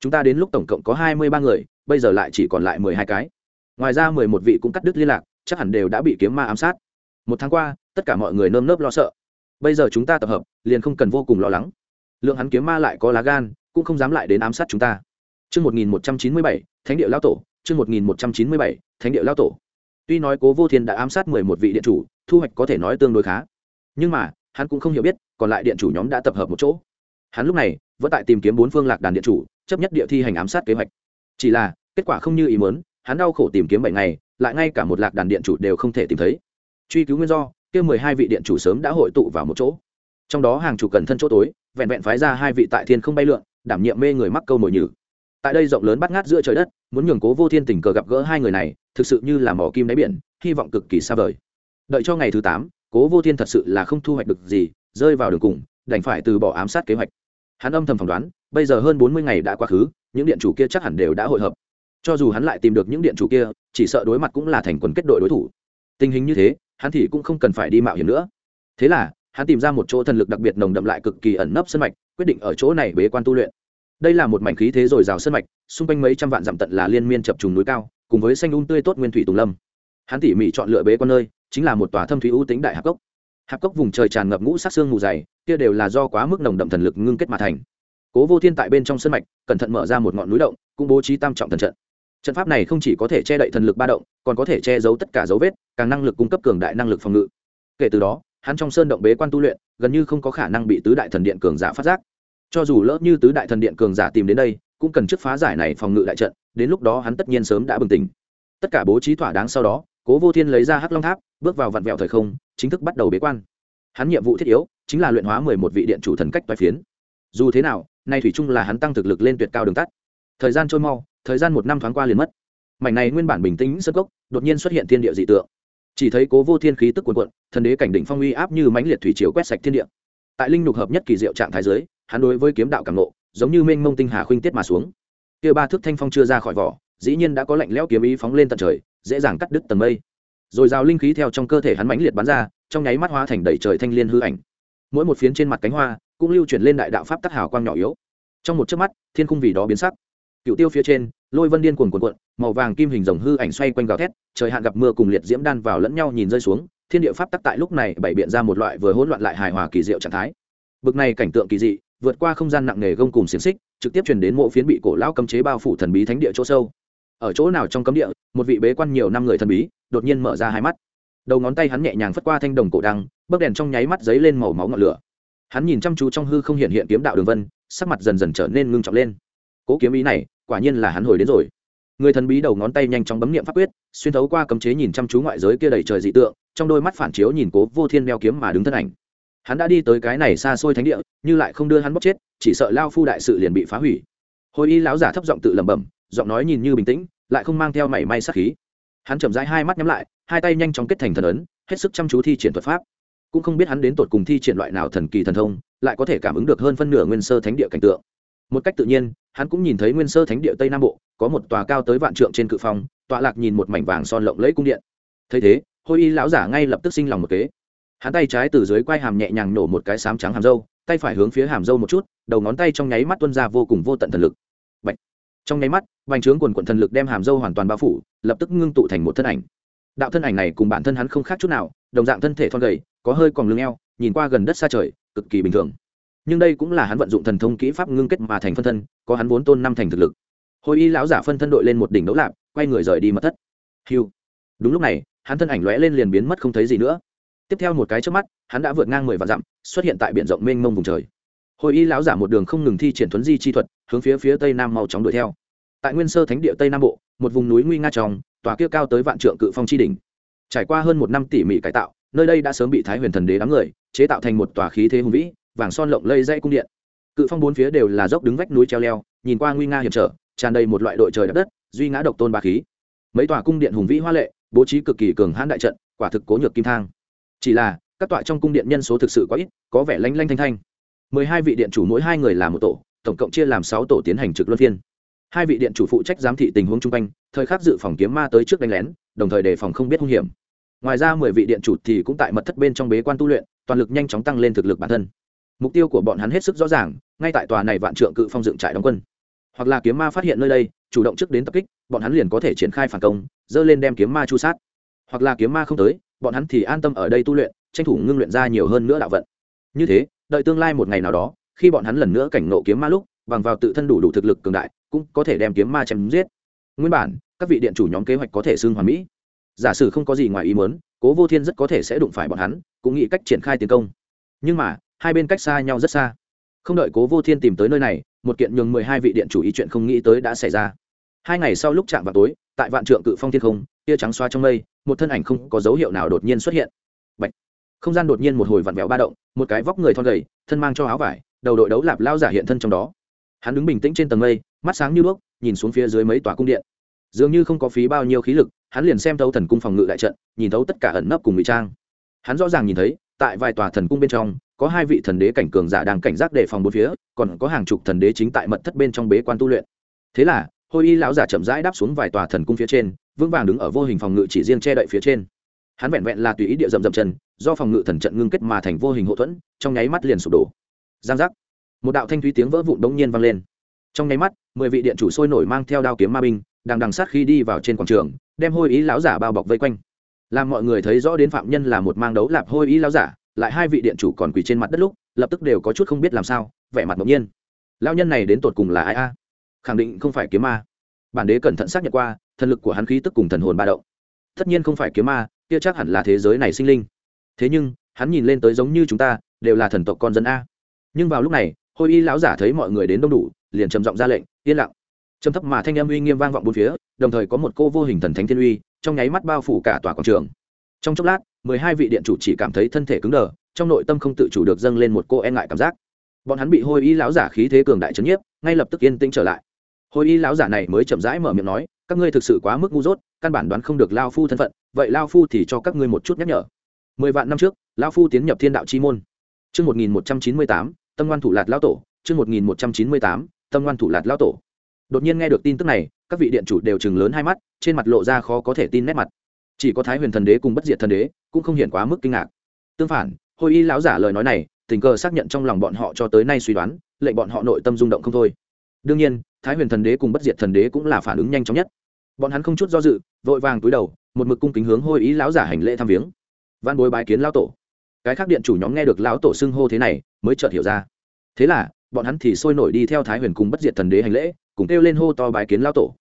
S1: Chúng ta đến lúc tổng cộng có hai mươi ba người, bây giờ lại chỉ còn lại mười hai cái. Ngoài ra mười một vị cũng cắt đứt liên lạc, chắc hẳn đều đã bị kiếm ma ám sát. Một tháng qua tất cả mọi người nơm nớp lo sợ bây giờ chúng ta tập hợp liền không cần vô cùng lo lắng lượng hắn kiếm ma lại có lá gan cũng không dám lại đến ám sát chúng ta Trước 1197, Thánh địa lão tổ, chương 1197, Thánh địa lão tổ. Tuy nói Cố Vô Thiên đã ám sát 11 vị điện chủ, thu hoạch có thể nói tương đối khá. Nhưng mà, hắn cũng không hiểu biết, còn lại điện chủ nhóm đã tập hợp một chỗ. Hắn lúc này vẫn tại tìm kiếm bốn phương lạc đàn điện chủ, chấp nhất địa thi hành ám sát kế hoạch. Chỉ là, kết quả không như ý muốn, hắn đau khổ tìm kiếm 7 ngày, lại ngay cả một lạc đàn điện chủ đều không thể tìm thấy. Truy cứu nguyên do, kia 12 vị điện chủ sớm đã hội tụ vào một chỗ. Trong đó hàng chủ cần thân chỗ tối, vẹn vẹn phái ra hai vị tại thiên không bay lượn, đảm nhiệm mê người mắc câu mồi nhử. Tại đây rộng lớn bắt ngát giữa trời đất muốn nhường cố vô thiên tình cờ gặp gỡ hai người này thực sự như là mỏ kim đáy biển hy vọng cực kỳ xa vời. Đợi cho ngày thứ tám cố vô thiên thật sự là không thu hoạch được gì rơi vào đường cùng đành phải từ bỏ ám sát kế hoạch. Hắn âm thầm phỏng đoán bây giờ hơn bốn mươi ngày đã quá khứ những điện chủ kia chắc hẳn đều đã hội hợp. Cho dù hắn lại tìm được những điện chủ kia chỉ sợ đối mặt cũng là thành quần kết đội đối thủ. Tình hình như thế hắn thì cũng không cần phải đi mạo hiểm nữa. Thế là, hắn tìm ra một chỗ thần lực đặc biệt nồng đậm lại cực kỳ ẩn nấp sân mạch, quyết định ở chỗ này bế quan tu luyện. Đây là một mảnh khí thế dồi dào sân mạch, xung quanh mấy trăm vạn dặm tận là liên miên chập trùng núi cao, cùng với xanh un um tươi tốt nguyên thủy tùng lâm. Hắn tỉ mỉ chọn lựa bế quan nơi, chính là một tòa thâm thủy ưu tính đại hạp cốc. Hạp cốc vùng trời tràn ngập ngũ sắc xương mù dày, kia đều là do quá mức nồng đậm thần lực ngưng kết mà thành. Cố vô thiên tại bên trong sân mạch, cẩn thận mở ra một ngọn núi động, cũng bố trí tam trọng thần trận. Trận pháp này không chỉ có thể che đậy thần lực ba động, còn có thể che giấu tất cả dấu vết càng năng lực cung cấp cường đại năng lực phòng ngự. Kể từ đó, hắn trong sơn động bế quan tu luyện, gần như không có khả năng bị tứ đại thần điện cường giả phát giác. Cho dù lỡ như tứ đại thần điện cường giả tìm đến đây, cũng cần trước phá giải này phòng ngự đại trận, đến lúc đó hắn tất nhiên sớm đã bừng tỉnh. Tất cả bố trí thỏa đáng sau đó, cố vô thiên lấy ra hắc long tháp, bước vào vặn vẹo thời không, chính thức bắt đầu bế quan. Hắn nhiệm vụ thiết yếu, chính là luyện hóa mười một vị điện chủ thần cách toái phiến. Dù thế nào, nay thủy chung là hắn tăng thực lực lên tuyệt cao đường tắt. Thời gian trôi mau, thời gian một năm thoáng qua liền mất. Mảnh này nguyên bản bình tĩnh sơ cốc, đột nhiên xuất hiện thiên địa dị tượng chỉ thấy cố vô thiên khí tức cuồn cuộn, thần đế cảnh đỉnh phong uy áp như mãnh liệt thủy chiều quét sạch thiên địa. Tại linh lục hợp nhất kỳ diệu trạng thái giới hắn đối với kiếm đạo cảm nộ, giống như mênh mông tinh hà khuynh tiết mà xuống. Kia ba thước thanh phong chưa ra khỏi vỏ, dĩ nhiên đã có lạnh lẽo kiếm ý phóng lên tận trời, dễ dàng cắt đứt tầng mây. Rồi rào linh khí theo trong cơ thể hắn mãnh liệt bắn ra, trong nháy mắt hóa thành đầy trời thanh liên hư ảnh. Mỗi một phiến trên mặt cánh hoa cũng lưu chuyển lên đại đạo pháp tắc hào quang nhỏ yếu. Trong một chớp mắt, thiên khung vì đó biến sắc. Cựu tiêu phía trên, lôi vân điên cuồn cuộn màu vàng kim hình rồng hư ảnh xoay quanh gào thét, trời hạn gặp mưa cùng liệt diễm đan vào lẫn nhau nhìn rơi xuống, thiên địa pháp tắc tại lúc này bày biện ra một loại vừa hỗn loạn lại hài hòa kỳ diệu trạng thái. Bực này cảnh tượng kỳ dị, vượt qua không gian nặng nề gông cùng xiềng xích, trực tiếp truyền đến mộ phiến bị cổ lão cấm chế bao phủ thần bí thánh địa chỗ sâu. Ở chỗ nào trong cấm địa, một vị bế quan nhiều năm người thần bí, đột nhiên mở ra hai mắt. Đầu ngón tay hắn nhẹ nhàng phất qua thanh đồng cổ đăng bấc đèn trong nháy mắt giấy lên màu máu ngọn lửa. Hắn nhìn chăm chú trong hư không hiện hiện kiếm đạo đường vân, sắc mặt dần dần trở nên ngưng trọng lên. Cố kiếm ý này, quả nhiên là hắn hồi đến rồi người thần bí đầu ngón tay nhanh chóng bấm nghiệm pháp quyết, xuyên thấu qua cấm chế nhìn chăm chú ngoại giới kia đầy trời dị tượng, trong đôi mắt phản chiếu nhìn cố vô thiên đeo kiếm mà đứng thân ảnh. Hắn đã đi tới cái này xa xôi thánh địa, như lại không đưa hắn bóc chết, chỉ sợ lao phu đại sự liền bị phá hủy. Hồi y lão giả thấp giọng tự lẩm bẩm, giọng nói nhìn như bình tĩnh, lại không mang theo mảy may sát khí. Hắn chậm rãi hai mắt nhắm lại, hai tay nhanh chóng kết thành thần ấn, hết sức chăm chú thi triển thuật pháp. Cũng không biết hắn đến tột cùng thi triển loại nào thần kỳ thần thông, lại có thể cảm ứng được hơn phân nửa nguyên sơ thánh địa cảnh tượng. Một cách tự nhiên, hắn cũng nhìn thấy nguyên sơ thánh địa tây nam bộ có một tòa cao tới vạn trượng trên cự phong, tọa lạc nhìn một mảnh vàng son lộng lẫy cung điện. Thấy thế, hôi y lão giả ngay lập tức sinh lòng một kế. Hắn tay trái từ dưới quai hàm nhẹ nhàng nổ một cái sám trắng hàm dâu tay phải hướng phía hàm dâu một chút, đầu ngón tay trong nháy mắt tuân ra vô cùng vô tận thần lực. Bạch. trong nháy mắt vành trướng quần quận thần lực đem hàm dâu hoàn toàn bao phủ, lập tức ngưng tụ thành một thân ảnh. Đạo thân ảnh này cùng bản thân hắn không khác chút nào, đồng dạng thân thể thon gầy, có hơi còn lưng eo, nhìn qua gần đất xa trời, cực kỳ bình thường. Nhưng đây cũng là hắn vận dụng thần thông kỹ pháp ngưng kết mà thành phân thân, có hắn vốn tôn năm thành thực lực hồi y lão giả phân thân đội lên một đỉnh đấu lạp, quay người rời đi mất thất. Hiu. Đúng lúc này, hắn thân ảnh lóe lên liền biến mất không thấy gì nữa. Tiếp theo một cái trước mắt, hắn đã vượt ngang mười vạn dặm, xuất hiện tại biển rộng mênh mông vùng trời. Hồi y lão giả một đường không ngừng thi triển thuấn di chi thuật, hướng phía phía tây nam mau chóng đuổi theo. Tại nguyên sơ thánh địa tây nam bộ, một vùng núi nguy nga tròng, tòa kia cao tới vạn trượng cự phong chi đỉnh. Trải qua hơn một năm tỉ mỉ cải tạo, nơi đây đã sớm bị thái huyền thần đế đám người chế tạo thành một tòa khí thế hùng vĩ, vàng son lộng lây dây cung điện. Cự phong bốn phía đều là dốc đứng vách núi treo leo, nhìn qua nguy nga hiểm trở tràn đầy một loại đội trời đất, đất duy ngã độc tôn ba khí. Mấy tòa cung điện hùng vĩ hoa lệ bố trí cực kỳ cường hãn đại trận quả thực cố nhược kim thang. Chỉ là các tọa trong cung điện nhân số thực sự quá ít có vẻ lanh lanh thanh thanh. Mười hai vị điện chủ mỗi hai người là một tổ tổng cộng chia làm sáu tổ tiến hành trực luân phiên. Hai vị điện chủ phụ trách giám thị tình huống chung quanh thời khắc dự phòng kiếm ma tới trước đánh lén đồng thời đề phòng không biết hung hiểm. Ngoài ra mười vị điện chủ thì cũng tại mật thất bên trong bế quan tu luyện toàn lực nhanh chóng tăng lên thực lực bản thân. Mục tiêu của bọn hắn hết sức rõ ràng ngay tại tòa này vạn trượng cự phong dựng trại đóng quân hoặc là kiếm ma phát hiện nơi đây, chủ động trước đến tập kích, bọn hắn liền có thể triển khai phản công, dơ lên đem kiếm ma chu sát. Hoặc là kiếm ma không tới, bọn hắn thì an tâm ở đây tu luyện, tranh thủ ngưng luyện ra nhiều hơn nữa đạo vận. Như thế, đợi tương lai một ngày nào đó, khi bọn hắn lần nữa cảnh nộ kiếm ma lúc, bằng vào tự thân đủ đủ thực lực cường đại, cũng có thể đem kiếm ma chém giết. Nguyên bản, các vị điện chủ nhóm kế hoạch có thể xưng hoàn mỹ. Giả sử không có gì ngoài ý muốn, cố vô thiên rất có thể sẽ đụng phải bọn hắn, cũng nghĩ cách triển khai tiến công. Nhưng mà, hai bên cách xa nhau rất xa không đợi cố vô thiên tìm tới nơi này, một kiện nhường mười hai vị điện chủ ý chuyện không nghĩ tới đã xảy ra. Hai ngày sau lúc chạm vào tối, tại vạn trượng cự phong thiên không, tia trắng xoa trong mây, một thân ảnh không có dấu hiệu nào đột nhiên xuất hiện. Bạch. không gian đột nhiên một hồi vặn vẹo ba động, một cái vóc người thon gầy, thân mang cho áo vải, đầu đội đấu lạp lao giả hiện thân trong đó. Hắn đứng bình tĩnh trên tầng mây, mắt sáng như đuốc, nhìn xuống phía dưới mấy tòa cung điện. Dường như không có phí bao nhiêu khí lực, hắn liền xem thấu thần cung phòng ngự đại trận, nhìn thấu tất cả ẩn nấp cùng ngụy trang. Hắn rõ ràng nhìn thấy, tại vài tòa thần cung bên trong có hai vị thần đế cảnh cường giả đang cảnh giác đề phòng bốn phía, còn có hàng chục thần đế chính tại mật thất bên trong bế quan tu luyện. Thế là, hôi y lão giả chậm rãi đáp xuống vài tòa thần cung phía trên, vững vàng đứng ở vô hình phòng ngự chỉ riêng che đậy phía trên. Hắn vẹn vẹn là tùy ý địa dậm dậm chân, do phòng ngự thần trận ngưng kết mà thành vô hình hậu thuẫn, trong nháy mắt liền sụp đổ. Giang giác. Một đạo thanh thúy tiếng vỡ vụn đống nhiên vang lên. Trong nháy mắt, mười vị điện chủ sôi nổi mang theo đao kiếm ma binh, đang đằng sát khi đi vào trên quảng trường, đem hôi ý lão giả bao bọc vây quanh. Làm mọi người thấy rõ đến phạm nhân là một mang đấu lạp hôi ý lão giả lại hai vị điện chủ còn quỳ trên mặt đất lúc, lập tức đều có chút không biết làm sao, vẻ mặt ngẫu nhiên. Lão nhân này đến tột cùng là ai a? Khẳng định không phải kiếm ma. Bản đế cẩn thận xác nhận qua, thần lực của hắn khí tức cùng thần hồn ba động. Tất nhiên không phải kiếm ma, kia chắc hẳn là thế giới này sinh linh. Thế nhưng, hắn nhìn lên tới giống như chúng ta, đều là thần tộc con dân a. Nhưng vào lúc này, hôi y lão giả thấy mọi người đến đông đủ, liền trầm giọng ra lệnh, yên lặng. Trầm thấp mà thanh âm uy nghiêm vang vọng bốn phía, đồng thời có một cô vô hình thần thánh thiên uy, trong nháy mắt bao phủ cả tòa quảng trường. Trong chốc lát mười hai vị điện chủ chỉ cảm thấy thân thể cứng đờ trong nội tâm không tự chủ được dâng lên một cô e ngại cảm giác. Bọn hắn bị hôi y lão giả khí thế cường đại trấn nhiếp ngay lập tức yên tĩnh trở lại. Hôi y lão giả này mới chậm rãi mở miệng nói các ngươi thực sự quá mức ngu dốt căn bản đoán không được lao phu thân phận vậy lao phu thì cho các ngươi một chút nhắc nhở. Mười vạn năm trước lao phu tiến nhập thiên đạo chi môn. Trước 1198, tâm ngoan thủ lạt lao tổ. Chương một nghìn một trăm chín mươi tám tâm ngoan thủ lạt lao tổ. Đột nhiên nghe được tin tức này các vị điện chủ đều chừng lớn hai mắt trên mặt lộ ra khó có thể tin nét mặt. Chỉ có thái huyền thần đế cùng bất diệt thần đế cũng không hiện quá mức kinh ngạc. Tương phản, hôi y lão giả lời nói này, tình cờ xác nhận trong lòng bọn họ cho tới nay suy đoán, lệnh bọn họ nội tâm rung động không thôi. Đương nhiên, thái huyền thần đế cùng bất diệt thần đế cũng là phản ứng nhanh chóng nhất. Bọn hắn không chút do dự, vội vàng túi đầu, một mực cung kính hướng hôi ý lão giả hành lễ thăm viếng. Văn bối bái kiến lão tổ. Cái khác điện chủ nhóm nghe được lão tổ xưng hô thế này, mới chợt hiểu ra. Thế là, bọn hắn thì sôi nổi đi theo thái huyền cùng bất diệt thần đế hành lễ, cùng kêu lên hô to bái kiến lão tổ.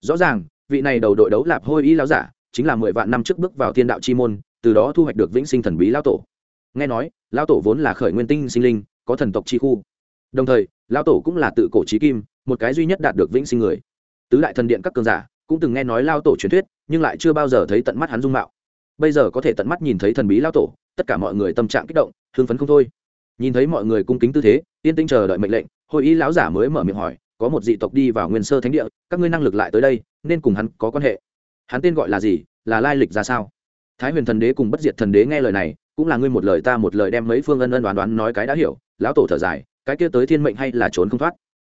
S1: Rõ ràng, vị này đầu đội đấu lạp hôi y lão giả, chính là mười vạn năm trước bước vào thiên đạo chi môn từ đó thu hoạch được vĩnh sinh thần bí lao tổ. Nghe nói lao tổ vốn là khởi nguyên tinh sinh linh, có thần tộc chi khu. Đồng thời lao tổ cũng là tự cổ trí kim, một cái duy nhất đạt được vĩnh sinh người. Tứ đại thần điện các cường giả cũng từng nghe nói lao tổ truyền thuyết, nhưng lại chưa bao giờ thấy tận mắt hắn dung mạo. Bây giờ có thể tận mắt nhìn thấy thần bí lao tổ, tất cả mọi người tâm trạng kích động, hưng phấn không thôi. Nhìn thấy mọi người cung kính tư thế, yên tĩnh chờ đợi mệnh lệnh, hội ý lão giả mới mở miệng hỏi, có một dị tộc đi vào nguyên sơ thánh địa, các ngươi năng lực lại tới đây, nên cùng hắn có quan hệ? Hắn tên gọi là gì? Là lai lịch ra sao? Thái huyền thần đế cùng bất diệt thần đế nghe lời này, cũng là ngươi một lời ta một lời đem mấy phương ân ân đoán đoán nói cái đã hiểu, lão tổ thở dài, cái kia tới thiên mệnh hay là trốn không thoát?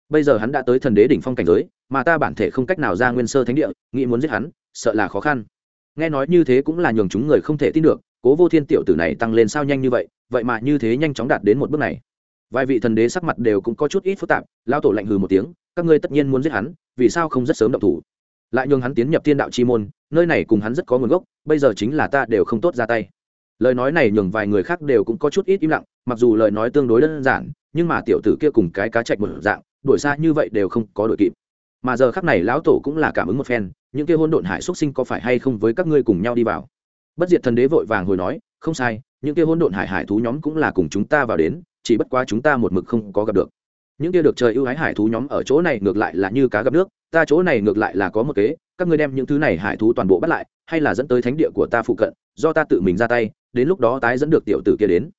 S1: Bây giờ hắn đã tới thần đế đỉnh phong cảnh giới, mà ta bản thể không cách nào ra nguyên sơ thánh địa, nghĩ muốn giết hắn, sợ là khó khăn. Nghe nói như thế cũng là nhường chúng người không thể tin được, cố vô thiên tiểu tử này tăng lên sao nhanh như vậy vậy mà như thế nhanh chóng đạt đến một bước này. Vài vị thần đế sắc mặt đều cũng có chút ít phức tạp lao tổ lạnh hừ một tiếng, các ngươi tất nhiên muốn giết hắn, vì sao không rất sớm động thủ? Lại nhường hắn tiến nhập thiên đạo chi môn, nơi này cùng hắn rất có nguồn gốc, bây giờ chính là ta đều không tốt ra tay. Lời nói này nhường vài người khác đều cũng có chút ít im lặng, mặc dù lời nói tương đối đơn giản, nhưng mà tiểu tử kia cùng cái cá chạch một dạng, đuổi xa như vậy đều không có đội kịp. Mà giờ khắc này lão tổ cũng là cảm ứng một phen, những kia hôn độn hải xuất sinh có phải hay không với các ngươi cùng nhau đi vào? Bất diệt thần đế vội vàng hồi nói, không sai, những kia hôn độn hải hải thú nhóm cũng là cùng chúng ta vào đến, chỉ bất quá chúng ta một mực không có gặp được những kia được trời ưu ái hải thú nhóm ở chỗ này ngược lại là như cá gặp nước, ta chỗ này ngược lại là có một kế, các ngươi đem những thứ này hải thú toàn bộ bắt lại, hay là dẫn tới thánh địa của ta phụ cận, do ta tự mình ra tay, đến lúc đó tái dẫn được tiểu tử kia đến.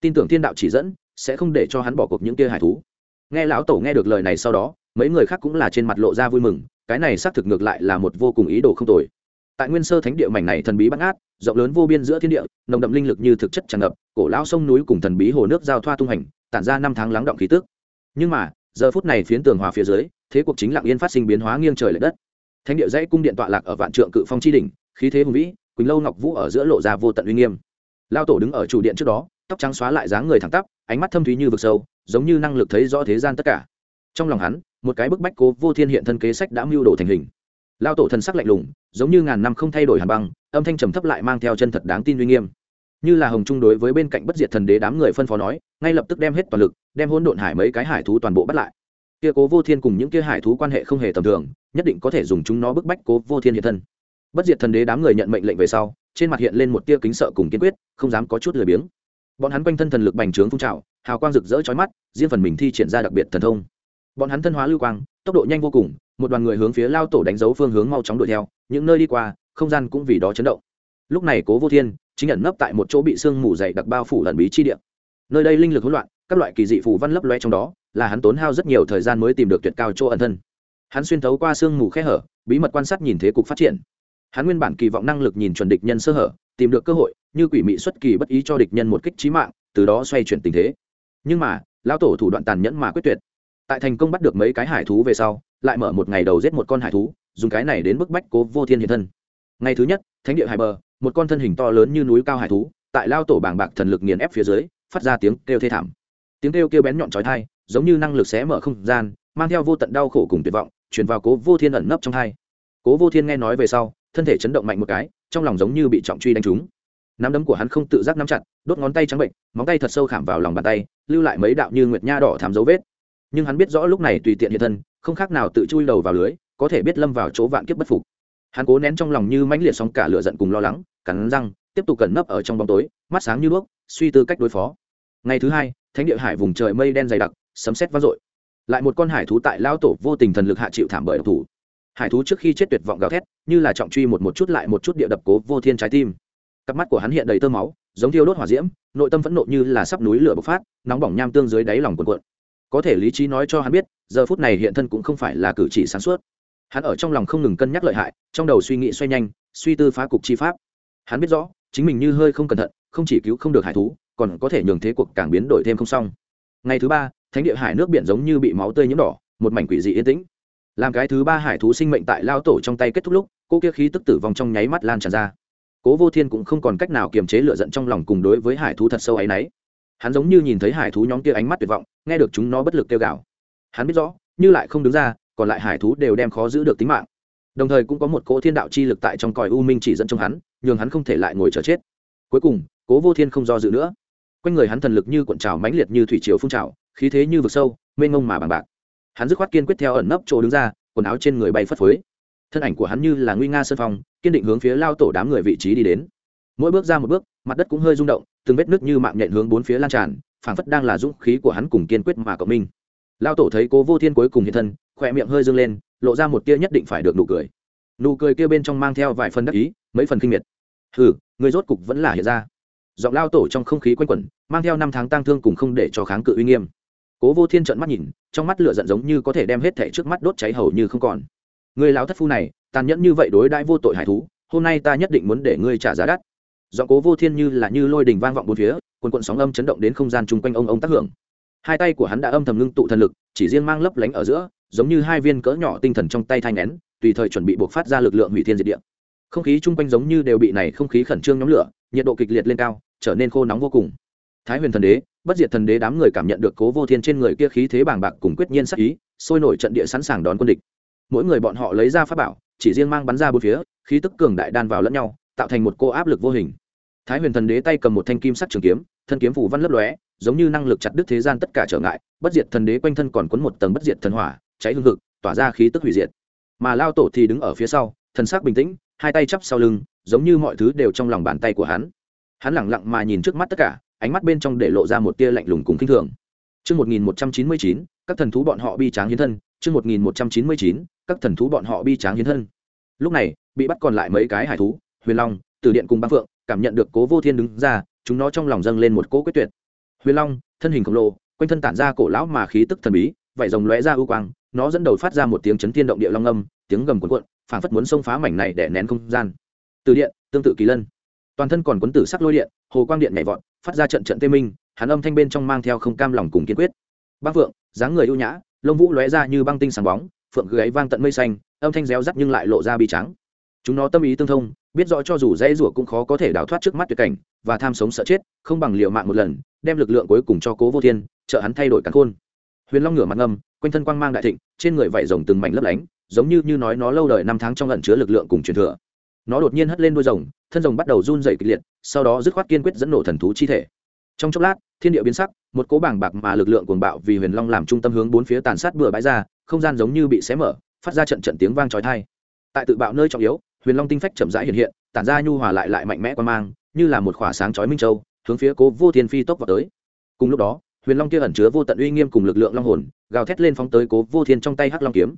S1: Tin tưởng thiên đạo chỉ dẫn, sẽ không để cho hắn bỏ cuộc những kia hải thú. Nghe lão tổ nghe được lời này sau đó, mấy người khác cũng là trên mặt lộ ra vui mừng, cái này xác thực ngược lại là một vô cùng ý đồ không tồi. Tại nguyên sơ thánh địa mảnh này thần bí bắt ngát rộng lớn vô biên giữa thiên địa, nồng đậm linh lực như thực chất tràn ngập, cổ lão sông núi cùng thần bí hồ nước giao thoa tung hành, tản ra năm tháng lắng động khí tức nhưng mà, giờ phút này phiến tường hòa phía dưới, thế cuộc chính lặng yên phát sinh biến hóa nghiêng trời l ệ đất. Thánh địa dãy cung điện tọa lạc ở vạn trượng cự phong tri đỉnh, khí thế hùng vĩ, quỳnh lâu ngọc vũ ở giữa lộ ra vô tận uy nghiêm. Lao tổ đứng ở chủ điện trước đó, tóc trắng xóa lại dáng người thẳng tắp, ánh mắt thâm thúy như vực sâu, giống như năng lực thấy rõ thế gian tất cả. Trong lòng hắn, một cái bức bách cố vô thiên hiện thân kế sách đã mưu đồ thành hình. Lao tổ thần sắc lạnh lùng, giống như ngàn năm không thay đổi hàn băng, âm thanh trầm thấp lại mang theo chân thật đáng tin uy nghiêm như là hồng trung đối với bên cạnh bất diệt thần đế đám người phân phó nói, ngay lập tức đem hết toàn lực, đem hôn độn hải mấy cái hải thú toàn bộ bắt lại. Kia cố vô thiên cùng những kia hải thú quan hệ không hề tầm thường, nhất định có thể dùng chúng nó bức bách cố vô thiên hiện thân. Bất diệt thần đế đám người nhận mệnh lệnh về sau, trên mặt hiện lên một tia kính sợ cùng kiên quyết, không dám có chút lười biếng. Bọn hắn quanh thân thần lực bành trướng phun trào, hào quang rực rỡ chói mắt, riêng phần mình thi triển ra đặc biệt thần thông. Bọn hắn thân hóa lưu quang, tốc độ nhanh vô cùng, một đoàn người hướng phía lao tổ đánh dấu phương hướng mau chóng đuổi theo, những nơi đi qua, không gian cũng vì đó chấn động. Lúc này cố vô thiên chính nhận nấp tại một chỗ bị sương mù dày đặc bao phủ ẩn bí chi địa. Nơi đây linh lực hỗn loạn, các loại kỳ dị phù văn lấp loe trong đó, là hắn tốn hao rất nhiều thời gian mới tìm được tuyệt cao chỗ ẩn thân. Hắn xuyên thấu qua sương mù khe hở, bí mật quan sát nhìn thế cục phát triển. Hắn nguyên bản kỳ vọng năng lực nhìn chuẩn địch nhân sơ hở, tìm được cơ hội, như quỷ mị xuất kỳ bất ý cho địch nhân một kích trí mạng, từ đó xoay chuyển tình thế. Nhưng mà, lão tổ thủ đoạn tàn nhẫn mà quyết tuyệt. Tại thành công bắt được mấy cái hải thú về sau, lại mở một ngày đầu giết một con hải thú, dùng cái này đến bức bách cố vô thiên hiện thân. Ngày thứ nhất, thánh địa hải bờ một con thân hình to lớn như núi cao hải thú, tại lao tổ bảng bạc thần lực nghiền ép phía dưới, phát ra tiếng kêu thê thảm. Tiếng kêu kêu bén nhọn trói thai giống như năng lực xé mở không gian, mang theo vô tận đau khổ cùng tuyệt vọng chuyển vào cố vô thiên ẩn nấp trong thai cố vô thiên nghe nói về sau, thân thể chấn động mạnh một cái, trong lòng giống như bị trọng truy đánh trúng. Nắm đấm của hắn không tự giác nắm chặt, đốt ngón tay trắng bệnh, móng tay thật sâu khảm vào lòng bàn tay, lưu lại mấy đạo như nguyệt nha đỏ thảm dấu vết. Nhưng hắn biết rõ lúc này tùy tiện hiện thân, không khác nào tự chui đầu vào lưới, có thể biết lâm vào chỗ vạn kiếp bất phục. Hắn cố nén trong lòng như mãnh liệt sóng cả lửa giận cùng lo lắng cắn răng, tiếp tục cẩn nấp ở trong bóng tối, mắt sáng như đuốc, suy tư cách đối phó. Ngày thứ hai, thánh địa hải vùng trời mây đen dày đặc, sấm sét vang dội. Lại một con hải thú tại lao tổ vô tình thần lực hạ chịu thảm bởi độc thủ. Hải thú trước khi chết tuyệt vọng gào thét, như là trọng truy một một chút lại một chút địa đập cố vô thiên trái tim. Cặp mắt của hắn hiện đầy tơ máu, giống thiêu đốt hỏa diễm, nội tâm phẫn nộ như là sắp núi lửa bộc phát, nóng bỏng nham tương dưới đáy lòng cuộn cuộn. Có thể lý trí nói cho hắn biết, giờ phút này hiện thân cũng không phải là cử chỉ sáng suốt. Hắn ở trong lòng không ngừng cân nhắc lợi hại, trong đầu suy nghĩ xoay nhanh, suy tư phá cục chi pháp hắn biết rõ, chính mình như hơi không cẩn thận, không chỉ cứu không được hải thú, còn có thể nhường thế cuộc càng biến đổi thêm không xong. Ngày thứ ba, thánh địa hải nước biển giống như bị máu tươi nhiễm đỏ, một mảnh quỷ dị yên tĩnh. Làm cái thứ ba hải thú sinh mệnh tại lao tổ trong tay kết thúc lúc, cô kia khí tức tử vong trong nháy mắt lan tràn ra. Cố vô thiên cũng không còn cách nào kiềm chế lựa giận trong lòng cùng đối với hải thú thật sâu ấ y n ấ y hắn giống như nhìn thấy hải thú nhóm kia ánh mắt tuyệt vọng, nghe được chúng nó bất lực kêu gào. Hắn biết rõ, như lại không đứng ra, còn lại hải thú đều đem khó giữ được tính mạng. Đồng thời cũng có một cỗ thiên đạo chi lực tại trong còi u minh chỉ dẫn trong hắn nhường hắn không thể lại ngồi chờ chết. Cuối cùng, cố vô thiên không do dự nữa. Quanh người hắn thần lực như cuộn trào mãnh liệt như thủy triều phun trào, khí thế như vực sâu, mênh mông mà bằng bạc. Hắn dứt khoát kiên quyết theo ẩn nấp chỗ đứng ra, quần áo trên người bay phất phới. Thân ảnh của hắn như là nguy nga sơn phong, kiên định hướng phía lao tổ đám người vị trí đi đến. Mỗi bước ra một bước, mặt đất cũng hơi rung động, từng vết nước như mạng nhện hướng bốn phía lan tràn, phảng phất đang là dũng khí của hắn cùng kiên quyết mà cộng minh. Lao tổ thấy cố vô thiên cuối cùng hiện thân, khỏe miệng hơi dâng lên, lộ ra một tia nhất định phải được nụ cười nụ cười kia bên trong mang theo vài phần đắc ý, mấy phần kinh miệt. Hừ, người rốt cục vẫn là hiện ra. Giọng lao tổ trong không khí quanh quẩn, mang theo năm tháng tang thương cùng không để cho kháng cự uy nghiêm. Cố vô thiên trợn mắt nhìn, trong mắt lửa giận giống như có thể đem hết thẻ trước mắt đốt cháy hầu như không còn. Người lão thất phu này, tàn nhẫn như vậy đối đãi vô tội hải thú, hôm nay ta nhất định muốn để ngươi trả giá đắt. Giọng cố vô thiên như là như lôi đình vang vọng bốn phía quần quận sóng âm chấn động đến không gian chung quanh ông ông tác hưởng. Hai tay của hắn đã âm thầm ngưng tụ thần lực, chỉ riêng mang lấp lánh ở giữa, giống như hai viên cỡ nhỏ tinh thần trong tay thanh nén tùy thời chuẩn bị buộc phát ra lực lượng hủy thiên diệt địa. Không khí chung quanh giống như đều bị này không khí khẩn trương nhóm lửa, nhiệt độ kịch liệt lên cao, trở nên khô nóng vô cùng. Thái huyền thần đế, bất diệt thần đế đám người cảm nhận được cố vô thiên trên người kia khí thế bàng bạc cùng quyết nhiên sắc ý, sôi nổi trận địa sẵn sàng đón quân địch. Mỗi người bọn họ lấy ra pháp bảo, chỉ riêng mang bắn ra bốn phía, khí tức cường đại đan vào lẫn nhau, tạo thành một cô áp lực vô hình. Thái huyền thần đế tay cầm một thanh kim sắc trường kiếm, thân kiếm phủ văn lấp lóe, giống như năng lực chặt đứt thế gian tất cả trở ngại, bất diệt thần đế quanh thân còn quấn một tầng bất diệt thần hỏa, cháy hương thực tỏa ra khí tức hủy diệt mà lao tổ thì đứng ở phía sau thần sắc bình tĩnh hai tay chắp sau lưng giống như mọi thứ đều trong lòng bàn tay của hắn hắn lẳng lặng mà nhìn trước mắt tất cả ánh mắt bên trong để lộ ra một tia lạnh lùng cùng khinh thường Trước 1199, các thần thú bọn họ bi tráng hiến thân, trước 1199, các thần thú bọn họ bi tráng hiến thân. Lúc này, bị bắt còn lại mấy cái hải thú, Huyền Long, Từ Điện cùng Băng Phượng, cảm nhận được Cố Vô Thiên đứng ra, chúng nó trong lòng dâng lên một cỗ quyết tuyệt. Huyền Long, thân hình khổng lồ, quanh thân tản ra cổ lão mà khí tức thần bí, vảy rồng lóe ra ưu quang, nó dẫn đầu phát ra một tiếng chấn thiên động địa long âm, tiếng gầm cuồn cuộn, phảng phất muốn xông phá mảnh này để nén không gian. Từ Điện, tương tự kỳ lân, toàn thân còn cuốn tử sắc lôi điện, hồ quang điện nhảy vọt, phát ra trận trận tê minh, hắn âm thanh bên trong mang theo không cam lòng cùng kiên quyết. Bác phượng dáng người ưu nhã lông vũ lóe ra như băng tinh sáng bóng phượng gáy vang tận mây xanh âm thanh réo rắt nhưng lại lộ ra bi trắng chúng nó tâm ý tương thông biết rõ cho dù dễ rủa cũng khó có thể đào thoát trước mắt tuyệt cảnh và tham sống sợ chết không bằng liều mạng một lần đem lực lượng cuối cùng cho cố vô thiên trợ hắn thay đổi cắn khôn. Huyền long ngửa mặt ngâm quanh thân quang mang đại thịnh, trên người vảy rồng từng mảnh lấp lánh, giống như như nói nó lâu đời năm tháng trong lẩn chứa lực lượng cùng truyền thừa. Nó đột nhiên hất lên đuôi rồng, thân rồng bắt đầu run dày kịch liệt, sau đó dứt khoát kiên quyết dẫn nổ thần thú chi thể. Trong chốc lát, thiên địa biến sắc, một cỗ bảng bạc mà lực lượng cuồng bạo vì huyền long làm trung tâm hướng bốn phía tàn sát bừa bãi ra, không gian giống như bị xé mở, phát ra trận trận tiếng vang trói thai tại tự bạo nơi trọng yếu, huyền long tinh phách chậm rãi hiện hiện, tản ra nhu hòa lại lại mạnh mẽ qua mang, như là một khỏa sáng chói minh châu, hướng phía cố vô thiên phi tốc vào tới. Cùng lúc đó huyền long kia ẩn chứa vô tận uy nghiêm cùng lực lượng long hồn, gào thét lên phóng tới cố vô thiên trong tay hắc long kiếm.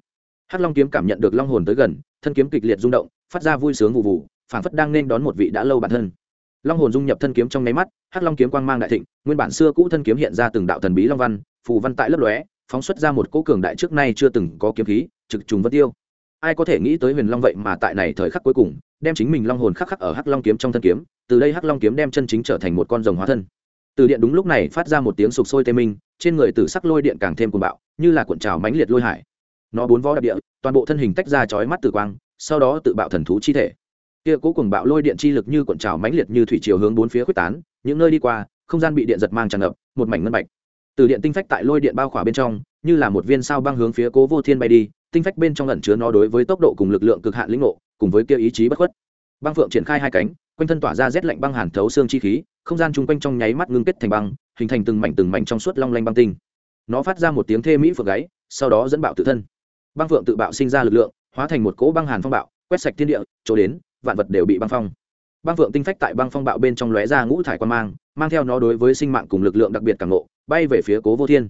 S1: Hắc long kiếm cảm nhận được long hồn tới gần, thân kiếm kịch liệt rung động, phát ra vui sướng vụ vụ, phảng phất đang nên đón một vị đã lâu bản thân. Long hồn dung nhập thân kiếm trong nháy mắt, hắc long kiếm quang mang đại thịnh, nguyên bản xưa cũ thân kiếm hiện ra từng đạo thần bí long văn, phù văn tại lấp lóe, phóng xuất ra một cỗ cường đại trước nay chưa từng có kiếm khí, trực trùng vân tiêu. Ai có thể nghĩ tới huyền long vậy mà tại này thời khắc cuối cùng, đem chính mình long hồn khắc khắc ở hắc long kiếm trong thân kiếm, từ đây hắc long kiếm đem chân chính trở thành một con rồng hóa thân từ điện đúng lúc này phát ra một tiếng sục sôi tê minh, trên người tử sắc lôi điện càng thêm cuồng bạo, như là cuộn trào mãnh liệt lôi hải. Nó bốn vó đạp địa, toàn bộ thân hình tách ra chói mắt tử quang, sau đó tự bạo thần thú chi thể. Kia cố cuồng bạo lôi điện chi lực như cuộn trào mãnh liệt như thủy chiều hướng bốn phía quyết tán, những nơi đi qua, không gian bị điện giật mang tràn ngập, một mảnh ngân bạch. Từ điện tinh phách tại lôi điện bao khỏa bên trong, như là một viên sao băng hướng phía cố vô thiên bay đi, tinh phách bên trong ẩn chứa nó đối với tốc độ cùng lực lượng cực hạn lĩnh ngộ, cùng với kia ý chí bất khuất. Băng phượng triển khai hai cánh quanh thân tỏa ra rét lạnh băng hàn thấu xương chi khí, không gian chung quanh trong nháy mắt ngưng kết thành băng, hình thành từng mảnh từng mảnh trong suốt long lanh băng tinh. Nó phát ra một tiếng thê mỹ phượng gáy, sau đó dẫn bạo tự thân. Băng phượng tự bạo sinh ra lực lượng, hóa thành một cỗ băng hàn phong bạo, quét sạch thiên địa, chỗ đến, vạn vật đều bị băng phong. Băng phượng tinh phách tại băng phong bạo bên trong lóe ra ngũ thải quan mang mang theo nó đối với sinh mạng cùng lực lượng đặc biệt càng nộ bay về phía cố vô thiên.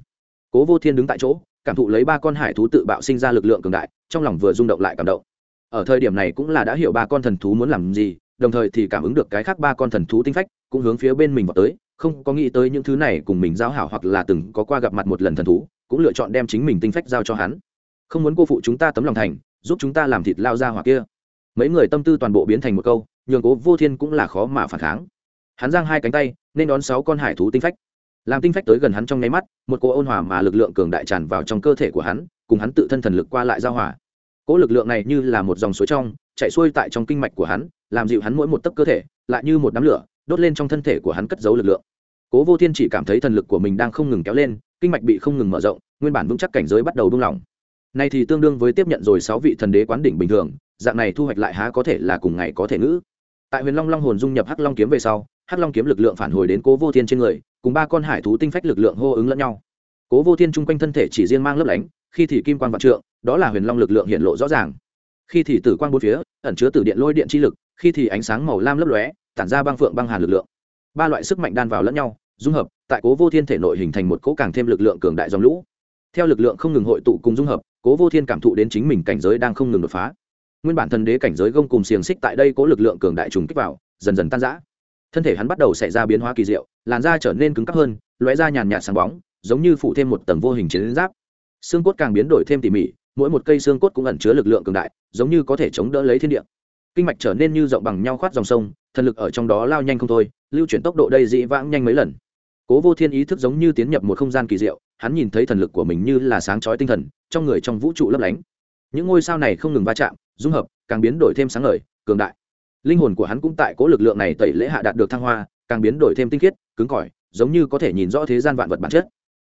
S1: Cố vô thiên đứng tại chỗ, cảm thụ lấy ba con hải thú tự bạo sinh ra lực lượng cường đại, trong lòng vừa rung động lại cảm động. Ở thời điểm này cũng là đã hiểu ba con thần thú muốn làm gì đồng thời thì cảm ứng được cái khác ba con thần thú tinh phách, cũng hướng phía bên mình vào tới, không có nghĩ tới những thứ này cùng mình giao hảo hoặc là từng có qua gặp mặt một lần thần thú, cũng lựa chọn đem chính mình tinh phách giao cho hắn. Không muốn cô phụ chúng ta tấm lòng thành, giúp chúng ta làm thịt lao ra hoặc kia. Mấy người tâm tư toàn bộ biến thành một câu, nhường cố vô thiên cũng là khó mà phản kháng. Hắn giang hai cánh tay, nên đón sáu con hải thú tinh phách. Làm tinh phách tới gần hắn trong nháy mắt, một cỗ ôn hòa mà lực lượng cường đại tràn vào trong cơ thể của hắn, cùng hắn tự thân thần lực qua lại giao hòa. Cỗ lực lượng này như là một dòng suối trong, chạy xuôi tại trong kinh mạch của hắn làm dịu hắn mỗi một tấc cơ thể, lại như một đám lửa, đốt lên trong thân thể của hắn cất giấu lực lượng. Cố vô thiên chỉ cảm thấy thần lực của mình đang không ngừng kéo lên, kinh mạch bị không ngừng mở rộng, nguyên bản vững chắc cảnh giới bắt đầu buông lỏng. Này thì tương đương với tiếp nhận rồi sáu vị thần đế quán đỉnh bình thường, dạng này thu hoạch lại há có thể là cùng ngày có thể ngữ. Tại huyền long long hồn dung nhập hắc long kiếm về sau, hắc long kiếm lực lượng phản hồi đến cố vô thiên trên người, cùng ba con hải thú tinh phách lực lượng hô ứng lẫn nhau. Cố vô thiên chung quanh thân thể chỉ riêng mang lấp lánh, khi thì kim quan vạn trượng, đó là huyền long lực lượng hiện lộ rõ ràng. Khi thì tử quang bốn phía, ẩn chứa tử điện lôi điện chi lực khi thì ánh sáng màu lam lấp lóe, tản ra băng phượng băng hàn lực lượng. Ba loại sức mạnh đan vào lẫn nhau, dung hợp, tại cố vô thiên thể nội hình thành một cố càng thêm lực lượng cường đại dòng lũ. Theo lực lượng không ngừng hội tụ cùng dung hợp, cố vô thiên cảm thụ đến chính mình cảnh giới đang không ngừng đột phá. Nguyên bản thần đế cảnh giới gông cùng xiềng xích tại đây cố lực lượng cường đại trùng kích vào, dần dần tan rã. Thân thể hắn bắt đầu xảy ra biến hóa kỳ diệu, làn da trở nên cứng cắp hơn, lóe da nhàn nhạt sáng bóng, giống như phụ thêm một tầng vô hình chiến giáp. Xương cốt càng biến đổi thêm tỉ mỉ, mỗi một cây xương cốt cũng ẩn chứa lực lượng cường đại, giống như có thể chống đỡ lấy thiên địa kinh mạch trở nên như rộng bằng nhau khoát dòng sông, thần lực ở trong đó lao nhanh không thôi, lưu chuyển tốc độ đây dị vãng nhanh mấy lần. Cố vô thiên ý thức giống như tiến nhập một không gian kỳ diệu, hắn nhìn thấy thần lực của mình như là sáng chói tinh thần, trong người trong vũ trụ lấp lánh. Những ngôi sao này không ngừng va chạm, dung hợp, càng biến đổi thêm sáng ngời, cường đại. Linh hồn của hắn cũng tại cố lực lượng này tẩy lễ hạ đạt được thăng hoa, càng biến đổi thêm tinh khiết, cứng cỏi, giống như có thể nhìn rõ thế gian vạn vật bản chất.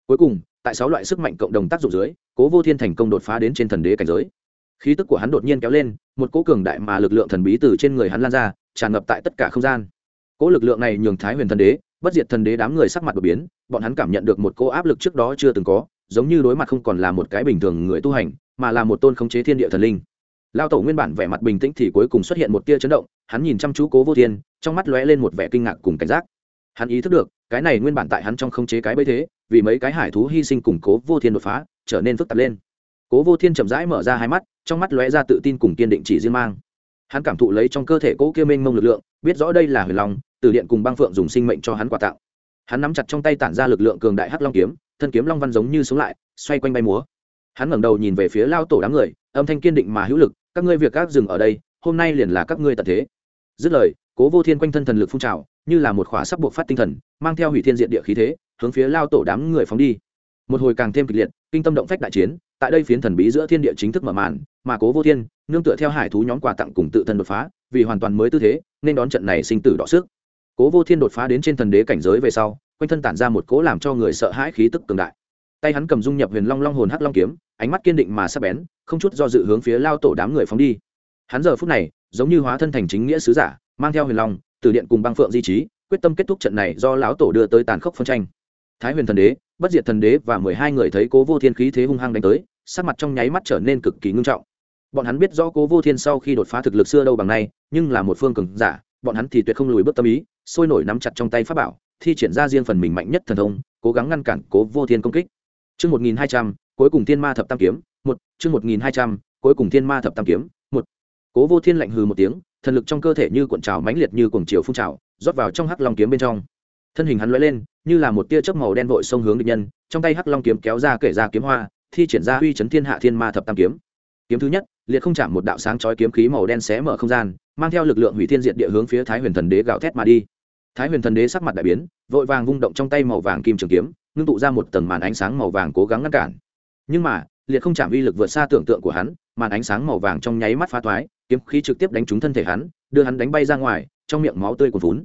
S1: Cuối cùng, tại sáu loại sức mạnh cộng đồng tác dụng dưới, cố vô thiên thành công đột phá đến trên thần đế cảnh giới khí tức của hắn đột nhiên kéo lên, một cỗ cường đại mà lực lượng thần bí từ trên người hắn lan ra, tràn ngập tại tất cả không gian. Cỗ lực lượng này nhường thái huyền thần đế, bất diệt thần đế đám người sắc mặt đột biến, bọn hắn cảm nhận được một cỗ áp lực trước đó chưa từng có, giống như đối mặt không còn là một cái bình thường người tu hành, mà là một tôn khống chế thiên địa thần linh. Lao tổ nguyên bản vẻ mặt bình tĩnh thì cuối cùng xuất hiện một tia chấn động, hắn nhìn chăm chú cố vô thiên, trong mắt lóe lên một vẻ kinh ngạc cùng cảnh giác. Hắn ý thức được, cái này nguyên bản tại hắn trong không chế cái bấy thế, vì mấy cái hải thú hy sinh củng cố vô thiên đột phá, trở nên phức tạp lên cố vô thiên chậm rãi mở ra hai mắt, trong mắt lóe ra tự tin cùng kiên định chỉ riêng mang. Hắn cảm thụ lấy trong cơ thể cỗ kia mênh mông lực lượng, biết rõ đây là huyền long, từ điện cùng băng phượng dùng sinh mệnh cho hắn quà tặng. Hắn nắm chặt trong tay tản ra lực lượng cường đại hắc long kiếm, thân kiếm long văn giống như sống lại, xoay quanh bay múa. Hắn ngẩng đầu nhìn về phía lao tổ đám người, âm thanh kiên định mà hữu lực, các ngươi việc các dừng ở đây, hôm nay liền là các ngươi tận thế. Dứt lời, cố vô thiên quanh thân thần lực phun trào, như là một khỏa sắp buộc phát tinh thần, mang theo hủy thiên diện địa khí thế, hướng phía lao tổ đám người phóng đi. Một hồi càng thêm kịch liệt kinh tâm động phách đại chiến, tại đây phiến thần bí giữa thiên địa chính thức mở màn, mà cố vô thiên, nương tựa theo hải thú nhóm quà tặng cùng tự thân đột phá, vì hoàn toàn mới tư thế, nên đón trận này sinh tử đọ sức. Cố vô thiên đột phá đến trên thần đế cảnh giới về sau, quanh thân tản ra một cố làm cho người sợ hãi khí tức cường đại. Tay hắn cầm dung nhập huyền long long hồn hắc long kiếm, ánh mắt kiên định mà sắc bén, không chút do dự hướng phía lao tổ đám người phóng đi. Hắn giờ phút này, giống như hóa thân thành chính nghĩa sứ giả, mang theo huyền long, từ điện cùng băng phượng di trí, quyết tâm kết thúc trận này do lão tổ đưa tới tàn khốc phân tranh. Thái huyền thần đế bất diệt thần đế và mười hai người thấy cố vô thiên khí thế hung hăng đánh tới, sắc mặt trong nháy mắt trở nên cực kỳ ngưng trọng. Bọn hắn biết rõ cố vô thiên sau khi đột phá thực lực xưa đâu bằng nay, nhưng là một phương cường giả, bọn hắn thì tuyệt không lùi bước tâm ý, sôi nổi nắm chặt trong tay pháp bảo, thi triển ra riêng phần mình mạnh nhất thần thông, cố gắng ngăn cản cố vô thiên công kích. Chương một nghìn hai trăm, cuối cùng thiên ma thập tam kiếm, một, chương một nghìn hai trăm, cuối cùng thiên ma thập tam kiếm, một. Cố vô thiên lạnh hừ một tiếng, thần lực trong cơ thể như cuộn trào mãnh liệt như cuồng chiều phun trào, rót vào trong hắc long kiếm bên trong thân hình hắn lóe lên, như là một tia chớp màu đen vội xông hướng địch nhân, trong tay hắc long kiếm kéo ra kể ra kiếm hoa, thi triển ra uy chấn thiên hạ thiên ma thập tam kiếm. Kiếm thứ nhất, liệt không chạm một đạo sáng chói kiếm khí màu đen xé mở không gian, mang theo lực lượng hủy thiên diệt địa hướng phía thái huyền thần đế gào thét mà đi. Thái huyền thần đế sắc mặt đại biến, vội vàng vung động trong tay màu vàng kim trường kiếm, ngưng tụ ra một tầng màn ánh sáng màu vàng cố gắng ngăn cản. Nhưng mà, liệt không chạm uy lực vượt xa tưởng tượng của hắn, màn ánh sáng màu vàng trong nháy mắt phá thoái, kiếm khí trực tiếp đánh trúng thân thể hắn, đưa hắn đánh bay ra ngoài, trong miệng máu tươi cuồn vún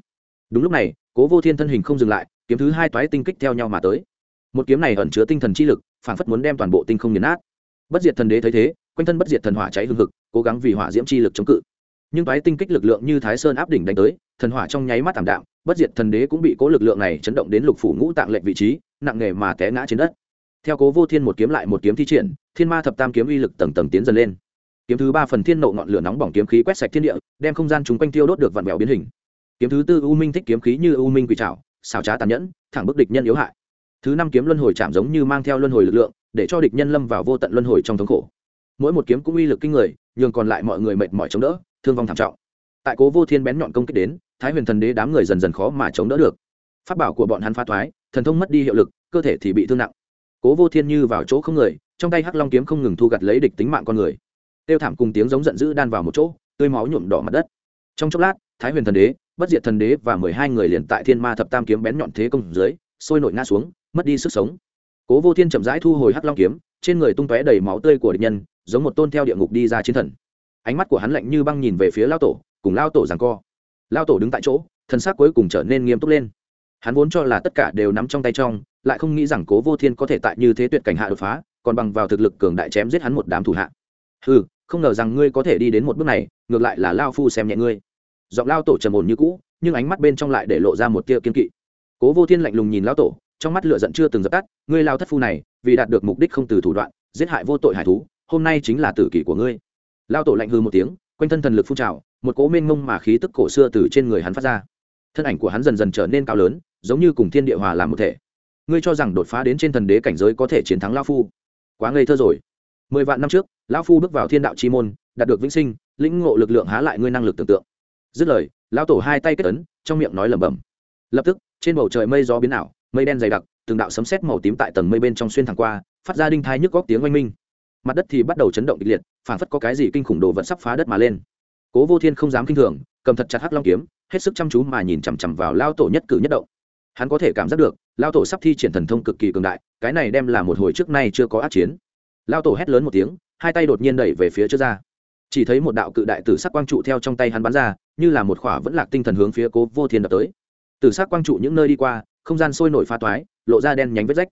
S1: đúng lúc này cố vô thiên thân hình không dừng lại, kiếm thứ hai toái tinh kích theo nhau mà tới. Một kiếm này ẩn chứa tinh thần chi lực, phản phất muốn đem toàn bộ tinh không nghiền nát. bất diệt thần đế thấy thế, quanh thân bất diệt thần hỏa cháy hương thực cố gắng vì hỏa diễm chi lực chống cự. Nhưng toái tinh kích lực lượng như thái sơn áp đỉnh đánh tới, thần hỏa trong nháy mắt tảm đạm, bất diệt thần đế cũng bị cố lực lượng này chấn động đến lục phủ ngũ tạng lệnh vị trí, nặng nề mà té ngã trên đất. Theo cố vô thiên một kiếm lại một kiếm thi triển, thiên ma thập tam kiếm uy lực tầng tầng tiến dần lên. Kiếm thứ ba phần thiên nộ ngọn lửa nóng bỏng kiếm khí quét sạch thiên địa, đem không gian chúng quanh tiêu đốt được vặn vẹo biến hình kiếm thứ tư u minh thích kiếm khí như u minh quỷ trảo xào trá tàn nhẫn, thẳng bức địch nhân yếu hại. Thứ năm kiếm luân hồi chạm giống như mang theo luân hồi lực lượng, để cho địch nhân lâm vào vô tận luân hồi trong thống khổ. Mỗi một kiếm cũng uy lực kinh người, nhường còn lại mọi người mệt mỏi chống đỡ, thương vong thảm trọng. Tại cố vô thiên bén nhọn công kích đến, thái huyền thần đế đám người dần dần khó mà chống đỡ được. Phát bảo của bọn hắn phá thoái, thần thông mất đi hiệu lực, cơ thể thì bị thương nặng. Cố vô thiên như vào chỗ không người, trong tay hắc long kiếm không ngừng thu gặt lấy địch tính mạng con người. Tiêu thảm cùng tiếng giống giận dữ đan vào một chỗ, tươi máu nhuộm đỏ mặt đất. Trong chốc lát, thái huyền thần đế bất diệt thần đế và mười hai người liền tại thiên ma thập tam kiếm bén nhọn thế công dưới, sôi nổi ngã xuống, mất đi sức sống. Cố vô thiên chậm rãi thu hồi hắc long kiếm, trên người tung tóe đầy máu tươi của địch nhân, giống một tôn theo địa ngục đi ra chiến thần. Ánh mắt của hắn lạnh như băng nhìn về phía lao tổ, cùng lao tổ rằng co. Lao tổ đứng tại chỗ thân xác cuối cùng trở nên nghiêm túc lên. Hắn vốn cho là tất cả đều nắm trong tay trong, lại không nghĩ rằng cố vô thiên có thể tại như thế tuyệt cảnh hạ đột phá, còn bằng vào thực lực cường đại chém giết hắn một đám thủ hạ. Ừ không ngờ rằng ngươi có thể đi đến một bước này, ngược lại là lao phu xem nhẹ ngươi giọng lao tổ trầm ổn như cũ, nhưng ánh mắt bên trong lại để lộ ra một tia kiên kỵ. Cố vô thiên lạnh lùng nhìn lao tổ, trong mắt lửa giận chưa từng dập tắt, ngươi lao thất phu này, vì đạt được mục đích không từ thủ đoạn, giết hại vô tội hải thú, hôm nay chính là tử kỷ của ngươi. Lao tổ lạnh hư một tiếng, quanh thân thần lực phun trào, một cố mênh mông mà khí tức cổ xưa từ trên người hắn phát ra. Thân ảnh của hắn dần dần trở nên cao lớn, giống như cùng thiên địa hòa làm một thể. Ngươi cho rằng đột phá đến trên thần đế cảnh giới có thể chiến thắng lao phu? Quá ngây thơ rồi. Mười vạn năm trước, lão phu bước vào thiên đạo chi môn, đạt được vĩnh sinh, lĩnh ngộ lực lượng há lại ngươi năng lực tưởng tượng dứt lời, lão tổ hai tay kết ấn, trong miệng nói lẩm bẩm. Lập tức, trên bầu trời mây gió biến ảo, mây đen dày đặc, từng đạo sấm sét màu tím tại tầng mây bên trong xuyên thẳng qua, phát ra đinh thai nhức góc tiếng oanh minh. Mặt đất thì bắt đầu chấn động kịch liệt, phản phất có cái gì kinh khủng đồ vật sắp phá đất mà lên. Cố vô thiên không dám kinh thường, cầm thật chặt hắc long kiếm, hết sức chăm chú mà nhìn chằm chằm vào lao tổ nhất cử nhất động. Hắn có thể cảm giác được lao tổ sắp thi triển thần thông cực kỳ cường đại, cái này đem là một hồi trước nay chưa có át chiến. Lao tổ hét lớn một tiếng, hai tay đột nhiên đẩy về phía trước ra. Chỉ thấy một đạo cự đại tử sắc quang trụ theo trong tay hắn bắn ra như là một khỏa vẫn lạc tinh thần hướng phía cố vô thiên đập tới. Tử sắc quang trụ những nơi đi qua, không gian sôi nổi pha toái, lộ ra đen nhánh vết rách.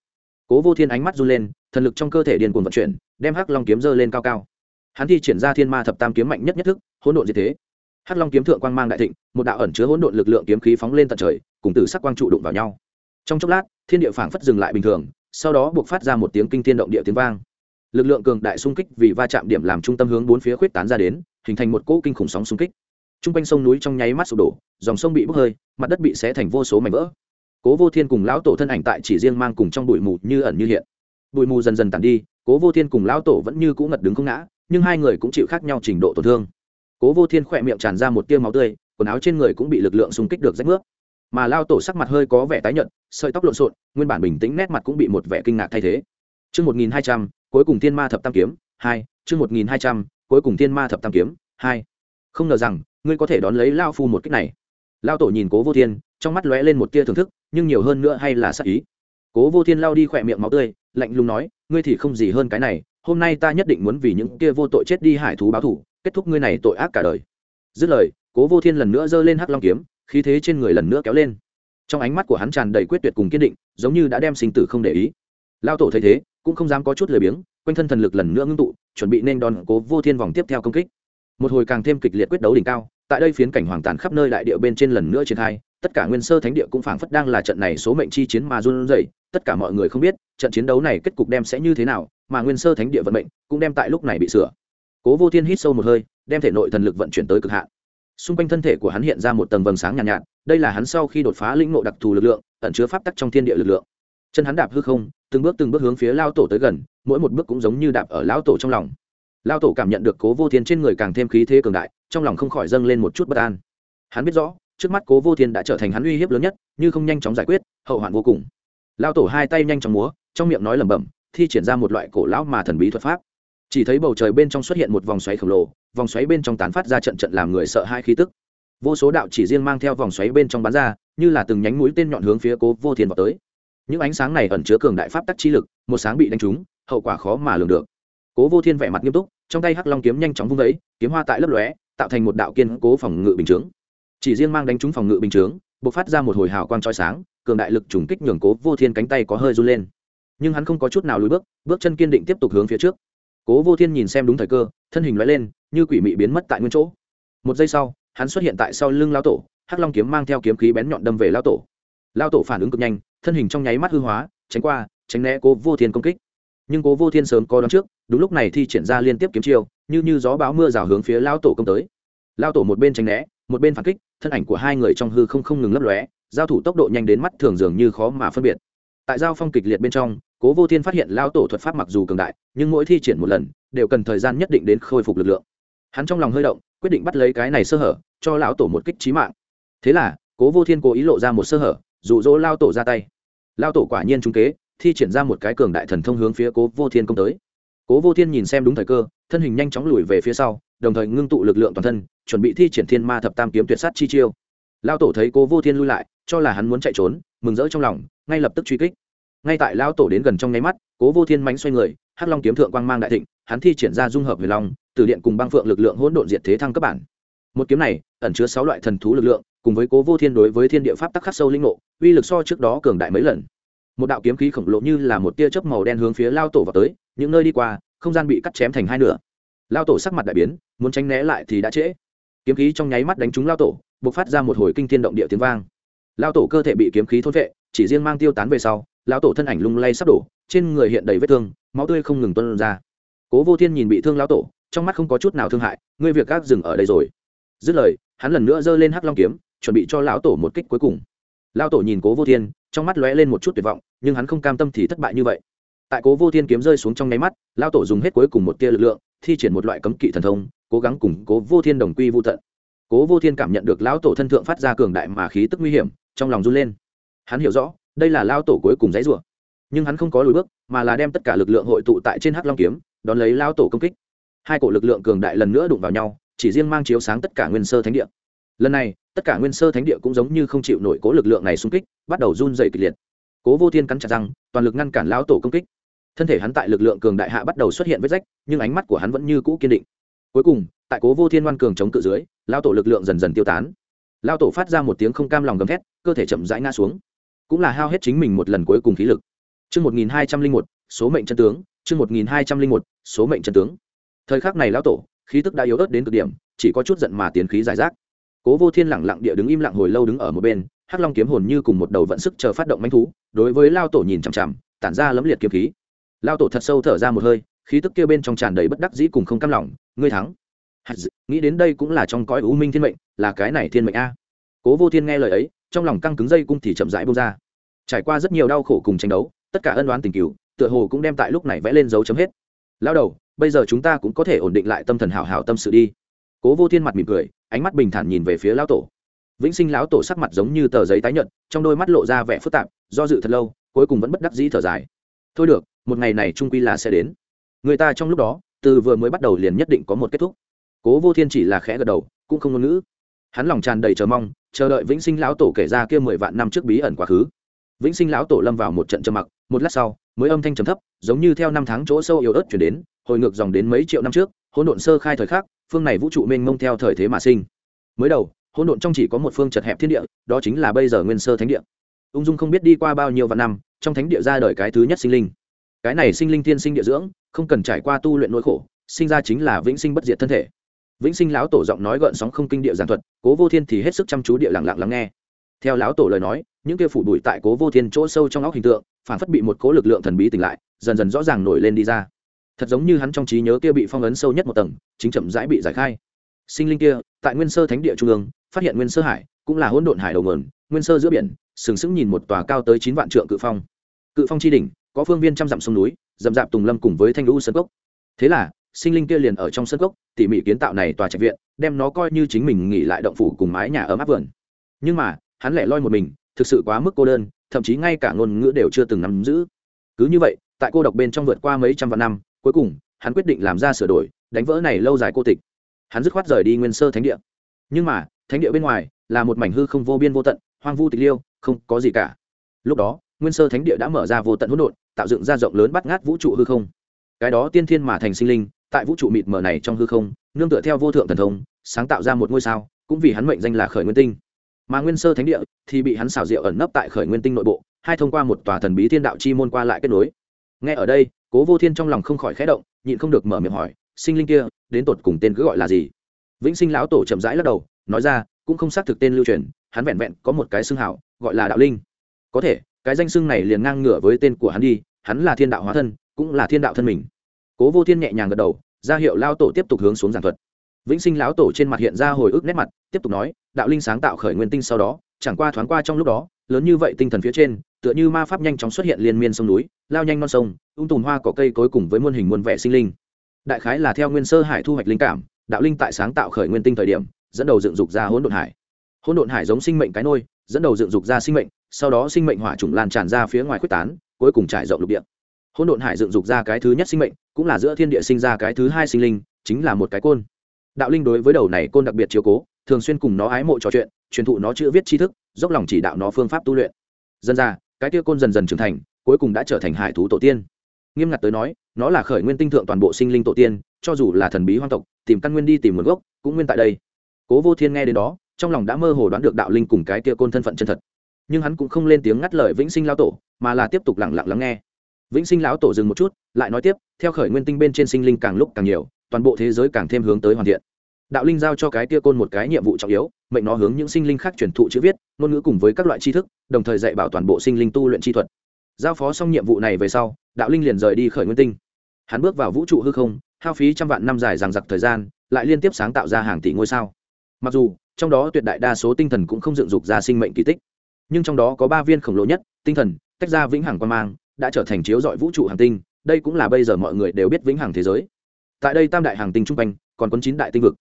S1: Cố vô thiên ánh mắt run lên, thần lực trong cơ thể điền cuồng vận chuyển, đem hắc long kiếm dơ lên cao cao. Hắn thi triển ra thiên ma thập tam kiếm mạnh nhất nhất thức, hỗn độn như thế. Hắc long kiếm thượng quang mang đại thịnh, một đạo ẩn chứa hỗn độn lực lượng kiếm khí phóng lên tận trời, cùng từ sắc quang trụ đụng vào nhau. Trong chốc lát, thiên địa phảng phất dừng lại bình thường, sau đó buộc phát ra một tiếng kinh thiên động địa tiếng vang. Lực lượng cường đại xung kích vì va chạm điểm làm trung tâm hướng bốn phía khuyết tán ra đến, hình thành một cỗ kinh khủng sóng xung kích t r u n g quanh sông núi trong nháy mắt sụp đổ, dòng sông bị bốc hơi, mặt đất bị xé thành vô số mảnh vỡ. Cố vô thiên cùng lão tổ thân ảnh tại chỉ riêng mang cùng trong bụi mù như ẩn như hiện. Bụi mù dần dần tàn đi, cố vô thiên cùng lão tổ vẫn như cũ ngật đứng không ngã, nhưng hai người cũng chịu khác nhau trình độ tổn thương. Cố vô thiên khỏe miệng tràn ra một tiêu máu tươi, quần áo trên người cũng bị lực lượng xung kích được rách nước. Mà lao tổ sắc mặt hơi có vẻ tái nhợt, sợi tóc lộn xộn, nguyên bản bình tĩnh nét mặt cũng bị một vẻ kinh ngạc thay thế. Chương một nghìn hai trăm, cuối cùng thiên ma thập tam kiếm, hai, chương một nghìn hai trăm, cuối cùng thiên ma thập tam kiếm, hai. Không ngờ rằng ngươi có thể đón lấy lao phu một cách này. Lao tổ nhìn cố vô thiên, trong mắt lóe lên một tia thưởng thức, nhưng nhiều hơn nữa hay là sắc ý. Cố vô thiên lao đi khỏe miệng máu tươi, lạnh lùng nói, ngươi thì không gì hơn cái này, hôm nay ta nhất định muốn vì những kia vô tội chết đi hải thú báo thủ, kết thúc ngươi này tội ác cả đời. Dứt lời, cố vô thiên lần nữa giơ lên hắc long kiếm, khí thế trên người lần nữa kéo lên. Trong ánh mắt của hắn tràn đầy quyết tuyệt cùng kiên định, giống như đã đem sinh tử không để ý. Lao tổ thấy thế, cũng không dám có chút lười biếng, quanh thân thần lực lần nữa ngưng tụ, chuẩn bị nên đòn cố vô thiên vòng tiếp theo công kích. Một hồi càng thêm kịch liệt quyết đấu đỉnh cao tại đây phiến cảnh hoàng tàn khắp nơi đại địa bên trên lần nữa triển khai tất cả nguyên sơ thánh địa cũng phảng phất đang là trận này số mệnh chi chiến mà run rẩy tất cả mọi người không biết trận chiến đấu này kết cục đem sẽ như thế nào mà nguyên sơ thánh địa vận mệnh cũng đem tại lúc này bị sửa. Cố vô thiên hít sâu một hơi đem thể nội thần lực vận chuyển tới cực hạn. Xung quanh thân thể của hắn hiện ra một tầng vầng sáng nhàn nhạt, nhạt đây là hắn sau khi đột phá lĩnh ngộ đặc thù lực lượng ẩn chứa pháp tắc trong thiên địa lực lượng. Chân hắn đạp hư không từng bước từng bước hướng phía lao tổ tới gần mỗi một bước cũng giống như đạp ở lao tổ trong lòng. Lao tổ cảm nhận được cố vô thiên trên người càng thêm khí thế cường đại trong lòng không khỏi dâng lên một chút bất an. Hắn biết rõ, trước mắt cố vô thiên đã trở thành hắn uy hiếp lớn nhất, như không nhanh chóng giải quyết, hậu hoạn vô cùng. Lao tổ hai tay nhanh chóng múa, trong miệng nói lẩm bẩm, thi triển ra một loại cổ lão mà thần bí thuật pháp. Chỉ thấy bầu trời bên trong xuất hiện một vòng xoáy khổng lồ, vòng xoáy bên trong tán phát ra trận trận làm người sợ hai khí tức. Vô số đạo chỉ riêng mang theo vòng xoáy bên trong bán ra, như là từng nhánh mũi tên nhọn hướng phía cố vô thiên vào tới. Những ánh sáng này ẩn chứa cường đại pháp tắc chi lực, một sáng bị đánh trúng, hậu quả khó mà lường được. Cố vô thiên vẻ mặt nghiêm túc, trong tay hắc long kiếm nhanh chóng vung vẫy, kiếm hoa tại lấp lóe tạo thành một đạo kiên cố phòng ngự bình chướng. Chỉ riêng mang đánh trúng phòng ngự bình chướng, bộc phát ra một hồi hào quang trói sáng, cường đại lực trùng kích nhường cố vô thiên cánh tay có hơi run lên. Nhưng hắn không có chút nào lùi bước bước chân kiên định tiếp tục hướng phía trước. Cố vô thiên nhìn xem đúng thời cơ, thân hình loại lên, như quỷ mị biến mất tại nguyên chỗ. Một giây sau, hắn xuất hiện tại sau lưng lao tổ, hắc long kiếm mang theo kiếm khí bén nhọn đâm về lao tổ. Lao tổ phản ứng cực nhanh, thân hình trong nháy mắt hư hóa, tránh qua, tránh né cố vô thiên công kích. Nhưng cố vô thiên sớm có đón trước đúng lúc này thi triển ra liên tiếp kiếm chiêu, như như gió báo mưa rào hướng phía lao tổ công tới. Lao tổ một bên tránh né, một bên phản kích, thân ảnh của hai người trong hư không không ngừng lấp lóe, giao thủ tốc độ nhanh đến mắt thường dường như khó mà phân biệt. Tại giao phong kịch liệt bên trong, cố vô thiên phát hiện lao tổ thuật pháp mặc dù cường đại, nhưng mỗi thi triển một lần, đều cần thời gian nhất định đến khôi phục lực lượng. Hắn trong lòng hơi động, quyết định bắt lấy cái này sơ hở, cho lão tổ một kích trí mạng. Thế là, cố vô thiên cố ý lộ ra một sơ hở, dụ dỗ lao tổ ra tay. Lao tổ quả nhiên trung kế, thi triển ra một cái cường đại thần thông hướng phía cố vô thiên công tới cố vô thiên nhìn xem đúng thời cơ, thân hình nhanh chóng lùi về phía sau, đồng thời ngưng tụ lực lượng toàn thân, chuẩn bị thi triển thiên ma thập tam kiếm tuyệt sát chi chiêu. Lao tổ thấy cố vô thiên lui lại, cho là hắn muốn chạy trốn, mừng rỡ trong lòng, ngay lập tức truy kích. Ngay tại lao tổ đến gần trong nháy mắt, cố vô thiên mánh xoay người, hắc long kiếm thượng quang mang đại thịnh, hắn thi triển ra dung hợp về long, từ điện cùng băng phượng lực lượng hỗn độn diệt thế thăng cấp bản. Một kiếm này, ẩn chứa sáu loại thần thú lực lượng, cùng với cố vô thiên đối với thiên địa pháp tắc khắc sâu linh ngộ, uy lực so trước đó cường đại mấy lần một đạo kiếm khí khổng lồ như là một tia chớp màu đen hướng phía lao tổ vào tới, những nơi đi qua, không gian bị cắt chém thành hai nửa. Lao tổ sắc mặt đại biến, muốn tránh né lại thì đã trễ. Kiếm khí trong nháy mắt đánh trúng lao tổ b ộ c phát ra một hồi kinh thiên động địa tiếng vang. Lao tổ cơ thể bị kiếm khí thôn vệ, chỉ riêng mang tiêu tán về sau, lao tổ thân ảnh lung lay sắp đổ, trên người hiện đầy vết thương, máu tươi không ngừng tuân ra. Cố vô thiên nhìn bị thương lao tổ, trong mắt không có chút nào thương hại, ngươi việc các dừng ở đây rồi. Dứt lời, hắn lần nữa giơ lên hắc long kiếm, chuẩn bị cho lão tổ một kích cuối cùng lao tổ nhìn cố vô thiên, trong mắt lóe lên một chút tuyệt vọng, nhưng hắn không cam tâm thì thất bại như vậy. Tại cố vô thiên kiếm rơi xuống trong nháy mắt lao tổ dùng hết cuối cùng một tia lực lượng, thi triển một loại cấm kỵ thần thông, cố gắng cùng cố vô thiên đồng quy vô tận. Cố vô thiên cảm nhận được lão tổ thân thượng phát ra cường đại mà khí tức nguy hiểm, trong lòng run lên. Hắn hiểu rõ, đây là lao tổ cuối cùng dãy rủa. Nhưng hắn không có lùi bước, mà là đem tất cả lực lượng hội tụ tại trên hắc long kiếm, đón lấy lao tổ công kích. Hai cổ lực lượng cường đại lần nữa đụng vào nhau, chỉ riêng mang chiếu sáng tất cả nguyên sơ thánh địa lần này, tất cả nguyên sơ thánh địa cũng giống như không chịu nổi cố lực lượng này xung kích, bắt đầu run dày kịch liệt. Cố vô thiên cắn chặt răng, toàn lực ngăn cản lão tổ công kích. Thân thể hắn tại lực lượng cường đại hạ bắt đầu xuất hiện vết rách, nhưng ánh mắt của hắn vẫn như cũ kiên định. Cuối cùng, tại cố vô thiên ngoan cường chống cự dưới lao tổ lực lượng dần dần tiêu tán. Lao tổ phát ra một tiếng không cam lòng gầm thét, cơ thể chậm rãi ngã xuống. Cũng là hao hết chính mình một lần cuối cùng khí lực. Chương một nghìn hai trăm linh một, số mệnh chân tướng, chương một nghìn hai trăm linh một, số mệnh chân tướng. Thời khắc này lão tổ, khí tức đã yếu ớt đến cực điểm, chỉ có chút giận mà tiến khí giải rác cố vô thiên lẳng lặng địa đứng im lặng hồi lâu đứng ở một bên, hắc long kiếm hồn như cùng một đầu vận sức chờ phát động manh thú, đối với lao tổ nhìn chằm chằm, tản ra lấm liệt kiếm khí. Lao tổ thật sâu thở ra một hơi, khí tức kia bên trong tràn đầy bất đắc dĩ cùng không cam lòng, ngươi thắng. Nghĩ đến đây cũng là trong cõi u minh thiên mệnh, là cái này thiên mệnh a. Cố vô thiên nghe lời ấy, trong lòng căng cứng dây cung thì chậm rãi bông ra. Trải qua rất nhiều đau khổ cùng tranh đấu, tất cả ân đoán tình cựu tựa hồ cũng đem tại lúc này vẽ lên dấu chấm hết. Lao đầu, bây giờ chúng ta cũng có thể ổn định lại tâm thần hảo hảo tâm sự đi cố vô thiên mặt mỉm cười, ánh mắt bình thản nhìn về phía lão tổ. Vĩnh sinh lão tổ sắc mặt giống như tờ giấy tái nhợt, trong đôi mắt lộ ra vẻ phức tạp, do dự thật lâu, cuối cùng vẫn bất đắc dĩ thở dài. Thôi được, một ngày này trung quy là sẽ đến. Người ta trong lúc đó, từ vừa mới bắt đầu liền nhất định có một kết thúc. Cố vô thiên chỉ là khẽ gật đầu, cũng không ngôn ngữ. Hắn lòng tràn đầy chờ mong, chờ đợi vĩnh sinh lão tổ kể ra kia mười vạn năm trước bí ẩn quá khứ. Vĩnh sinh lão tổ lâm vào một trận trầm mặc, một lát sau, mới âm thanh trầm thấp, giống như theo năm tháng chỗ sâu yếu ớt chuyển đến, hồi ngược dòng đến mấy triệu năm trước, hỗn độn sơ khai thời khắc phương này vũ trụ mênh mông theo thời thế mà sinh. Mới đầu, hỗn độn trong chỉ có một phương chật hẹp thiên địa, đó chính là bây giờ nguyên sơ thánh địa. Ung dung không biết đi qua bao nhiêu vạn năm, trong thánh địa ra đời cái thứ nhất sinh linh. Cái này sinh linh thiên sinh địa dưỡng, không cần trải qua tu luyện nỗi khổ, sinh ra chính là vĩnh sinh bất diệt thân thể. Vĩnh sinh lão tổ giọng nói gợn sóng không kinh địa giảng thuật, cố vô thiên thì hết sức chăm chú địa lặng lặng lắng nghe. Theo lão tổ lời nói, những kia phủ bụi tại cố vô thiên chỗ sâu trong óc hình tượng, phản phất bị một cố lực lượng thần bí tỉnh lại, dần dần rõ ràng nổi lên đi ra thật giống như hắn trong trí nhớ kia bị phong ấn sâu nhất một tầng, chính chậm rãi bị giải khai. Sinh linh kia, tại nguyên sơ thánh địa trung ương, phát hiện nguyên sơ hải, cũng là hỗn độn hải đầu nguồn, nguyên sơ giữa biển, sừng sững nhìn một tòa cao tới chín vạn trượng cự phong. Cự phong tri đỉnh, có phương viên trăm dặm sông núi dậm dạp tùng lâm cùng với thanh lũ sơn cốc. Thế là, sinh linh kia liền ở trong sân cốc, tỉ mỉ kiến tạo này tòa trạch viện, đem nó coi như chính mình nghỉ lại động phủ cùng mái nhà ấm áp vườn. Nhưng mà, hắn lẻ loi một mình, thực sự quá mức cô đơn, thậm chí ngay cả ngôn ngữ đều chưa từng nắm giữ. Cứ như vậy, tại cô độc bên trong vượt qua mấy trăm vạn năm cuối cùng, hắn quyết định làm ra sửa đổi, đánh vỡ này lâu dài cô tịch. Hắn dứt khoát rời đi nguyên sơ thánh địa. Nhưng mà, thánh địa bên ngoài là một mảnh hư không vô biên vô tận, hoang vu tịch liêu, không có gì cả. Lúc đó, nguyên sơ thánh địa đã mở ra vô tận hỗn độn, tạo dựng ra rộng lớn bắt ngát vũ trụ hư không. Cái đó tiên thiên mà thành sinh linh, tại vũ trụ mịt mờ này trong hư không, nương tựa theo vô thượng thần thông, sáng tạo ra một ngôi sao, cũng vì hắn mệnh danh là khởi nguyên tinh. Mà nguyên sơ thánh địa thì bị hắn xảo diệu ẩn nấp tại khởi nguyên tinh nội bộ, hai thông qua một tòa thần bí thiên đạo chi môn qua lại kết nối. Nghe ở đây cố vô thiên trong lòng không khỏi khẽ động, nhịn không được mở miệng hỏi, sinh linh kia, đến tột cùng tên cứ gọi là gì? Vĩnh sinh lão tổ chậm rãi lắc đầu, nói ra, cũng không xác thực tên lưu truyền, hắn vẹn vẹn có một cái xưng hảo, gọi là đạo linh. Có thể, cái danh xưng này liền ngang ngửa với tên của hắn đi, hắn là thiên đạo hóa thân, cũng là thiên đạo thân mình. Cố vô thiên nhẹ nhàng gật đầu, ra hiệu lao tổ tiếp tục hướng xuống giảng thuật. Vĩnh sinh lão tổ trên mặt hiện ra hồi ức nét mặt, tiếp tục nói, đạo linh sáng tạo khởi nguyên tinh sau đó, chẳng qua thoáng qua trong lúc đó lớn như vậy tinh thần phía trên, tựa như ma pháp nhanh chóng xuất hiện liên miên sông núi, lao nhanh non sông, ung tùm hoa có cây cối cùng với muôn hình muôn vẻ sinh linh. Đại khái là theo nguyên sơ hải thu hoạch linh cảm, đạo linh tại sáng tạo khởi nguyên tinh thời điểm, dẫn đầu dựng dục ra hỗn độn hải. Hỗn độn hải giống sinh mệnh cái nôi, dẫn đầu dựng dục ra sinh mệnh, sau đó sinh mệnh hỏa trùng lan tràn ra phía ngoài quyết tán, cuối cùng trải rộng lục địa. Hỗn độn hải dựng dục ra cái thứ nhất sinh mệnh, cũng là giữa thiên địa sinh ra cái thứ hai sinh linh, chính là một cái côn. Đạo linh đối với đầu này côn đặc biệt chiếu cố, thường xuyên cùng nó ái mộ trò chuyện, truyền thụ nó chữ viết tri thức dốc lòng chỉ đạo nó phương pháp tu luyện. Dân ra, cái tia côn dần dần trưởng thành, cuối cùng đã trở thành hải thú tổ tiên. Nghiêm ngặt tới nói, nó là khởi nguyên tinh thượng toàn bộ sinh linh tổ tiên, cho dù là thần bí hoang tộc, tìm căn nguyên đi tìm nguồn gốc, cũng nguyên tại đây. Cố vô thiên nghe đến đó, trong lòng đã mơ hồ đoán được đạo linh cùng cái tia côn thân phận chân thật. Nhưng hắn cũng không lên tiếng ngắt lời vĩnh sinh lao tổ, mà là tiếp tục lẳng lặng lắng nghe. Vĩnh sinh lão tổ dừng một chút, lại nói tiếp, theo khởi nguyên tinh bên trên sinh linh càng lúc càng nhiều, toàn bộ thế giới càng thêm hướng tới hoàn thiện đạo linh giao cho cái tia côn một cái nhiệm vụ trọng yếu, mệnh nó hướng những sinh linh khác truyền thụ chữ viết, ngôn ngữ cùng với các loại tri thức, đồng thời dạy bảo toàn bộ sinh linh tu luyện chi thuật. Giao phó xong nhiệm vụ này về sau, đạo linh liền rời đi khởi nguyên tinh. Hắn bước vào vũ trụ hư không, hao phí trăm vạn năm dài rằng giặc thời gian, lại liên tiếp sáng tạo ra hàng tỷ ngôi sao. Mặc dù, trong đó tuyệt đại đa số tinh thần cũng không dựng dục ra sinh mệnh kỳ tích, nhưng trong đó có ba viên khổng lồ nhất, tinh thần, tách ra vĩnh hằng quan mang, đã trở thành chiếu dọi vũ trụ hàng tinh, đây cũng là bây giờ mọi người đều biết vĩnh hằng thế giới. Tại đây tam đại hàng tinh trung quanh, còn có chín đại tinh vực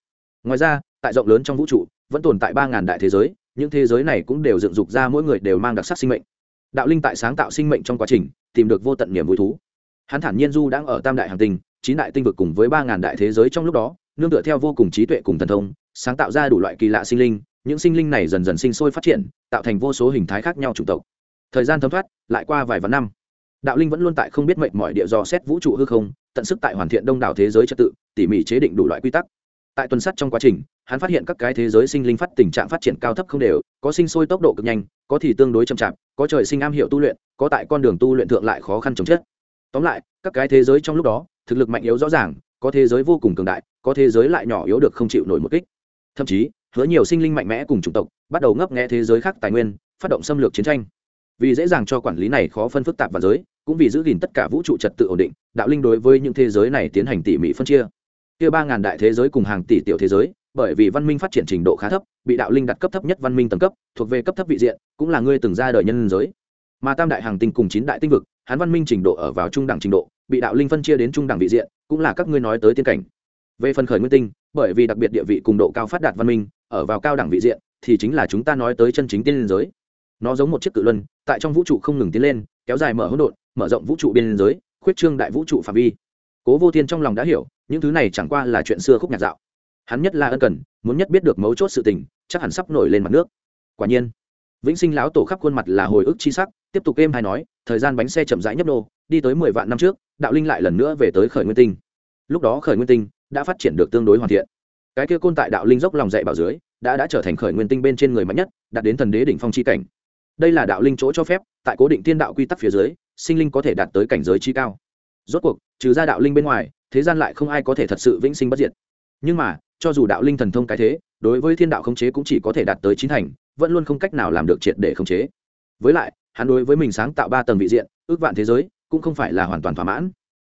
S1: ngoài ra, tại rộng lớn trong vũ trụ, vẫn tồn tại ba ngàn đại thế giới, những thế giới này cũng đều dựng dục ra mỗi người đều mang đặc sắc sinh mệnh. Đạo linh tại sáng tạo sinh mệnh trong quá trình, tìm được vô tận niềm vui thú. Hắn thản nhiên du đang ở tam đại hàng tinh, chín đại tinh vực cùng với ba ngàn đại thế giới trong lúc đó, nương tựa theo vô cùng trí tuệ cùng thần thông, sáng tạo ra đủ loại kỳ lạ sinh linh, những sinh linh này dần dần sinh sôi phát triển, tạo thành vô số hình thái khác nhau chủng tộc. Thời gian thấm thoát, lại qua vài vạn năm, đạo linh vẫn luôn tại không biết mệnh mọi địa dò xét vũ trụ hư không, tận sức tại hoàn thiện đông đảo thế giới trật tự, tỉ mỉ chế định đủ loại quy tắc tại tuần sắt trong quá trình, hắn phát hiện các cái thế giới sinh linh phát tình trạng phát triển cao thấp không đều, có sinh sôi tốc độ cực nhanh, có thì tương đối chậm chạp, có trời sinh am hiểu tu luyện, có tại con đường tu luyện thượng lại khó khăn chống chết. Tóm lại, các cái thế giới trong lúc đó, thực lực mạnh yếu rõ ràng, có thế giới vô cùng cường đại, có thế giới lại nhỏ yếu được không chịu nổi một kích. Thậm chí, hứa nhiều sinh linh mạnh mẽ cùng chủng tộc, bắt đầu ngấp nghẽ thế giới khác tài nguyên, phát động xâm lược chiến tranh. Vì dễ dàng cho quản lý này khó phân phức tạp và giới, cũng vì giữ gìn tất cả vũ trụ trật tự ổn định, đạo linh đối với những thế giới này tiến hành tỉ mỉ phân chia kia ba ngàn đại thế giới cùng hàng tỷ tiểu thế giới, bởi vì văn minh phát triển trình độ khá thấp, bị đạo linh đặt cấp thấp nhất văn minh tầng cấp, thuộc về cấp thấp vị diện, cũng là ngươi từng ra đời nhân giới. Mà tam đại hàng tinh cùng chín đại tinh vực, hắn văn minh trình độ ở vào trung đẳng trình độ, bị đạo linh phân chia đến trung đẳng vị diện, cũng là các ngươi nói tới tiên cảnh. Về phần khởi nguyên tinh, bởi vì đặc biệt địa vị cùng độ cao phát đạt văn minh, ở vào cao đẳng vị diện, thì chính là chúng ta nói tới chân chính tiên liên giới. Nó giống một chiếc cự luân, tại trong vũ trụ không ngừng tiến lên, kéo dài mở hỗn độn, mở rộng vũ trụ biên giới, khuyết trương đại vũ trụ phạm vi cố vô thiên trong lòng đã hiểu, những thứ này chẳng qua là chuyện xưa khúc nhạc dạo. Hắn nhất là ân cần, muốn nhất biết được mấu chốt sự tình, chắc hẳn sắp nổi lên mặt nước. Quả nhiên, vĩnh sinh lão tổ khắp khuôn mặt là hồi ức chi sắc, tiếp tục êm hay nói, thời gian bánh xe chậm rãi nhấp nô, đi tới mười vạn năm trước, đạo linh lại lần nữa về tới khởi nguyên tinh. Lúc đó khởi nguyên tinh đã phát triển được tương đối hoàn thiện. Cái kia côn tại đạo linh dốc lòng dạy bảo dưới, đã đã trở thành khởi nguyên tinh bên trên người mạnh nhất, đạt đến thần đế đỉnh phong chi cảnh. Đây là đạo linh chỗ cho phép, tại cố định tiên đạo quy tắc phía dưới, sinh linh có thể đạt tới cảnh giới chi cao rốt cuộc trừ ra đạo linh bên ngoài thế gian lại không ai có thể thật sự vĩnh sinh bất diệt nhưng mà cho dù đạo linh thần thông cái thế đối với thiên đạo khống chế cũng chỉ có thể đạt tới chín thành vẫn luôn không cách nào làm được triệt để khống chế với lại hắn đối với mình sáng tạo ba tầng vị diện ước vạn thế giới cũng không phải là hoàn toàn thỏa mãn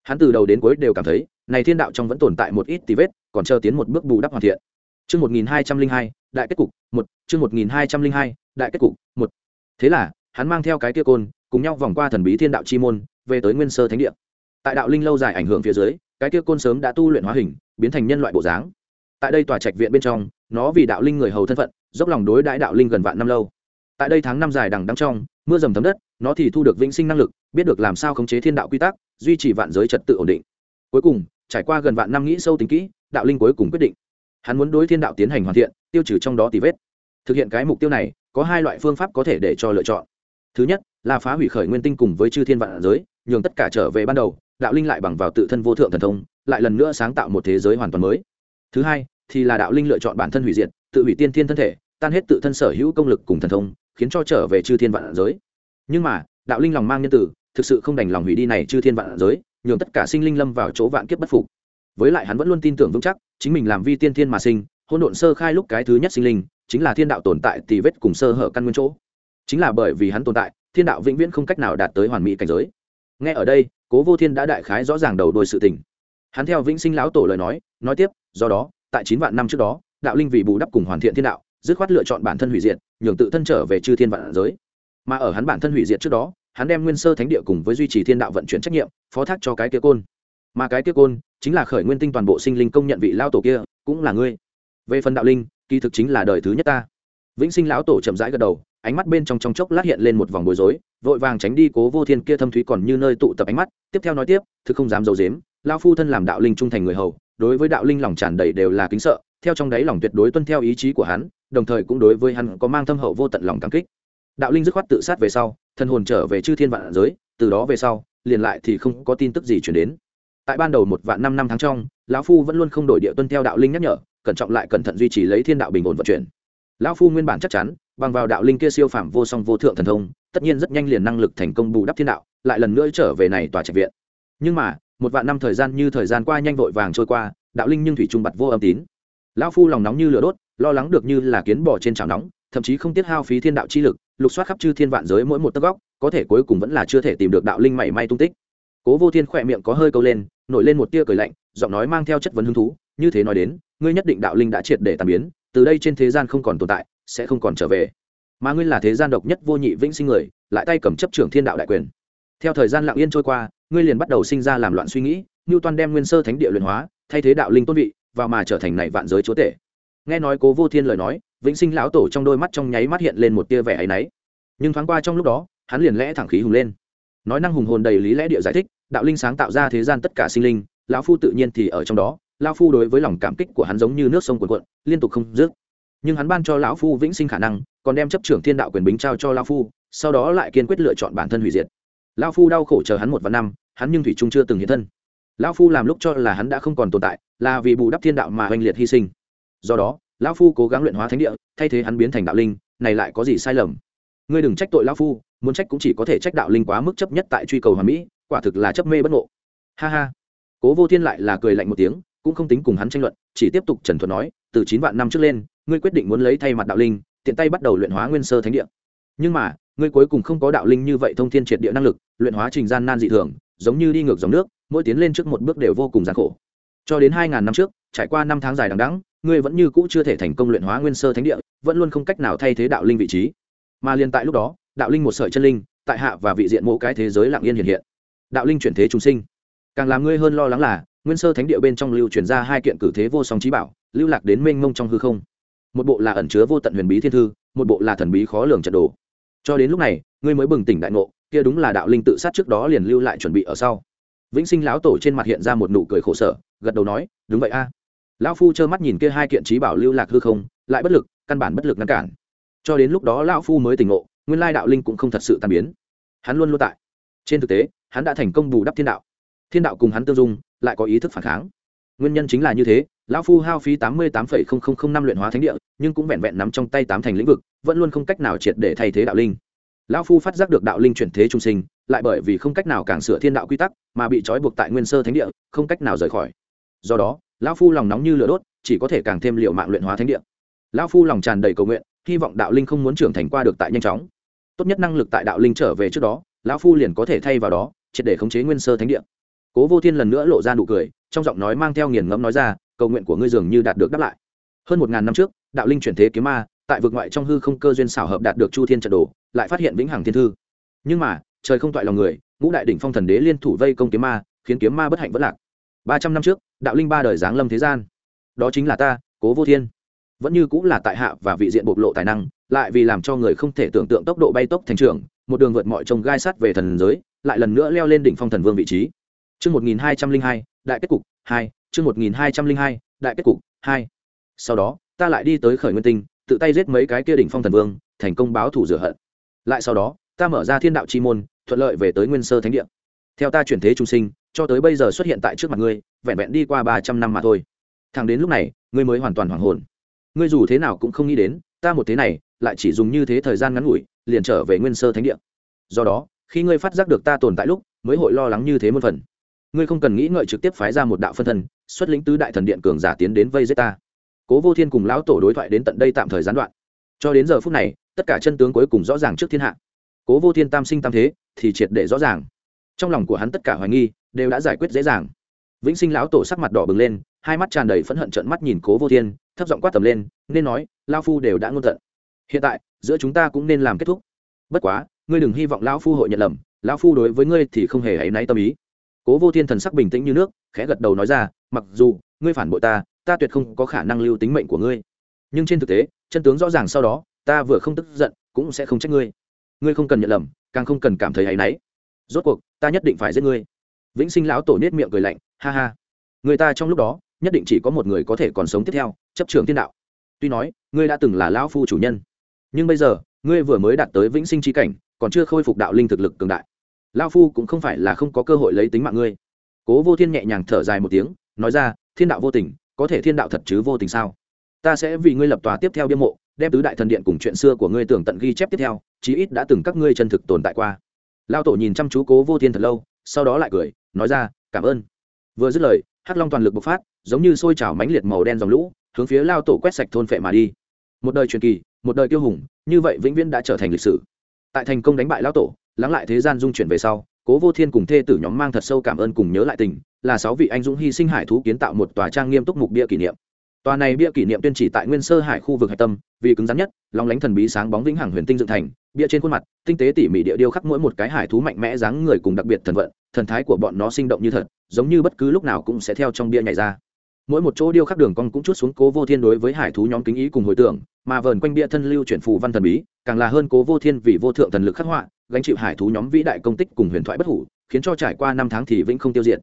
S1: hắn từ đầu đến cuối đều cảm thấy này thiên đạo trong vẫn tồn tại một ít tí vết còn chờ tiến một bước bù đắp hoàn thiện Chương 1202, đại kết cục, một. Chương 1202, đại kết cục, một. Thế là, hắn mang theo cái kia côn, cùng nhau vòng qua thần bí thiên đạo chi môn, về tới Nguyên Sơ Thánh địa. Tại đạo linh lâu dài ảnh hưởng phía dưới, cái kia côn sớm đã tu luyện hóa hình, biến thành nhân loại bộ dáng. Tại đây tòa trạch viện bên trong, nó vì đạo linh người hầu thân phận, dốc lòng đối đãi đạo linh gần vạn năm lâu. Tại đây tháng năm dài đằng đắng trong, mưa dầm thấm đất, nó thì thu được vĩnh sinh năng lực, biết được làm sao khống chế thiên đạo quy tắc, duy trì vạn giới trật tự ổn định. Cuối cùng, trải qua gần vạn năm nghĩ sâu tính kỹ, đạo linh cuối cùng quyết định hắn muốn đối thiên đạo tiến hành hoàn thiện tiêu trừ trong đó tì vết thực hiện cái mục tiêu này có hai loại phương pháp có thể để cho lựa chọn thứ nhất là phá hủy khởi nguyên tinh cùng với chư thiên vạn giới nhường tất cả trở về ban đầu đạo linh lại bằng vào tự thân vô thượng thần thông, lại lần nữa sáng tạo một thế giới hoàn toàn mới. Thứ hai, thì là đạo linh lựa chọn bản thân hủy diệt, tự hủy tiên thiên thân thể, tan hết tự thân sở hữu công lực cùng thần thông, khiến cho trở về chư thiên vạn giới. Nhưng mà, đạo linh lòng mang nhân tử, thực sự không đành lòng hủy đi này chư thiên vạn giới, nhường tất cả sinh linh lâm vào chỗ vạn kiếp bất phục. Với lại hắn vẫn luôn tin tưởng vững chắc, chính mình làm vi tiên thiên mà sinh hôn độn sơ khai lúc cái thứ nhất sinh linh, chính là thiên đạo tồn tại tì vết cùng sơ hở căn nguyên chỗ. Chính là bởi vì hắn tồn tại, thiên đạo vĩnh viễn không cách nào đạt tới hoàn mỹ cảnh giới. Nghe ở đây cố vô thiên đã đại khái rõ ràng đầu đôi sự tình. Hắn theo vĩnh sinh lão tổ lời nói nói tiếp, do đó, tại chín vạn năm trước đó, đạo linh vì bù đắp cùng hoàn thiện thiên đạo, dứt khoát lựa chọn bản thân hủy diệt, nhường tự thân trở về chư thiên vạn giới. Mà ở hắn bản thân hủy diệt trước đó, hắn đem nguyên sơ thánh địa cùng với duy trì thiên đạo vận chuyển trách nhiệm, phó thác cho cái kia côn. Mà cái kia côn chính là khởi nguyên tinh toàn bộ sinh linh công nhận vị lao tổ kia, cũng là ngươi. Về phần đạo linh, kỳ thực chính là đời thứ nhất ta. Vĩnh sinh lão tổ chậm rãi gật đầu ánh mắt bên trong trong chốc lát hiện lên một vòng bối rối, vội vàng tránh đi cố vô thiên kia thâm thúy còn như nơi tụ tập ánh mắt, tiếp theo nói tiếp thực không dám d i ấ u dếm lao phu thân làm đạo linh trung thành người hầu, đối với đạo linh lòng tràn đầy đều là kính sợ, theo trong đáy lòng tuyệt đối tuân theo ý chí của hắn, đồng thời cũng đối với hắn có mang thâm hậu vô tận lòng cảm kích. Đạo linh dứt khoát tự sát về sau thân hồn trở về chư thiên vạn giới, từ đó về sau, liền lại thì không có tin tức gì chuyển đến. Tại ban đầu một vạn năm năm tháng trong, lão phu vẫn luôn không đổi địa tuân theo đạo linh nhắc nhở, cẩn trọng lại cẩn thận duy trì lấy thiên đạo bình ổn vận chuyển. Lão phu nguyên bản chắc chắn bằng vào đạo linh kia siêu phàm vô song vô thượng thần thông, tất nhiên rất nhanh liền năng lực thành công bù đắp thiên đạo, lại lần nữa trở về này tòa trạch viện. Nhưng mà, một vạn năm thời gian như thời gian qua nhanh vội vàng trôi qua, đạo linh nhưng thủy trung bật vô âm tín. Lão phu lòng nóng như lửa đốt, lo lắng được như là kiến bò trên chảo nóng, thậm chí không tiết hao phí thiên đạo chi lực, lục soát khắp chư thiên vạn giới mỗi một tấc góc, có thể cuối cùng vẫn là chưa thể tìm được đạo linh mảy may tung tích. Cố vô thiên khẽ miệng có hơi câu lên, nổi lên một tia cười lạnh, giọng nói mang theo chất vấn hứng thú, như thế nói đến, ngươi nhất định đạo linh đã triệt để tan biến, từ đây trên thế gian không còn tồn tại sẽ không còn trở về. Mà ngươi là thế gian độc nhất vô nhị vĩnh sinh người, lại tay cầm chấp trưởng thiên đạo đại quyền. Theo thời gian lặng yên trôi qua, ngươi liền bắt đầu sinh ra làm loạn suy nghĩ như toàn đem nguyên sơ thánh địa luyện hóa, thay thế đạo linh tôn vị và mà trở thành này vạn giới chúa tể. Nghe nói cố vô thiên lời nói, vĩnh sinh lão tổ trong đôi mắt trong nháy mắt hiện lên một tia vẻ áy náy. Nhưng thoáng qua trong lúc đó, hắn liền lẽ thẳng khí hùng lên. Nói năng hùng hồn đầy lý lẽ địa giải thích, đạo linh sáng tạo ra thế gian tất cả sinh linh, lão phu tự nhiên thì ở trong đó, lão phu đối với lòng cảm kích của hắn giống như nước sông cuồn cuộn, liên tục không dứt nhưng hắn ban cho lão phu vĩnh sinh khả năng, còn đem chấp trưởng thiên đạo quyền bính trao cho lão phu, sau đó lại kiên quyết lựa chọn bản thân hủy diệt. Lão phu đau khổ chờ hắn một vạn năm, hắn nhưng thủy trung chưa từng hiện thân. Lão phu làm lúc cho là hắn đã không còn tồn tại, là vì bù đắp thiên đạo mà oanh liệt hy sinh. Do đó, lão phu cố gắng luyện hóa thánh địa, thay thế hắn biến thành đạo linh, này lại có gì sai lầm? Ngươi đừng trách tội lão phu, muốn trách cũng chỉ có thể trách đạo linh quá mức chấp nhất tại truy cầu hoàn mỹ, quả thực là chấp mê bất ngộ. Ha ha. Cố vô thiên lại là cười lạnh một tiếng, cũng không tính cùng hắn tranh luận, chỉ tiếp tục trần thuật nói, từ chín vạn năm trước lên ngươi quyết định muốn lấy thay mặt đạo linh, tiện tay bắt đầu luyện hóa nguyên sơ thánh địa. Nhưng mà, ngươi cuối cùng không có đạo linh như vậy thông thiên triệt địa năng lực, luyện hóa trình gian nan dị thường, giống như đi ngược dòng nước, mỗi tiến lên trước một bước đều vô cùng gian khổ. Cho đến hai ngàn năm trước, trải qua năm tháng dài đằng đẵng, ngươi vẫn như cũ chưa thể thành công luyện hóa nguyên sơ thánh địa, vẫn luôn không cách nào thay thế đạo linh vị trí. Mà liền tại lúc đó, đạo linh một sợi chân linh, tại hạ và vị diện mỗi cái thế giới lặng yên hiện hiện. Đạo linh chuyển thế chúng sinh. Càng làm ngươi hơn lo lắng là, nguyên sơ thánh địa bên trong lưu chuyển ra hai kiện cử thế vô song trí bảo, lưu lạc đến mênh mông trong hư không một bộ là ẩn chứa vô tận huyền bí thiên thư, một bộ là thần bí khó lường trận đồ. Cho đến lúc này, ngươi mới bừng tỉnh đại ngộ, kia đúng là đạo linh tự sát trước đó liền lưu lại chuẩn bị ở sau. Vĩnh sinh lão tổ trên mặt hiện ra một nụ cười khổ sở, gật đầu nói, đúng vậy a. Lão phu trơ mắt nhìn kia hai kiện trí bảo lưu lạc hư không, lại bất lực, căn bản bất lực ngăn cản. Cho đến lúc đó lão phu mới tỉnh ngộ, nguyên lai đạo linh cũng không thật sự tàn biến. Hắn luôn luôn tại. Trên thực tế, hắn đã thành công bù đắp thiên đạo. Thiên đạo cùng hắn tương dung, lại có ý thức phản kháng nguyên nhân chính là như thế, lão phu hao phí tám mươi tám năm luyện hóa thánh địa, nhưng cũng vẹn vẹn nắm trong tay tám thành lĩnh vực, vẫn luôn không cách nào triệt để thay thế đạo linh. Lão phu phát giác được đạo linh chuyển thế trung sinh, lại bởi vì không cách nào càng sửa thiên đạo quy tắc, mà bị trói buộc tại nguyên sơ thánh địa, không cách nào rời khỏi. Do đó, lão phu lòng nóng như lửa đốt, chỉ có thể càng thêm liệu mạng luyện hóa thánh địa. Lão phu lòng tràn đầy cầu nguyện, hy vọng đạo linh không muốn trưởng thành qua được tại nhanh chóng. Tốt nhất năng lực tại đạo linh trở về trước đó, lão phu liền có thể thay vào đó, triệt để khống chế nguyên sơ thánh địa cố vô thiên lần nữa lộ ra nụ cười, trong giọng nói mang theo nghiền ngẫm nói ra, cầu nguyện của ngươi dường như đạt được đáp lại. Hơn một ngàn năm trước, đạo linh chuyển thế kiếm ma, tại vực ngoại trong hư không cơ duyên xảo hợp đạt được chu thiên trận đồ, lại phát hiện vĩnh hằng thiên thư. Nhưng mà, trời không toại lòng người, ngũ đại đỉnh phong thần đế liên thủ vây công kiếm ma, khiến kiếm ma bất hạnh vất lạc. Ba trăm năm trước, đạo linh ba đời giáng lâm thế gian. Đó chính là ta, cố vô thiên. Vẫn như cũng là tại hạ và vị diện bộc lộ tài năng, lại vì làm cho người không thể tưởng tượng tốc độ bay tốc thành trưởng một đường vượt mọi trông gai sắt về thần giới, lại lần nữa leo lên đỉnh phong thần vương vị trí. Chương 1202, đại kết cục 2, chương 1202, đại kết cục 2. Sau đó, ta lại đi tới Khởi Nguyên Tinh, tự tay giết mấy cái kia đỉnh phong thần vương, thành công báo thù rửa hận. Lại sau đó, ta mở ra Thiên đạo chi môn, thuận lợi về tới Nguyên Sơ Thánh địa. Theo ta chuyển thế trung sinh, cho tới bây giờ xuất hiện tại trước mặt ngươi, vẹn vẹn đi qua 300 năm mà thôi. Thẳng đến lúc này, ngươi mới hoàn toàn hoảng hồn. Ngươi dù thế nào cũng không nghĩ đến, ta một thế này, lại chỉ dùng như thế thời gian ngắn ngủi, liền trở về Nguyên Sơ Thánh địa. Do đó, khi ngươi phát giác được ta tồn tại lúc, mới hội lo lắng như thế một phần ngươi không cần nghĩ ngợi trực tiếp phái ra một đạo phân thân, xuất lĩnh tứ đại thần điện cường giả tiến đến vây giết ta. Cố vô thiên cùng lão tổ đối thoại đến tận đây tạm thời gián đoạn. Cho đến giờ phút này, tất cả chân tướng cuối cùng rõ ràng trước thiên hạ. Cố vô thiên tam sinh tam thế thì triệt để rõ ràng. Trong lòng của hắn tất cả hoài nghi đều đã giải quyết dễ dàng. Vĩnh sinh lão tổ sắc mặt đỏ bừng lên, hai mắt tràn đầy phẫn hận trợn mắt nhìn cố vô thiên, thấp giọng quát tầm lên, nên nói lao phu đều đã ngôn tận. Hiện tại, giữa chúng ta cũng nên làm kết thúc. Bất quá, ngươi đừng hy vọng lão phu hội nhận lầm, lão phu đối với ngươi thì không hề hãy náy tâm ý cố vô thiên thần sắc bình tĩnh như nước, khẽ gật đầu nói ra, mặc dù, ngươi phản bội ta ta tuyệt không có khả năng lưu tính mệnh của ngươi. Nhưng trên thực tế, chân tướng rõ ràng sau đó, ta vừa không tức giận, cũng sẽ không trách ngươi. Ngươi không cần nhận lầm, càng không cần cảm thấy áy náy. Rốt cuộc, ta nhất định phải giết ngươi. Vĩnh sinh lão tổ nết miệng cười lạnh, ha ha. Người ta trong lúc đó, nhất định chỉ có một người có thể còn sống tiếp theo, chấp trường thiên đạo. Tuy nói, ngươi đã từng là lão phu chủ nhân, nhưng bây giờ, ngươi vừa mới đạt tới vĩnh sinh trí cảnh, còn chưa khôi phục đạo linh thực lực cường đại lao phu cũng không phải là không có cơ hội lấy tính mạng ngươi. Cố vô thiên nhẹ nhàng thở dài một tiếng, nói ra, thiên đạo vô tình, có thể thiên đạo thật chứ vô tình sao? Ta sẽ vì ngươi lập tòa tiếp theo biên mộ, đem tứ đại thần điện cùng chuyện xưa của ngươi tưởng tận ghi chép tiếp theo, chí ít đã từng các ngươi chân thực tồn tại qua. Lao tổ nhìn chăm chú cố vô thiên thật lâu, sau đó lại cười, nói ra, cảm ơn. Vừa dứt lời, hắc long toàn lực bộc phát, giống như sôi trào mánh liệt màu đen dòng lũ, hướng phía lao tổ quét sạch thôn phệ mà đi. Một đời truyền kỳ, một đời kiêu hùng, như vậy vĩnh viễn đã trở thành lịch sử. Tại thành công đánh bại lao tổ lắng lại thế gian dung chuyển về sau, cố vô thiên cùng thê tử nhóm mang thật sâu cảm ơn cùng nhớ lại tình, là sáu vị anh dũng hy sinh hải thú kiến tạo một tòa trang nghiêm túc mục bia kỷ niệm. Tòa này bia kỷ niệm tuyên chỉ tại nguyên sơ hải khu vực hạch tâm, vì cứng rắn nhất lòng lánh thần bí sáng bóng vĩnh hằng huyền tinh dựng thành, bia trên khuôn mặt, tinh tế tỉ mỉ địa điêu khắc mỗi một cái hải thú mạnh mẽ dáng người cùng đặc biệt thần vận, thần thái của bọn nó sinh động như thật, giống như bất cứ lúc nào cũng sẽ theo trong bia nhảy ra. Mỗi một chỗ điêu khắc đường cong cũng chút xuống cố vô thiên đối với hải thú nhóm kính ý cùng hồi tưởng mà vờn quanh bia thân lưu chuyển phù văn thần bí, càng là hơn cố vô thiên vì vô thượng thần lực khắc họa, gánh chịu hải thú nhóm vĩ đại công tích cùng huyền thoại bất hủ, khiến cho trải qua năm tháng thì vĩnh không tiêu diệt.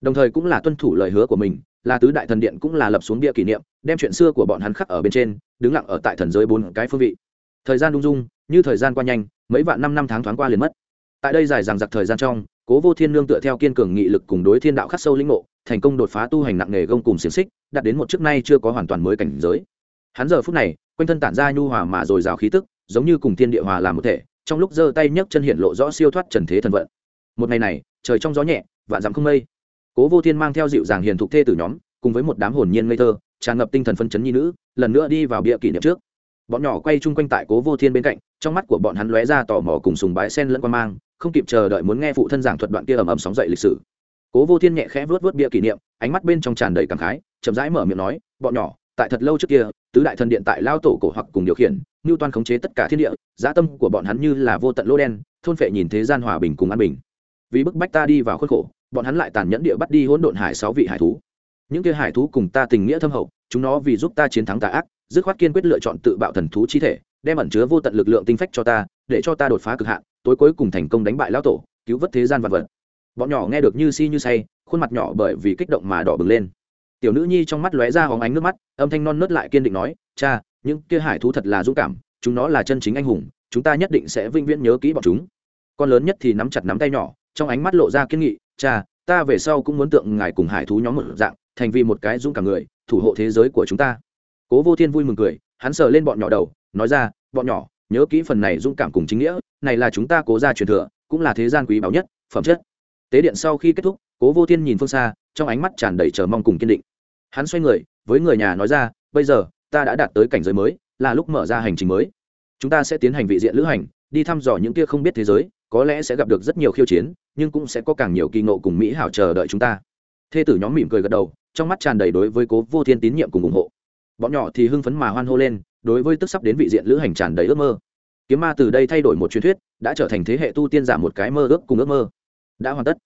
S1: Đồng thời cũng là tuân thủ lời hứa của mình, là tứ đại thần điện cũng là lập xuống bia kỷ niệm, đem chuyện xưa của bọn hắn khắc ở bên trên, đứng lặng ở tại thần giới bốn cái phương vị. Thời gian lung dung, như thời gian qua nhanh, mấy vạn năm năm tháng thoáng qua liền mất. Tại đây dài dằng dặc thời gian trong, cố vô thiên nương tựa theo kiên cường nghị lực cùng đối thiên đạo khắc sâu linh ngộ, thành công đột phá tu hành nặng nghề gông cùng xiềng xích, đạt đến một trước nay chưa có hoàn toàn mới cảnh giới. Hắn giờ phút này quanh thân tản ra nhu hòa mà dồi dào khí tức, giống như cùng thiên địa hòa làm một thể, trong lúc giơ tay nhấc chân hiện lộ rõ siêu thoát trần thế thần vận. Một ngày này, trời trong gió nhẹ, vạn dặm không mây. Cố vô thiên mang theo dịu dàng hiền thục thê tử nhóm, cùng với một đám hồn nhiên ngây thơ, tràn ngập tinh thần phân chấn nhi nữ, lần nữa đi vào bia kỷ niệm trước. Bọn nhỏ quay chung quanh tại cố vô thiên bên cạnh, trong mắt của bọn hắn lóe ra tò mò cùng sùng bái sen lẫn qua mang, không kịp chờ đợi muốn nghe phụ thân giảng thuật đoạn kia ầm ầm sóng dậy lịch sử. Cố vô thiên nhẹ khẽ vớt vớt bia kỷ niệm, ánh mắt bên trong tràn đầy cảm khái, chậm rãi mở miệng nói, bọn nhỏ tại thật lâu trước kia, tứ đại thần điện tại lao tổ cổ hoặc cùng điều khiển ngưu toan khống chế tất cả thiên địa, giá tâm của bọn hắn như là vô tận lô đen, thôn phệ nhìn thế gian hòa bình cùng an bình. Vì bức bách ta đi vào khuất khổ, bọn hắn lại tàn nhẫn địa bắt đi hỗn độn hải sáu vị hải thú. Những kia hải thú cùng ta tình nghĩa thâm hậu, chúng nó vì giúp ta chiến thắng tà ác, dứt khoát kiên quyết lựa chọn tự bạo thần thú chi thể, đem ẩn chứa vô tận lực lượng tinh phách cho ta, để cho ta đột phá cực hạn, tối cuối cùng thành công đánh bại lao tổ, cứu vớt thế gian vật vật. Bọn nhỏ nghe được như si như say, khuôn mặt nhỏ bởi vì kích động mà đỏ bừng lên tiểu nữ nhi trong mắt lóe ra hóng ánh nước mắt, âm thanh non nớt lại kiên định nói, cha, những kia hải thú thật là dũng cảm, chúng nó là chân chính anh hùng, chúng ta nhất định sẽ vinh viễn nhớ kỹ bọn chúng. Con lớn nhất thì nắm chặt nắm tay nhỏ, trong ánh mắt lộ ra kiên nghị, cha, ta về sau cũng muốn tượng ngài cùng hải thú nhóm một dạng, thành vì một cái dũng cảm người, thủ hộ thế giới của chúng ta. Cố vô thiên vui mừng cười, hắn sờ lên bọn nhỏ đầu, nói ra, bọn nhỏ, nhớ kỹ phần này dũng cảm cùng chính nghĩa, này là chúng ta cố ra truyền thừa, cũng là thế gian quý báu nhất, phẩm chất. Tế điện sau khi kết thúc cố vô thiên nhìn phương xa, trong ánh mắt tràn đầy chờ mong cùng kiên định. Hắn xoay người, với người nhà nói ra, bây giờ, ta đã đạt tới cảnh giới mới, là lúc mở ra hành trình mới. Chúng ta sẽ tiến hành vị diện lữ hành, đi thăm dò những kia không biết thế giới, có lẽ sẽ gặp được rất nhiều khiêu chiến, nhưng cũng sẽ có càng nhiều kỳ ngộ cùng mỹ hảo chờ đợi chúng ta. Thê tử nhóm mỉm cười gật đầu, trong mắt tràn đầy đối với cố vô thiên tín nhiệm cùng ủng hộ. Bọn nhỏ thì hưng phấn mà hoan hô lên, đối với tức sắp đến vị diện lữ hành tràn đầy ước mơ. Kiếm ma từ đây thay đổi một truyền thuyết, đã trở thành thế hệ tu tiên giả một cái mơ ước cùng ước mơ. Đã hoàn tất.